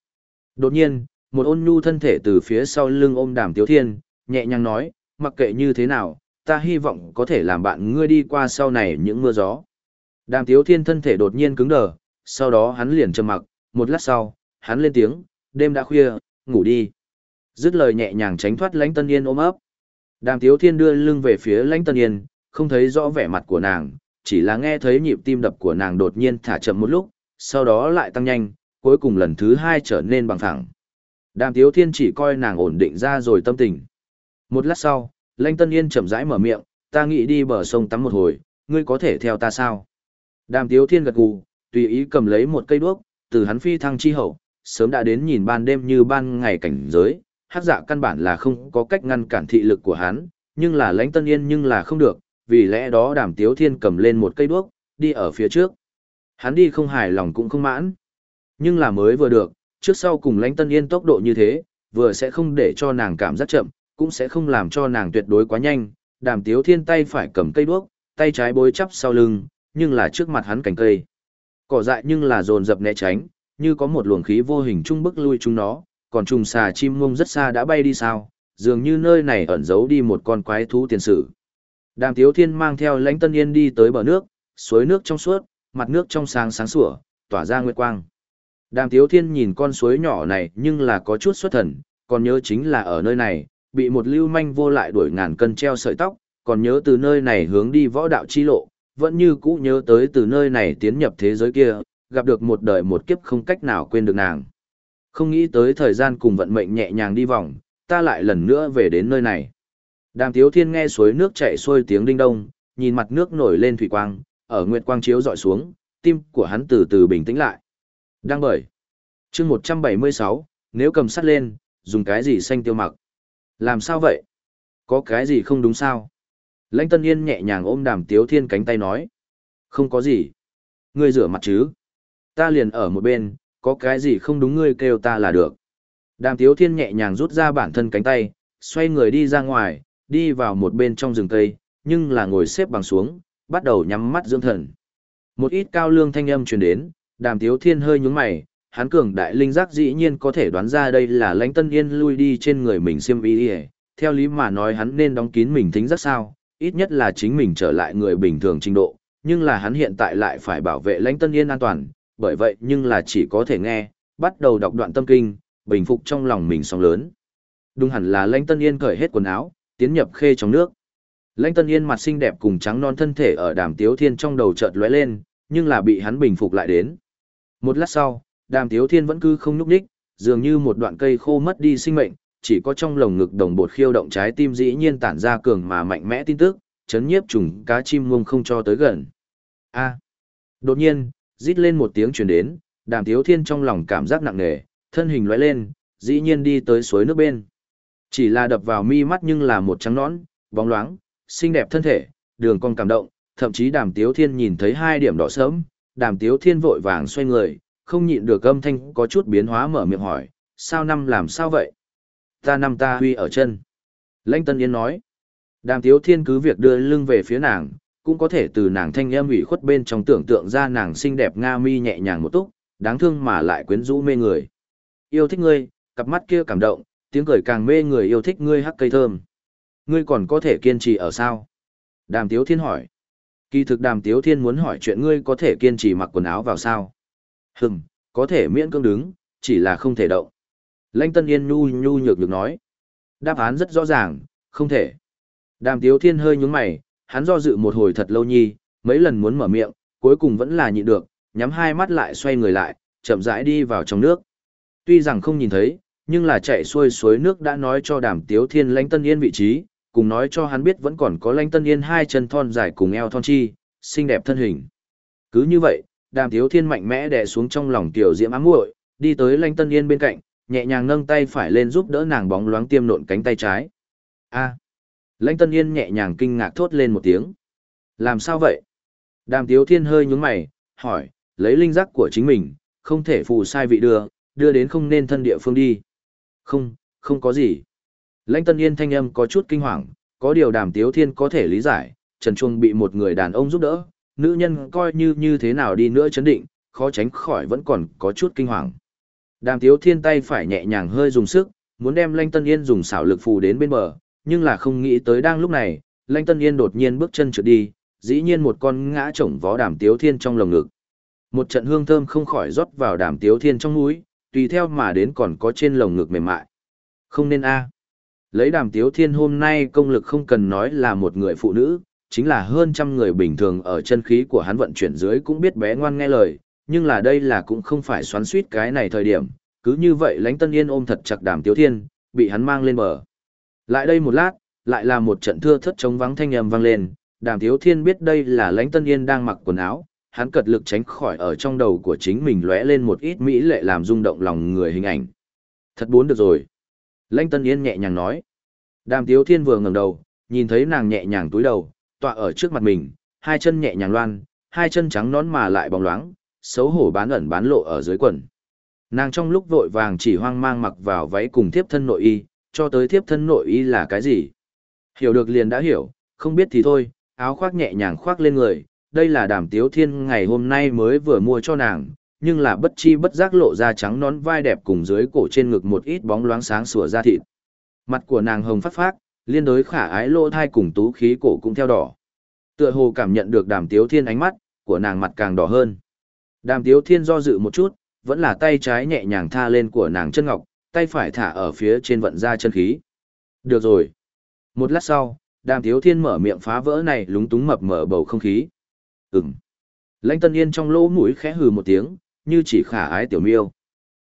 Đột nhiên, một ôn nhu thân thể từ phía sau lưng ôm đàm tiếu thiên, nhẹ nhàng nói, mặc kệ như thế nào, ta hy vọng có thể làm bạn ngươi đi qua sau này những mưa gió. Đàm tiếu thiên thân thể đột nhiên cứng đờ, sau đó hắn liền trầm mặc, một lát sau, hắn lên tiếng, đêm đã khuya, ngủ đi. Dứt lời nhẹ nhàng tránh thoát lãnh tân yên ôm ấp. Đàm tiếu thiên đưa lưng về phía lãnh tân yên, không thấy rõ vẻ mặt của nàng, chỉ là nghe thấy nhịp tim đập của nàng đột nhiên thả chậm một lúc, sau đó lại tăng nhanh, cuối cùng lần thứ hai trở nên bằng phẳng. Đàm tiếu thiên chỉ coi nàng ổn định ra rồi tâm tình. Một lát sau, Lanh tân yên chậm rãi mở miệng, ta nghĩ đi bờ sông tắm một hồi, ngươi có thể theo ta sao? Đàm tiếu thiên gật gù, tùy ý cầm lấy một cây đuốc, từ hắn phi thăng chi hậu, sớm đã đến nhìn ban đêm như ban ngày cảnh giới, hắc dạ căn bản là không có cách ngăn cản thị lực của hắn, nhưng là lãnh tân yên nhưng là không được, vì lẽ đó đàm tiếu thiên cầm lên một cây đuốc, đi ở phía trước. Hắn đi không hài lòng cũng không mãn, nhưng là mới vừa được, trước sau cùng lãnh tân yên tốc độ như thế, vừa sẽ không để cho nàng cảm giác chậm, cũng sẽ không làm cho nàng tuyệt đối quá nhanh, đàm tiếu thiên tay phải cầm cây đuốc, tay trái bối chắp sau lưng, nhưng là trước mặt hắn cành cây. Cỏ dại nhưng là dồn dập né tránh, như có một luồng khí vô hình trung bức lui chúng nó, còn trùng xà chim mông rất xa đã bay đi sao, dường như nơi này ẩn giấu đi một con quái thú tiền sử. Đàm Tiếu Thiên mang theo lãnh tân yên đi tới bờ nước, suối nước trong suốt, mặt nước trong sáng sáng sủa, tỏa ra nguyệt quang. Đàm Tiếu Thiên nhìn con suối nhỏ này nhưng là có chút xuất thần, còn nhớ chính là ở nơi này, bị một lưu manh vô lại đuổi ngàn cân treo sợi tóc, còn nhớ từ nơi này hướng đi võ đạo chi lộ, vẫn như cũ nhớ tới từ nơi này tiến nhập thế giới kia, gặp được một đời một kiếp không cách nào quên được nàng. Không nghĩ tới thời gian cùng vận mệnh nhẹ nhàng đi vòng, ta lại lần nữa về đến nơi này. Đàm Tiếu Thiên nghe suối nước chảy xuôi tiếng đinh đông, nhìn mặt nước nổi lên thủy quang, ở nguyệt quang chiếu dọi xuống, tim của hắn từ từ bình tĩnh lại. Đang bởi. chương 176, nếu cầm sắt lên, dùng cái gì xanh tiêu mặc? Làm sao vậy? Có cái gì không đúng sao? Lãnh Tân Yên nhẹ nhàng ôm đàm Tiếu Thiên cánh tay nói. Không có gì. Ngươi rửa mặt chứ? Ta liền ở một bên, có cái gì không đúng ngươi kêu ta là được. Đàm Tiếu Thiên nhẹ nhàng rút ra bản thân cánh tay, xoay người đi ra ngoài, đi vào một bên trong rừng cây, nhưng là ngồi xếp bằng xuống, bắt đầu nhắm mắt dưỡng thần. Một ít cao lương thanh âm truyền đến, Đàm Tiếu Thiên hơi nhún mày, hắn cường đại linh giác dĩ nhiên có thể đoán ra đây là lãnh tân yên lui đi trên người mình xiêm y theo lý mà nói hắn nên đóng kín mình thính rất sao, ít nhất là chính mình trở lại người bình thường trình độ, nhưng là hắn hiện tại lại phải bảo vệ lãnh tân yên an toàn, bởi vậy nhưng là chỉ có thể nghe, bắt đầu đọc đoạn tâm kinh, bình phục trong lòng mình sóng lớn. Đúng hẳn là lãnh tân yên cởi hết quần áo, tiến nhập khê trong nước. Lãnh tân yên mặt xinh đẹp cùng trắng non thân thể ở đàm tiếu thiên trong đầu chợt lóe lên, nhưng là bị hắn bình phục lại đến. Một lát sau, đàm tiếu thiên vẫn cứ không nhúc đích, dường như một đoạn cây khô mất đi sinh mệnh, chỉ có trong lồng ngực đồng bột khiêu động trái tim dĩ nhiên tản ra cường mà mạnh mẽ tin tức, chấn nhiếp trùng cá chim ngông không cho tới gần. A. Đột nhiên, rít lên một tiếng truyền đến, đàm tiếu thiên trong lòng cảm giác nặng nề, thân hình lóe lên, dĩ nhiên đi tới suối nước bên. Chỉ là đập vào mi mắt nhưng là một trắng nõn, bóng loáng, xinh đẹp thân thể, đường cong cảm động, thậm chí đàm tiếu thiên nhìn thấy hai điểm đỏ sớm, đàm tiếu thiên vội vàng xoay người, không nhịn được âm thanh có chút biến hóa mở miệng hỏi, sao năm làm sao vậy? Ta năm ta huy ở chân. Lãnh Tân Yên nói, đàm tiếu thiên cứ việc đưa lưng về phía nàng, cũng có thể từ nàng thanh âm ủy khuất bên trong tưởng tượng ra nàng xinh đẹp nga mi nhẹ nhàng một túc, đáng thương mà lại quyến rũ mê người. Yêu thích ngươi, cặp mắt kia cảm động, tiếng cười càng mê người yêu thích ngươi hắc cây thơm. Ngươi còn có thể kiên trì ở sao? Đàm Tiếu Thiên hỏi. Kỳ thực Đàm Tiếu Thiên muốn hỏi chuyện ngươi có thể kiên trì mặc quần áo vào sao? Hừm, có thể miễn cưỡng đứng, chỉ là không thể động. Lãnh Tân Yên nhu nhu nhược nhược nói. Đáp án rất rõ ràng, không thể. Đàm Tiếu Thiên hơi nhúng mày, hắn do dự một hồi thật lâu nhi, mấy lần muốn mở miệng, cuối cùng vẫn là nhịn được, nhắm hai mắt lại xoay người lại, chậm rãi đi vào trong nước. Tuy rằng không nhìn thấy, nhưng là chạy xuôi suối nước đã nói cho đàm tiếu thiên lãnh tân yên vị trí, cùng nói cho hắn biết vẫn còn có lãnh tân yên hai chân thon dài cùng eo thon chi, xinh đẹp thân hình. Cứ như vậy, đàm tiếu thiên mạnh mẽ đè xuống trong lòng tiểu diễm ám muội đi tới Lanh tân yên bên cạnh, nhẹ nhàng nâng tay phải lên giúp đỡ nàng bóng loáng tiêm nộn cánh tay trái. A. Lãnh Tân Yên nhẹ nhàng kinh ngạc thốt lên một tiếng. Làm sao vậy? Đàm Tiếu Thiên hơi nhún mày, hỏi, lấy linh giác của chính mình, không thể phù sai vị đưa, đưa đến không nên thân địa phương đi. Không, không có gì. Lãnh Tân Yên thanh âm có chút kinh hoàng, có điều Đàm Tiếu Thiên có thể lý giải, Trần Trung bị một người đàn ông giúp đỡ, nữ nhân coi như như thế nào đi nữa chấn định, khó tránh khỏi vẫn còn có chút kinh hoàng. Đàm Tiếu Thiên tay phải nhẹ nhàng hơi dùng sức, muốn đem Lanh Tân Yên dùng xảo lực phù đến bên bờ, nhưng là không nghĩ tới đang lúc này, Lanh Tân Yên đột nhiên bước chân trượt đi, dĩ nhiên một con ngã chổng vó Đàm Tiếu Thiên trong lồng ngực. Một trận hương thơm không khỏi rót vào Đàm Tiếu Thiên trong mũi, tùy theo mà đến còn có trên lồng ngực mềm mại. Không nên a. Lấy Đàm Tiếu Thiên hôm nay công lực không cần nói là một người phụ nữ, chính là hơn trăm người bình thường ở chân khí của hắn vận chuyển dưới cũng biết bé ngoan nghe lời, nhưng là đây là cũng không phải xoắn suýt cái này thời điểm, cứ như vậy Lãnh Tân Yên ôm thật chặt Đàm Tiếu Thiên, bị hắn mang lên bờ. Lại đây một lát, lại là một trận thưa thất trống vắng thanh âm vang lên, đàm tiếu thiên biết đây là lãnh tân yên đang mặc quần áo, hắn cật lực tránh khỏi ở trong đầu của chính mình lóe lên một ít mỹ lệ làm rung động lòng người hình ảnh. Thật bốn được rồi. Lãnh tân yên nhẹ nhàng nói. Đàm tiếu thiên vừa ngẩng đầu, nhìn thấy nàng nhẹ nhàng túi đầu, tọa ở trước mặt mình, hai chân nhẹ nhàng loan, hai chân trắng nón mà lại bóng loáng, xấu hổ bán ẩn bán lộ ở dưới quần. Nàng trong lúc vội vàng chỉ hoang mang mặc vào váy cùng tiếp thân nội y, cho tới thiếp thân nội y là cái gì. Hiểu được liền đã hiểu, không biết thì thôi, áo khoác nhẹ nhàng khoác lên người, đây là đàm tiếu thiên ngày hôm nay mới vừa mua cho nàng, nhưng là bất chi bất giác lộ ra trắng nón vai đẹp cùng dưới cổ trên ngực một ít bóng loáng sáng sủa da thịt. Mặt của nàng hồng phát phát, liên đối khả ái lỗ thai cùng tú khí cổ cũng theo đỏ. Tựa hồ cảm nhận được đàm tiếu thiên ánh mắt, của nàng mặt càng đỏ hơn. Đàm Tiếu Thiên do dự một chút, vẫn là tay trái nhẹ nhàng tha lên của nàng chân ngọc, tay phải thả ở phía trên vận ra chân khí. Được rồi. Một lát sau, Đàm Tiếu Thiên mở miệng phá vỡ này lúng túng mập mở bầu không khí. Ừm. Lãnh Tân Yên trong lỗ mũi khẽ hừ một tiếng, như chỉ khả ái tiểu miêu.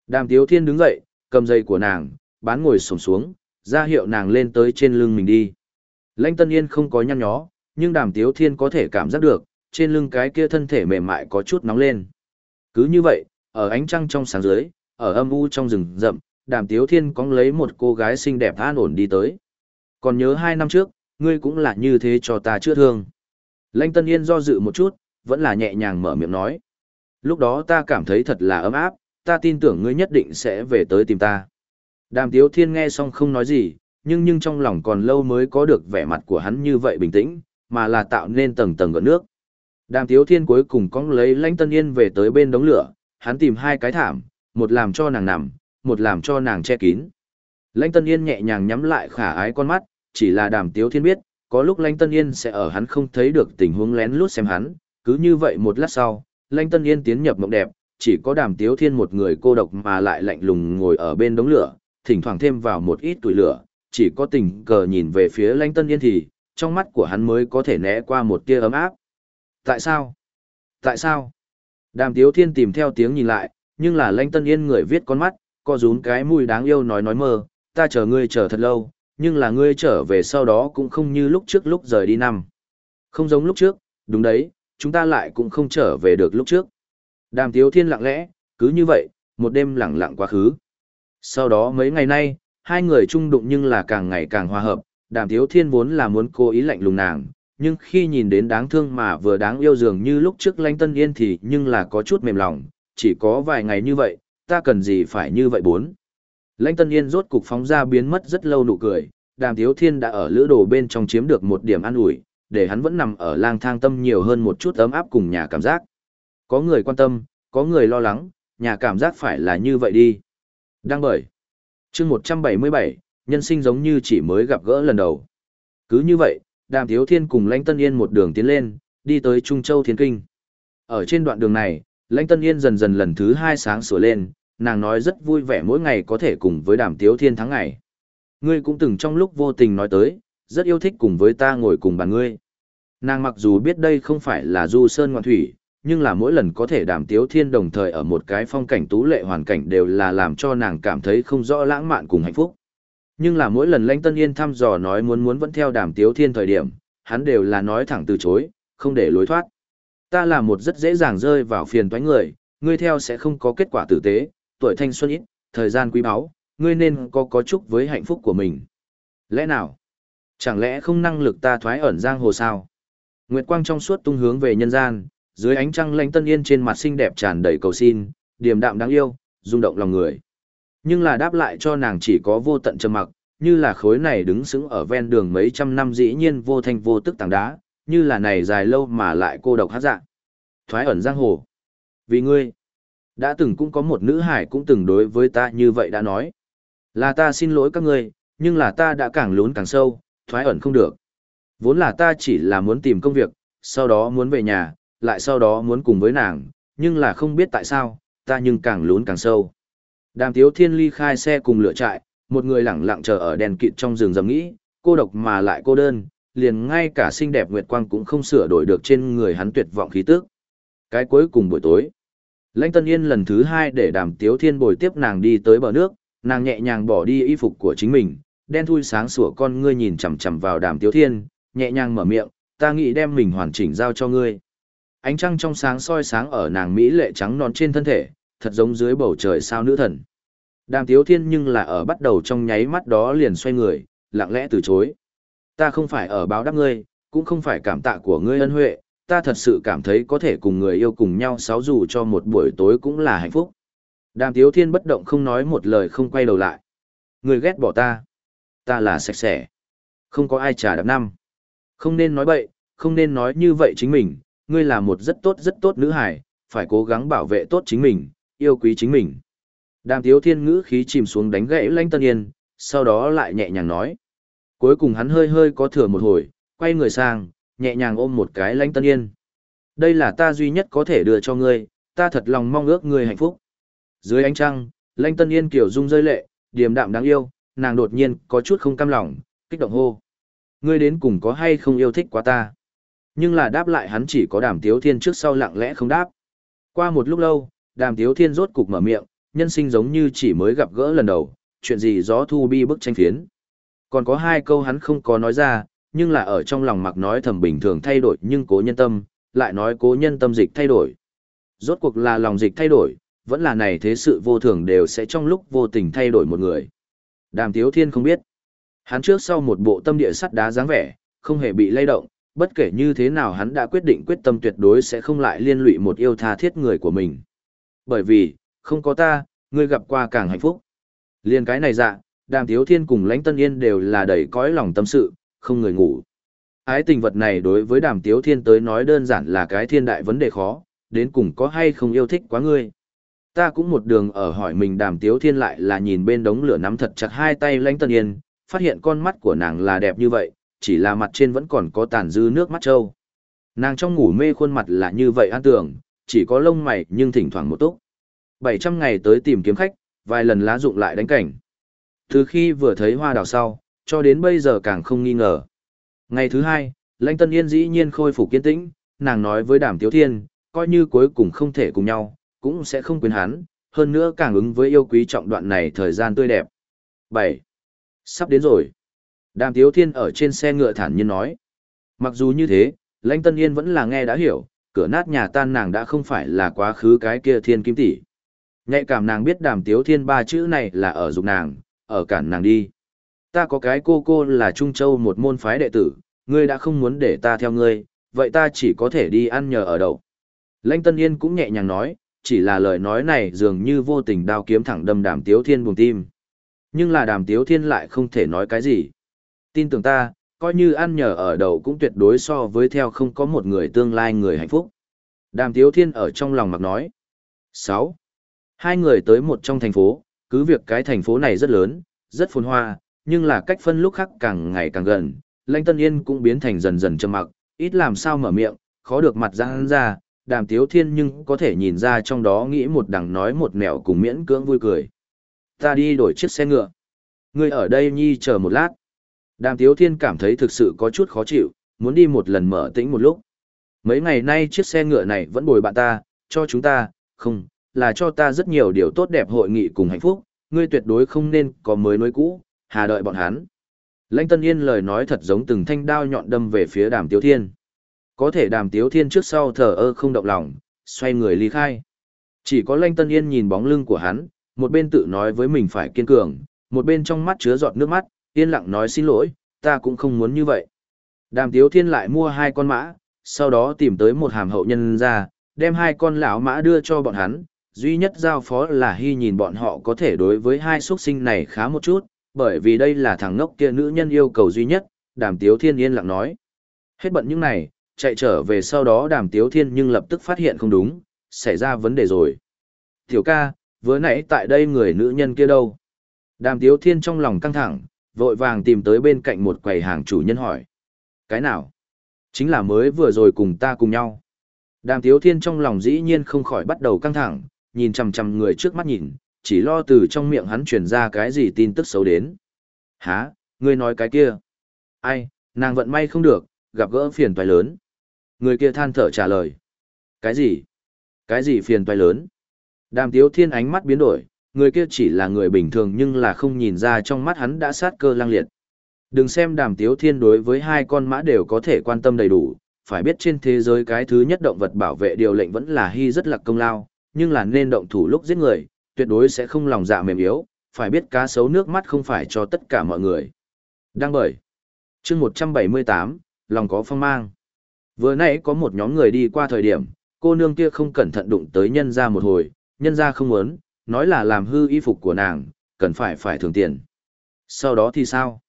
Đàm Tiếu Thiên đứng dậy, cầm dây của nàng, bán ngồi sổng xuống, ra hiệu nàng lên tới trên lưng mình đi. Lãnh Tân Yên không có nhăn nhó, nhưng Đàm Tiếu Thiên có thể cảm giác được, trên lưng cái kia thân thể mềm mại có chút nóng lên. Cứ như vậy, ở ánh trăng trong sáng dưới, ở âm u trong rừng rậm, Đàm Tiếu Thiên cóng lấy một cô gái xinh đẹp an ổn đi tới. Còn nhớ hai năm trước, ngươi cũng là như thế cho ta chữa thương. Lãnh Tân Yên do dự một chút, vẫn là nhẹ nhàng mở miệng nói. Lúc đó ta cảm thấy thật là ấm áp, ta tin tưởng ngươi nhất định sẽ về tới tìm ta. Đàm Tiếu Thiên nghe xong không nói gì, nhưng nhưng trong lòng còn lâu mới có được vẻ mặt của hắn như vậy bình tĩnh, mà là tạo nên tầng tầng gợn nước. Đàm Tiếu Thiên cuối cùng cong lấy Lãnh Tân Yên về tới bên đống lửa, hắn tìm hai cái thảm, một làm cho nàng nằm, một làm cho nàng che kín. Lãnh Tân Yên nhẹ nhàng nhắm lại khả ái con mắt, chỉ là Đàm Tiếu Thiên biết, có lúc Lãnh Tân Yên sẽ ở hắn không thấy được tình huống lén lút xem hắn, cứ như vậy một lát sau, Lãnh Tân Yên tiến nhập mộng đẹp, chỉ có Đàm Tiếu Thiên một người cô độc mà lại lạnh lùng ngồi ở bên đống lửa, thỉnh thoảng thêm vào một ít tuổi lửa, chỉ có tình cờ nhìn về phía Lãnh Tân Yên thì, trong mắt của hắn mới có thể né qua một tia ấm áp. Tại sao? Tại sao? Đàm Tiếu Thiên tìm theo tiếng nhìn lại, nhưng là Lãnh Tân Yên người viết con mắt, co rún cái mùi đáng yêu nói nói mơ, ta chờ ngươi chờ thật lâu, nhưng là ngươi trở về sau đó cũng không như lúc trước lúc rời đi năm. Không giống lúc trước, đúng đấy, chúng ta lại cũng không trở về được lúc trước. Đàm Tiếu Thiên lặng lẽ, cứ như vậy, một đêm lặng lặng quá khứ. Sau đó mấy ngày nay, hai người chung đụng nhưng là càng ngày càng hòa hợp, Đàm thiếu Thiên vốn là muốn cố ý lạnh lùng nàng, nhưng khi nhìn đến đáng thương mà vừa đáng yêu dường như lúc trước Lanh Tân Yên thì nhưng là có chút mềm lòng, chỉ có vài ngày như vậy, ta cần gì phải như vậy bốn. Lãnh Tân Yên rốt cục phóng ra biến mất rất lâu nụ cười, Đàm thiếu Thiên đã ở lữ đồ bên trong chiếm được một điểm an ủi, để hắn vẫn nằm ở lang thang tâm nhiều hơn một chút ấm áp cùng nhà cảm giác. Có người quan tâm, có người lo lắng, nhà cảm giác phải là như vậy đi. Đang bởi. chương 177, nhân sinh giống như chỉ mới gặp gỡ lần đầu. Cứ như vậy, Đàm thiếu Thiên cùng Lãnh Tân Yên một đường tiến lên, đi tới Trung Châu Thiên Kinh. Ở trên đoạn đường này, Lãnh Tân Yên dần dần lần thứ hai sáng sủa lên, nàng nói rất vui vẻ mỗi ngày có thể cùng với Đàm Tiếu Thiên tháng ngày. Ngươi cũng từng trong lúc vô tình nói tới, rất yêu thích cùng với ta ngồi cùng bàn ngươi. Nàng mặc dù biết đây không phải là du sơn ngoạn thủy, nhưng là mỗi lần có thể đàm tiếu thiên đồng thời ở một cái phong cảnh tú lệ hoàn cảnh đều là làm cho nàng cảm thấy không rõ lãng mạn cùng hạnh phúc. Nhưng là mỗi lần lãnh tân yên thăm dò nói muốn muốn vẫn theo đàm tiếu thiên thời điểm, hắn đều là nói thẳng từ chối, không để lối thoát. Ta là một rất dễ dàng rơi vào phiền toái người, ngươi theo sẽ không có kết quả tử tế, tuổi thanh xuân ít, thời gian quý báu, ngươi nên có có chúc với hạnh phúc của mình. Lẽ nào? Chẳng lẽ không năng lực ta thoái ẩn giang hồ sao? Nguyệt quang trong suốt tung hướng về nhân gian, dưới ánh trăng lãnh tân yên trên mặt xinh đẹp tràn đầy cầu xin, điềm đạm đáng yêu, rung động lòng người. Nhưng là đáp lại cho nàng chỉ có vô tận trầm mặc, như là khối này đứng sững ở ven đường mấy trăm năm dĩ nhiên vô thanh vô tức tảng đá, như là này dài lâu mà lại cô độc hát dạng. Thoái ẩn giang hồ. Vì ngươi, đã từng cũng có một nữ hải cũng từng đối với ta như vậy đã nói. Là ta xin lỗi các ngươi, nhưng là ta đã càng lún càng sâu, thoái ẩn không được. Vốn là ta chỉ là muốn tìm công việc, sau đó muốn về nhà, lại sau đó muốn cùng với nàng, nhưng là không biết tại sao, ta nhưng càng lún càng sâu. Đàm tiếu thiên ly khai xe cùng lựa trại, một người lặng lặng chờ ở đèn kịt trong rừng rầm nghĩ, cô độc mà lại cô đơn, liền ngay cả xinh đẹp nguyệt quang cũng không sửa đổi được trên người hắn tuyệt vọng khí tức. Cái cuối cùng buổi tối, Lãnh Tân Yên lần thứ hai để đàm tiếu thiên bồi tiếp nàng đi tới bờ nước, nàng nhẹ nhàng bỏ đi y phục của chính mình, đen thui sáng sủa con ngươi nhìn chằm chằm vào đàm tiếu thiên, nhẹ nhàng mở miệng, ta nghĩ đem mình hoàn chỉnh giao cho ngươi. Ánh trăng trong sáng soi sáng ở nàng Mỹ lệ trắng non trên thân thể, thật giống dưới bầu trời sao nữ thần. Đàm tiếu thiên nhưng là ở bắt đầu trong nháy mắt đó liền xoay người, lặng lẽ từ chối. Ta không phải ở báo đáp ngươi, cũng không phải cảm tạ của ngươi ân huệ, ta thật sự cảm thấy có thể cùng người yêu cùng nhau sáu dù cho một buổi tối cũng là hạnh phúc. Đàm tiếu thiên bất động không nói một lời không quay đầu lại. Người ghét bỏ ta. Ta là sạch sẽ. Không có ai trả đạp năm. Không nên nói bậy, không nên nói như vậy chính mình, ngươi là một rất tốt rất tốt nữ hải, phải cố gắng bảo vệ tốt chính mình, yêu quý chính mình. Đàm tiếu thiên ngữ khí chìm xuống đánh gãy lãnh tân yên, sau đó lại nhẹ nhàng nói. Cuối cùng hắn hơi hơi có thừa một hồi, quay người sang, nhẹ nhàng ôm một cái lãnh tân yên. Đây là ta duy nhất có thể đưa cho ngươi, ta thật lòng mong ước ngươi hạnh phúc. Dưới ánh trăng, Lanh Tân Yên kiểu rung rơi lệ, điềm đạm đáng yêu, nàng đột nhiên có chút không cam lòng, kích động hô. Ngươi đến cùng có hay không yêu thích quá ta? Nhưng là đáp lại hắn chỉ có đàm tiếu thiên trước sau lặng lẽ không đáp. Qua một lúc lâu, đàm tiếu thiên rốt cục mở miệng, nhân sinh giống như chỉ mới gặp gỡ lần đầu, chuyện gì gió thu bi bức tranh phiến. Còn có hai câu hắn không có nói ra, nhưng là ở trong lòng mặc nói thầm bình thường thay đổi nhưng cố nhân tâm, lại nói cố nhân tâm dịch thay đổi. Rốt cuộc là lòng dịch thay đổi, vẫn là này thế sự vô thường đều sẽ trong lúc vô tình thay đổi một người. Đàm Tiếu Thiên không biết. Hắn trước sau một bộ tâm địa sắt đá dáng vẻ, không hề bị lay động, bất kể như thế nào hắn đã quyết định quyết tâm tuyệt đối sẽ không lại liên lụy một yêu tha thiết người của mình. Bởi vì, không có ta, ngươi gặp qua càng hạnh phúc. Liên cái này dạ, Đàm Tiếu Thiên cùng Lãnh Tân Yên đều là đầy cõi lòng tâm sự, không người ngủ. Ái tình vật này đối với Đàm Tiếu Thiên tới nói đơn giản là cái thiên đại vấn đề khó, đến cùng có hay không yêu thích quá ngươi. Ta cũng một đường ở hỏi mình Đàm Tiếu Thiên lại là nhìn bên đống lửa nắm thật chặt hai tay Lãnh Tân Yên, phát hiện con mắt của nàng là đẹp như vậy, chỉ là mặt trên vẫn còn có tàn dư nước mắt trâu. Nàng trong ngủ mê khuôn mặt là như vậy an tưởng, chỉ có lông mày nhưng thỉnh thoảng một túc. 700 ngày tới tìm kiếm khách, vài lần lá dụng lại đánh cảnh. Từ khi vừa thấy hoa đào sau, cho đến bây giờ càng không nghi ngờ. Ngày thứ hai, Lãnh Tân Yên dĩ nhiên khôi phục kiên tĩnh, nàng nói với Đàm Tiếu Thiên, coi như cuối cùng không thể cùng nhau, cũng sẽ không quên hắn, hơn nữa càng ứng với yêu quý trọng đoạn này thời gian tươi đẹp. 7. Sắp đến rồi. Đàm Tiếu Thiên ở trên xe ngựa thản nhiên nói. Mặc dù như thế, Lãnh Tân Yên vẫn là nghe đã hiểu, cửa nát nhà tan nàng đã không phải là quá khứ cái kia thiên kim tỷ. Nhạy cảm nàng biết Đàm Tiếu Thiên ba chữ này là ở dục nàng, ở cản nàng đi. Ta có cái cô cô là Trung Châu một môn phái đệ tử, ngươi đã không muốn để ta theo ngươi, vậy ta chỉ có thể đi ăn nhờ ở đậu. Lãnh Tân Yên cũng nhẹ nhàng nói, chỉ là lời nói này dường như vô tình đao kiếm thẳng đâm đàm tiếu thiên buồn tim. Nhưng là đàm tiếu thiên lại không thể nói cái gì. Tin tưởng ta, coi như ăn nhờ ở đậu cũng tuyệt đối so với theo không có một người tương lai người hạnh phúc. Đàm tiếu thiên ở trong lòng mặc nói. 6. Hai người tới một trong thành phố, cứ việc cái thành phố này rất lớn, rất phồn hoa, nhưng là cách phân lúc khác càng ngày càng gần, Lãnh Tân Yên cũng biến thành dần dần trầm mặc, ít làm sao mở miệng, khó được mặt răng ra, đàm tiếu thiên nhưng có thể nhìn ra trong đó nghĩ một đằng nói một nẻo cùng miễn cưỡng vui cười. Ta đi đổi chiếc xe ngựa. Ngươi ở đây nhi chờ một lát. Đàm tiếu thiên cảm thấy thực sự có chút khó chịu, muốn đi một lần mở tĩnh một lúc. Mấy ngày nay chiếc xe ngựa này vẫn bồi bạn ta, cho chúng ta, không, là cho ta rất nhiều điều tốt đẹp hội nghị cùng hạnh phúc, ngươi tuyệt đối không nên có mới nối cũ, hà đợi bọn hắn. Lãnh Tân Yên lời nói thật giống từng thanh đao nhọn đâm về phía Đàm Tiếu Thiên. Có thể Đàm Tiếu Thiên trước sau thờ ơ không động lòng, xoay người ly khai. Chỉ có Lãnh Tân Yên nhìn bóng lưng của hắn, một bên tự nói với mình phải kiên cường, một bên trong mắt chứa giọt nước mắt, yên lặng nói xin lỗi, ta cũng không muốn như vậy. Đàm Tiếu Thiên lại mua hai con mã, sau đó tìm tới một hàm hậu nhân ra, đem hai con lão mã đưa cho bọn hắn, duy nhất giao phó là hy nhìn bọn họ có thể đối với hai xuất sinh này khá một chút, bởi vì đây là thằng ngốc kia nữ nhân yêu cầu duy nhất, đàm tiếu thiên yên lặng nói. Hết bận những này, chạy trở về sau đó đàm tiếu thiên nhưng lập tức phát hiện không đúng, xảy ra vấn đề rồi. Tiểu ca, vừa nãy tại đây người nữ nhân kia đâu? Đàm tiếu thiên trong lòng căng thẳng, vội vàng tìm tới bên cạnh một quầy hàng chủ nhân hỏi. Cái nào? Chính là mới vừa rồi cùng ta cùng nhau. Đàm tiếu thiên trong lòng dĩ nhiên không khỏi bắt đầu căng thẳng, nhìn chằm chằm người trước mắt nhìn, chỉ lo từ trong miệng hắn truyền ra cái gì tin tức xấu đến. Hả, ngươi nói cái kia? Ai, nàng vận may không được, gặp gỡ phiền toái lớn. Người kia than thở trả lời. Cái gì? Cái gì phiền toái lớn? Đàm tiếu thiên ánh mắt biến đổi, người kia chỉ là người bình thường nhưng là không nhìn ra trong mắt hắn đã sát cơ lang liệt. Đừng xem đàm tiếu thiên đối với hai con mã đều có thể quan tâm đầy đủ, phải biết trên thế giới cái thứ nhất động vật bảo vệ điều lệnh vẫn là hy rất là công lao, nhưng là nên động thủ lúc giết người, tuyệt đối sẽ không lòng dạ mềm yếu, phải biết cá sấu nước mắt không phải cho tất cả mọi người. Đang bởi. chương 178, lòng có phong mang. Vừa nãy có một nhóm người đi qua thời điểm, cô nương kia không cẩn thận đụng tới nhân ra một hồi, nhân ra không muốn, nói là làm hư y phục của nàng, cần phải phải thưởng tiền. Sau đó thì sao?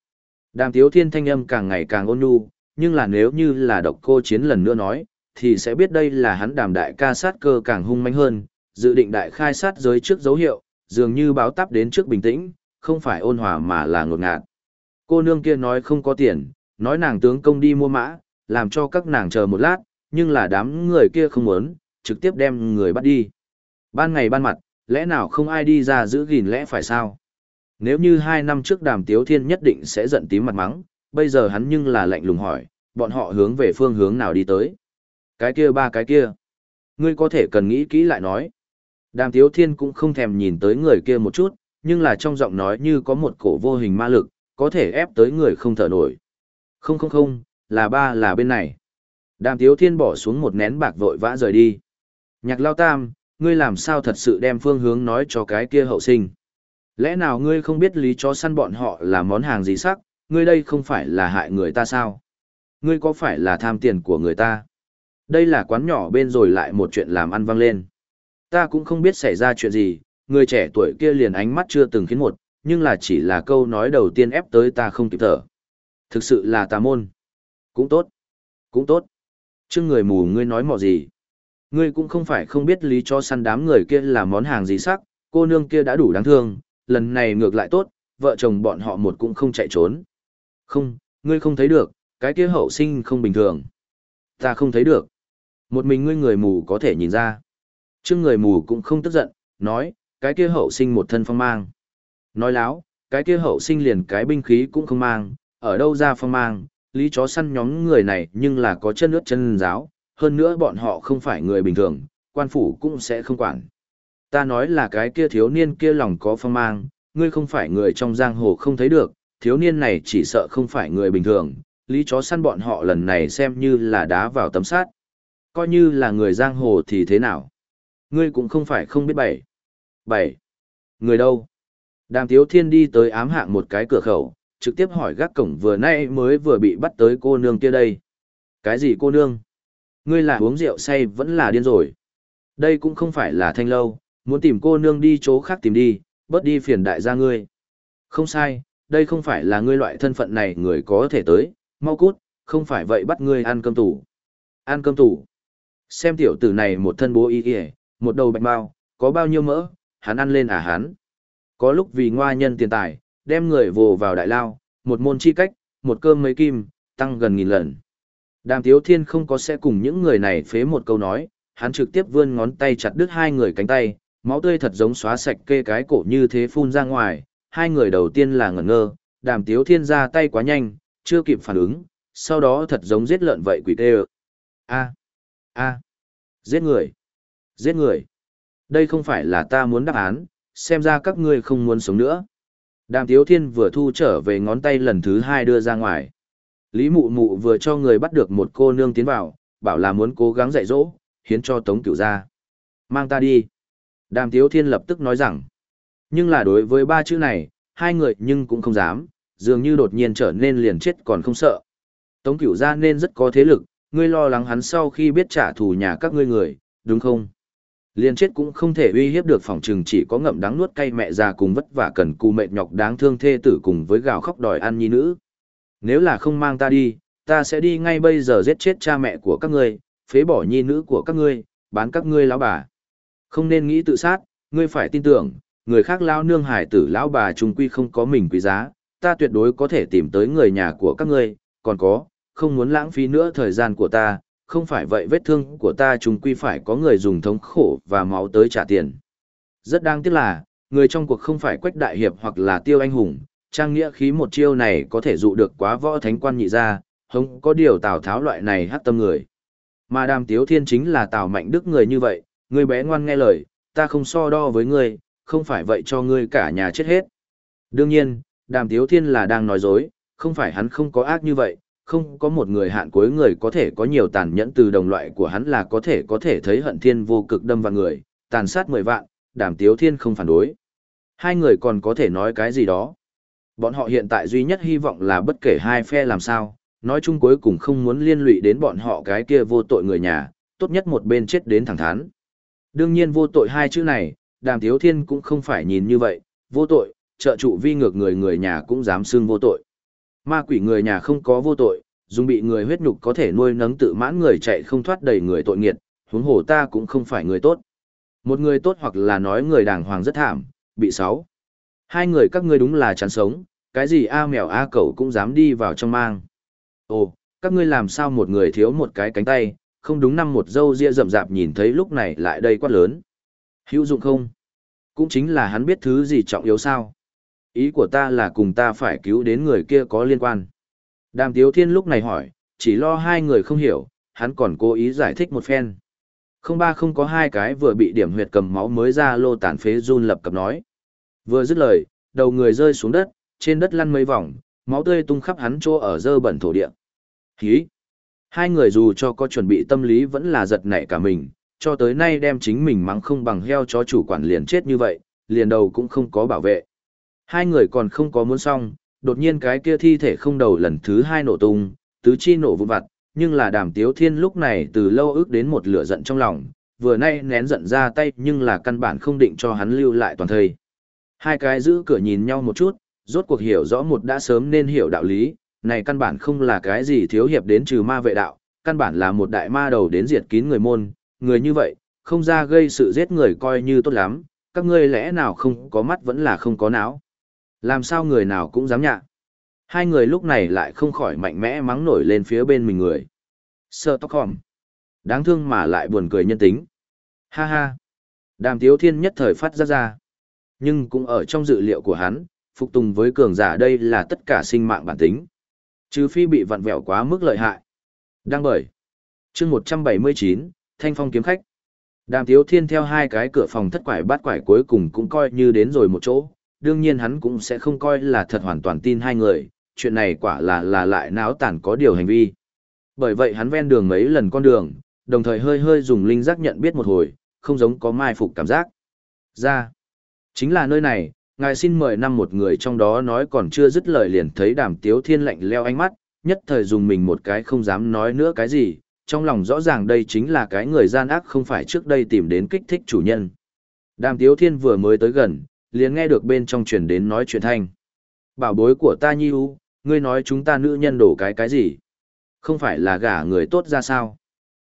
Đàm tiếu thiên thanh âm càng ngày càng ôn nhu, nhưng là nếu như là độc cô chiến lần nữa nói, thì sẽ biết đây là hắn đàm đại ca sát cơ càng hung manh hơn, dự định đại khai sát giới trước dấu hiệu, dường như báo táp đến trước bình tĩnh, không phải ôn hòa mà là ngột ngạt. Cô nương kia nói không có tiền, nói nàng tướng công đi mua mã, làm cho các nàng chờ một lát, nhưng là đám người kia không muốn, trực tiếp đem người bắt đi. Ban ngày ban mặt, lẽ nào không ai đi ra giữ gìn lẽ phải sao? Nếu như hai năm trước đàm tiếu thiên nhất định sẽ giận tím mặt mắng, bây giờ hắn nhưng là lạnh lùng hỏi, bọn họ hướng về phương hướng nào đi tới? Cái kia ba cái kia. Ngươi có thể cần nghĩ kỹ lại nói. Đàm tiếu thiên cũng không thèm nhìn tới người kia một chút, nhưng là trong giọng nói như có một cổ vô hình ma lực, có thể ép tới người không thở nổi. Không không không, là ba là bên này. Đàm tiếu thiên bỏ xuống một nén bạc vội vã rời đi. Nhạc lao tam, ngươi làm sao thật sự đem phương hướng nói cho cái kia hậu sinh. Lẽ nào ngươi không biết lý chó săn bọn họ là món hàng gì sắc, ngươi đây không phải là hại người ta sao? Ngươi có phải là tham tiền của người ta? Đây là quán nhỏ bên rồi lại một chuyện làm ăn vang lên. Ta cũng không biết xảy ra chuyện gì, người trẻ tuổi kia liền ánh mắt chưa từng khiến một, nhưng là chỉ là câu nói đầu tiên ép tới ta không kịp thở. Thực sự là tà môn. Cũng tốt. Cũng tốt. Chứ người mù ngươi nói mò gì. Ngươi cũng không phải không biết lý cho săn đám người kia là món hàng gì sắc, cô nương kia đã đủ đáng thương, lần này ngược lại tốt, vợ chồng bọn họ một cũng không chạy trốn. Không, ngươi không thấy được, cái kia hậu sinh không bình thường. Ta không thấy được. Một mình ngươi người mù có thể nhìn ra. Chứ người mù cũng không tức giận, nói, cái kia hậu sinh một thân phong mang. Nói láo, cái kia hậu sinh liền cái binh khí cũng không mang, ở đâu ra phong mang, lý chó săn nhóm người này nhưng là có chân nước chân giáo, hơn nữa bọn họ không phải người bình thường, quan phủ cũng sẽ không quản. Ta nói là cái kia thiếu niên kia lòng có phong mang, ngươi không phải người trong giang hồ không thấy được, thiếu niên này chỉ sợ không phải người bình thường, lý chó săn bọn họ lần này xem như là đá vào tấm sát. Coi như là người giang hồ thì thế nào? Ngươi cũng không phải không biết bảy. Bảy. Người đâu? Đàm Tiếu Thiên đi tới ám hạng một cái cửa khẩu, trực tiếp hỏi gác cổng vừa nay mới vừa bị bắt tới cô nương kia đây. Cái gì cô nương? Ngươi là uống rượu say vẫn là điên rồi. Đây cũng không phải là thanh lâu, muốn tìm cô nương đi chỗ khác tìm đi, bớt đi phiền đại gia ngươi. Không sai, đây không phải là ngươi loại thân phận này người có thể tới, mau cút, không phải vậy bắt ngươi ăn cơm tủ. Ăn cơm tủ. Xem tiểu tử này một thân bố y y, một đầu bạch bao, có bao nhiêu mỡ, hắn ăn lên à hắn. Có lúc vì ngoa nhân tiền tài, đem người vồ vào đại lao, một môn chi cách, một cơm mấy kim, tăng gần nghìn lần. Đàm Tiếu Thiên không có sẽ cùng những người này phế một câu nói, hắn trực tiếp vươn ngón tay chặt đứt hai người cánh tay, máu tươi thật giống xóa sạch kê cái cổ như thế phun ra ngoài, hai người đầu tiên là ngẩn ngơ, Đàm Tiếu Thiên ra tay quá nhanh, chưa kịp phản ứng, sau đó thật giống giết lợn vậy quỷ tê A. A. Giết người. Giết người. Đây không phải là ta muốn đáp án, xem ra các ngươi không muốn sống nữa. Đàm Tiếu Thiên vừa thu trở về ngón tay lần thứ hai đưa ra ngoài. Lý Mụ Mụ vừa cho người bắt được một cô nương tiến vào, bảo là muốn cố gắng dạy dỗ, hiến cho Tống Cửu ra. Mang ta đi. Đàm Tiếu Thiên lập tức nói rằng. Nhưng là đối với ba chữ này, hai người nhưng cũng không dám, dường như đột nhiên trở nên liền chết còn không sợ. Tống Cửu ra nên rất có thế lực, ngươi lo lắng hắn sau khi biết trả thù nhà các ngươi người, đúng không? Liên chết cũng không thể uy hiếp được phòng trừng chỉ có ngậm đắng nuốt cay mẹ già cùng vất vả cần cù mệt nhọc đáng thương thê tử cùng với gào khóc đòi ăn nhi nữ. Nếu là không mang ta đi, ta sẽ đi ngay bây giờ giết chết cha mẹ của các ngươi, phế bỏ nhi nữ của các ngươi, bán các ngươi lão bà. Không nên nghĩ tự sát, ngươi phải tin tưởng, người khác lao nương hải tử lão bà trung quy không có mình quý giá, ta tuyệt đối có thể tìm tới người nhà của các ngươi, còn có, không muốn lãng phí nữa thời gian của ta, không phải vậy vết thương của ta trùng quy phải có người dùng thống khổ và máu tới trả tiền. Rất đáng tiếc là, người trong cuộc không phải quách đại hiệp hoặc là tiêu anh hùng, trang nghĩa khí một chiêu này có thể dụ được quá võ thánh quan nhị ra, không có điều tào tháo loại này hát tâm người. Mà đàm tiếu thiên chính là tào mạnh đức người như vậy, người bé ngoan nghe lời, ta không so đo với ngươi, không phải vậy cho ngươi cả nhà chết hết. Đương nhiên, đàm tiếu thiên là đang nói dối, không phải hắn không có ác như vậy, không có một người hạn cuối người có thể có nhiều tàn nhẫn từ đồng loại của hắn là có thể có thể thấy hận thiên vô cực đâm vào người, tàn sát mười vạn, đàm tiếu thiên không phản đối. Hai người còn có thể nói cái gì đó. Bọn họ hiện tại duy nhất hy vọng là bất kể hai phe làm sao, nói chung cuối cùng không muốn liên lụy đến bọn họ cái kia vô tội người nhà, tốt nhất một bên chết đến thẳng thắn. Đương nhiên vô tội hai chữ này, đàm thiếu thiên cũng không phải nhìn như vậy, vô tội, trợ trụ vi ngược người người nhà cũng dám xưng vô tội. Ma quỷ người nhà không có vô tội, dùng bị người huyết nhục có thể nuôi nấng tự mãn người chạy không thoát đầy người tội nghiệt, huống hồ ta cũng không phải người tốt. Một người tốt hoặc là nói người đàng hoàng rất thảm, bị sáu. Hai người các ngươi đúng là chán sống, cái gì a mèo a cẩu cũng dám đi vào trong mang. Ồ, các ngươi làm sao một người thiếu một cái cánh tay, không đúng năm một dâu ria rậm rạp nhìn thấy lúc này lại đây quát lớn. Hữu dụng không? Cũng chính là hắn biết thứ gì trọng yếu sao. Ý của ta là cùng ta phải cứu đến người kia có liên quan. Đàm Tiếu Thiên lúc này hỏi, chỉ lo hai người không hiểu, hắn còn cố ý giải thích một phen. Không ba không có hai cái vừa bị điểm huyệt cầm máu mới ra lô tàn phế run lập cập nói. Vừa dứt lời, đầu người rơi xuống đất, trên đất lăn mấy vòng, máu tươi tung khắp hắn chỗ ở dơ bẩn thổ địa. Hí! Hai người dù cho có chuẩn bị tâm lý vẫn là giật nảy cả mình, cho tới nay đem chính mình mắng không bằng heo cho chủ quản liền chết như vậy, liền đầu cũng không có bảo vệ. Hai người còn không có muốn xong, đột nhiên cái kia thi thể không đầu lần thứ hai nổ tung, tứ chi nổ vụn vặt, nhưng là đàm tiếu thiên lúc này từ lâu ước đến một lửa giận trong lòng, vừa nay nén giận ra tay nhưng là căn bản không định cho hắn lưu lại toàn thời. Hai cái giữ cửa nhìn nhau một chút, rốt cuộc hiểu rõ một đã sớm nên hiểu đạo lý, này căn bản không là cái gì thiếu hiệp đến trừ ma vệ đạo, căn bản là một đại ma đầu đến diệt kín người môn, người như vậy, không ra gây sự giết người coi như tốt lắm, các ngươi lẽ nào không có mắt vẫn là không có não. Làm sao người nào cũng dám nhạ. Hai người lúc này lại không khỏi mạnh mẽ mắng nổi lên phía bên mình người. sợ tóc hòm. Đáng thương mà lại buồn cười nhân tính. Ha ha. Đàm tiếu thiên nhất thời phát ra ra. Nhưng cũng ở trong dự liệu của hắn, phục tùng với cường giả đây là tất cả sinh mạng bản tính. Trừ phi bị vặn vẹo quá mức lợi hại. Đang bởi. chương 179, Thanh Phong kiếm khách. Đàm Tiếu Thiên theo hai cái cửa phòng thất quải bát quải cuối cùng cũng coi như đến rồi một chỗ. Đương nhiên hắn cũng sẽ không coi là thật hoàn toàn tin hai người, chuyện này quả là là lại náo tản có điều hành vi. Bởi vậy hắn ven đường mấy lần con đường, đồng thời hơi hơi dùng linh giác nhận biết một hồi, không giống có mai phục cảm giác. Ra. Chính là nơi này, ngài xin mời năm một người trong đó nói còn chưa dứt lời liền thấy đàm tiếu thiên lạnh leo ánh mắt, nhất thời dùng mình một cái không dám nói nữa cái gì, trong lòng rõ ràng đây chính là cái người gian ác không phải trước đây tìm đến kích thích chủ nhân. Đàm tiếu thiên vừa mới tới gần, liền nghe được bên trong truyền đến nói chuyện thanh. Bảo bối của ta nhi u, ngươi nói chúng ta nữ nhân đổ cái cái gì? Không phải là gả người tốt ra sao?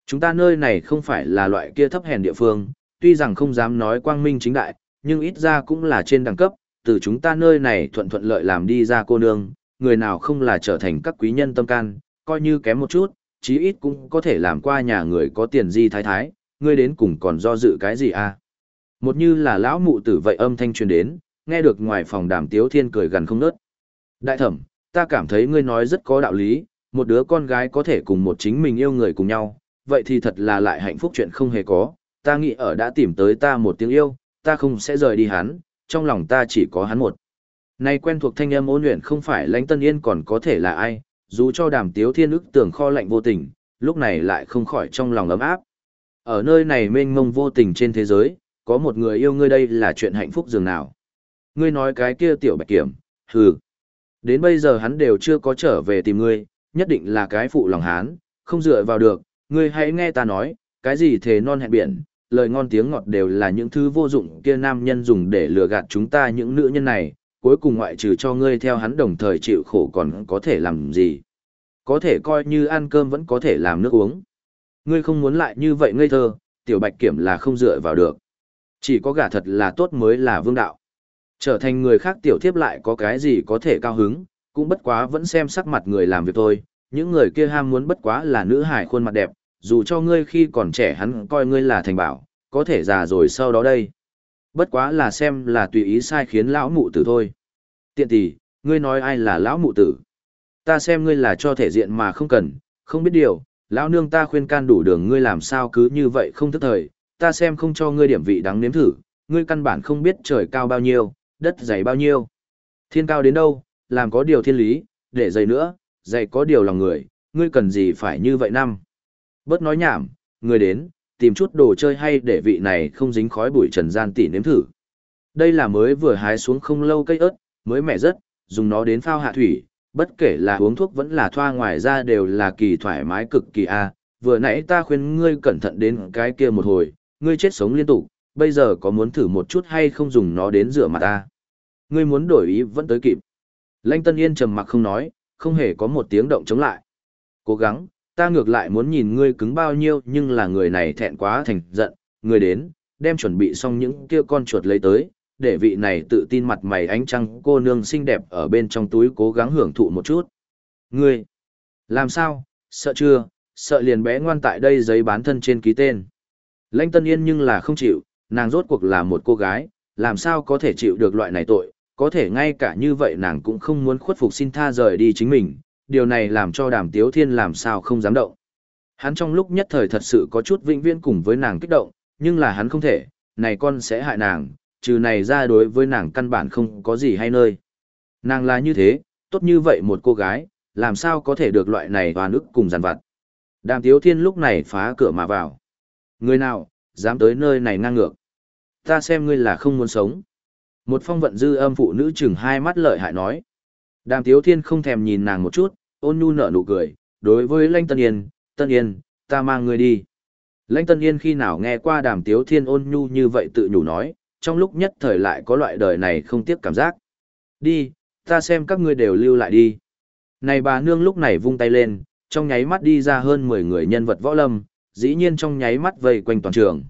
Chúng ta nơi này không phải là loại kia thấp hèn địa phương, tuy rằng không dám nói quang minh chính đại, nhưng ít ra cũng là trên đẳng cấp, từ chúng ta nơi này thuận thuận lợi làm đi ra cô nương, người nào không là trở thành các quý nhân tâm can, coi như kém một chút, chí ít cũng có thể làm qua nhà người có tiền di thái thái, ngươi đến cùng còn do dự cái gì à? Một như là lão mụ tử vậy âm thanh truyền đến, nghe được ngoài phòng đàm tiếu thiên cười gần không nớt. Đại thẩm, ta cảm thấy ngươi nói rất có đạo lý, một đứa con gái có thể cùng một chính mình yêu người cùng nhau, vậy thì thật là lại hạnh phúc chuyện không hề có, ta nghĩ ở đã tìm tới ta một tiếng yêu, ta không sẽ rời đi hắn, trong lòng ta chỉ có hắn một. Nay quen thuộc thanh âm ôn luyện không phải lãnh tân yên còn có thể là ai, dù cho đàm tiếu thiên ức tưởng kho lạnh vô tình, lúc này lại không khỏi trong lòng ấm áp. Ở nơi này mênh mông vô tình trên thế giới, có một người yêu ngươi đây là chuyện hạnh phúc dường nào. Ngươi nói cái kia tiểu bạch kiểm, hừ. Đến bây giờ hắn đều chưa có trở về tìm ngươi, nhất định là cái phụ lòng hán, không dựa vào được, ngươi hãy nghe ta nói, cái gì thề non hẹn biển, lời ngon tiếng ngọt đều là những thứ vô dụng kia nam nhân dùng để lừa gạt chúng ta những nữ nhân này, cuối cùng ngoại trừ cho ngươi theo hắn đồng thời chịu khổ còn có thể làm gì. Có thể coi như ăn cơm vẫn có thể làm nước uống. Ngươi không muốn lại như vậy ngây thơ, tiểu bạch kiểm là không dựa vào được. Chỉ có gả thật là tốt mới là vương đạo. Trở thành người khác tiểu thiếp lại có cái gì có thể cao hứng, cũng bất quá vẫn xem sắc mặt người làm việc thôi. Những người kia ham muốn bất quá là nữ hải khuôn mặt đẹp, dù cho ngươi khi còn trẻ hắn coi ngươi là thành bảo, có thể già rồi sau đó đây. Bất quá là xem là tùy ý sai khiến lão mụ tử thôi. Tiện tỷ, ngươi nói ai là lão mụ tử? Ta xem ngươi là cho thể diện mà không cần, không biết điều, lão nương ta khuyên can đủ đường ngươi làm sao cứ như vậy không thức thời, ta xem không cho ngươi điểm vị đáng nếm thử, ngươi căn bản không biết trời cao bao nhiêu, đất dày bao nhiêu. Thiên cao đến đâu, làm có điều thiên lý, để dày nữa, dày có điều lòng người, ngươi cần gì phải như vậy năm. Bớt nói nhảm, người đến, tìm chút đồ chơi hay để vị này không dính khói bụi trần gian tỉ nếm thử. Đây là mới vừa hái xuống không lâu cây ớt, mới mẻ rất, dùng nó đến phao hạ thủy, bất kể là uống thuốc vẫn là thoa ngoài ra đều là kỳ thoải mái cực kỳ a. Vừa nãy ta khuyên ngươi cẩn thận đến cái kia một hồi, ngươi chết sống liên tục, bây giờ có muốn thử một chút hay không dùng nó đến rửa mặt ta. Ngươi muốn đổi ý vẫn tới kịp. Lanh Tân Yên trầm mặc không nói, không hề có một tiếng động chống lại. Cố gắng, ta ngược lại muốn nhìn ngươi cứng bao nhiêu nhưng là người này thẹn quá thành giận, người đến, đem chuẩn bị xong những kia con chuột lấy tới, để vị này tự tin mặt mày ánh trăng cô nương xinh đẹp ở bên trong túi cố gắng hưởng thụ một chút. Ngươi, làm sao, sợ chưa, sợ liền bé ngoan tại đây giấy bán thân trên ký tên. Lãnh Tân Yên nhưng là không chịu, nàng rốt cuộc là một cô gái, làm sao có thể chịu được loại này tội, có thể ngay cả như vậy nàng cũng không muốn khuất phục xin tha rời đi chính mình, điều này làm cho đàm tiếu thiên làm sao không dám động. Hắn trong lúc nhất thời thật sự có chút vĩnh viễn cùng với nàng kích động, nhưng là hắn không thể, này con sẽ hại nàng, trừ này ra đối với nàng căn bản không có gì hay nơi. Nàng là như thế, tốt như vậy một cô gái, làm sao có thể được loại này toàn ức cùng giàn vặt. Đàm tiếu thiên lúc này phá cửa mà vào. Người nào, dám tới nơi này ngang ngược. Ta xem ngươi là không muốn sống. Một phong vận dư âm phụ nữ chừng hai mắt lợi hại nói. Đàm tiếu thiên không thèm nhìn nàng một chút, ôn nhu nở nụ cười, đối với Lanh Tân Yên, Tân Yên, ta mang ngươi đi. Lãnh Tân Yên khi nào nghe qua đàm tiếu thiên ôn nhu như vậy tự nhủ nói, trong lúc nhất thời lại có loại đời này không tiếc cảm giác. Đi, ta xem các ngươi đều lưu lại đi. Này bà nương lúc này vung tay lên, trong nháy mắt đi ra hơn 10 người nhân vật võ lâm, dĩ nhiên trong nháy mắt vây quanh toàn trường.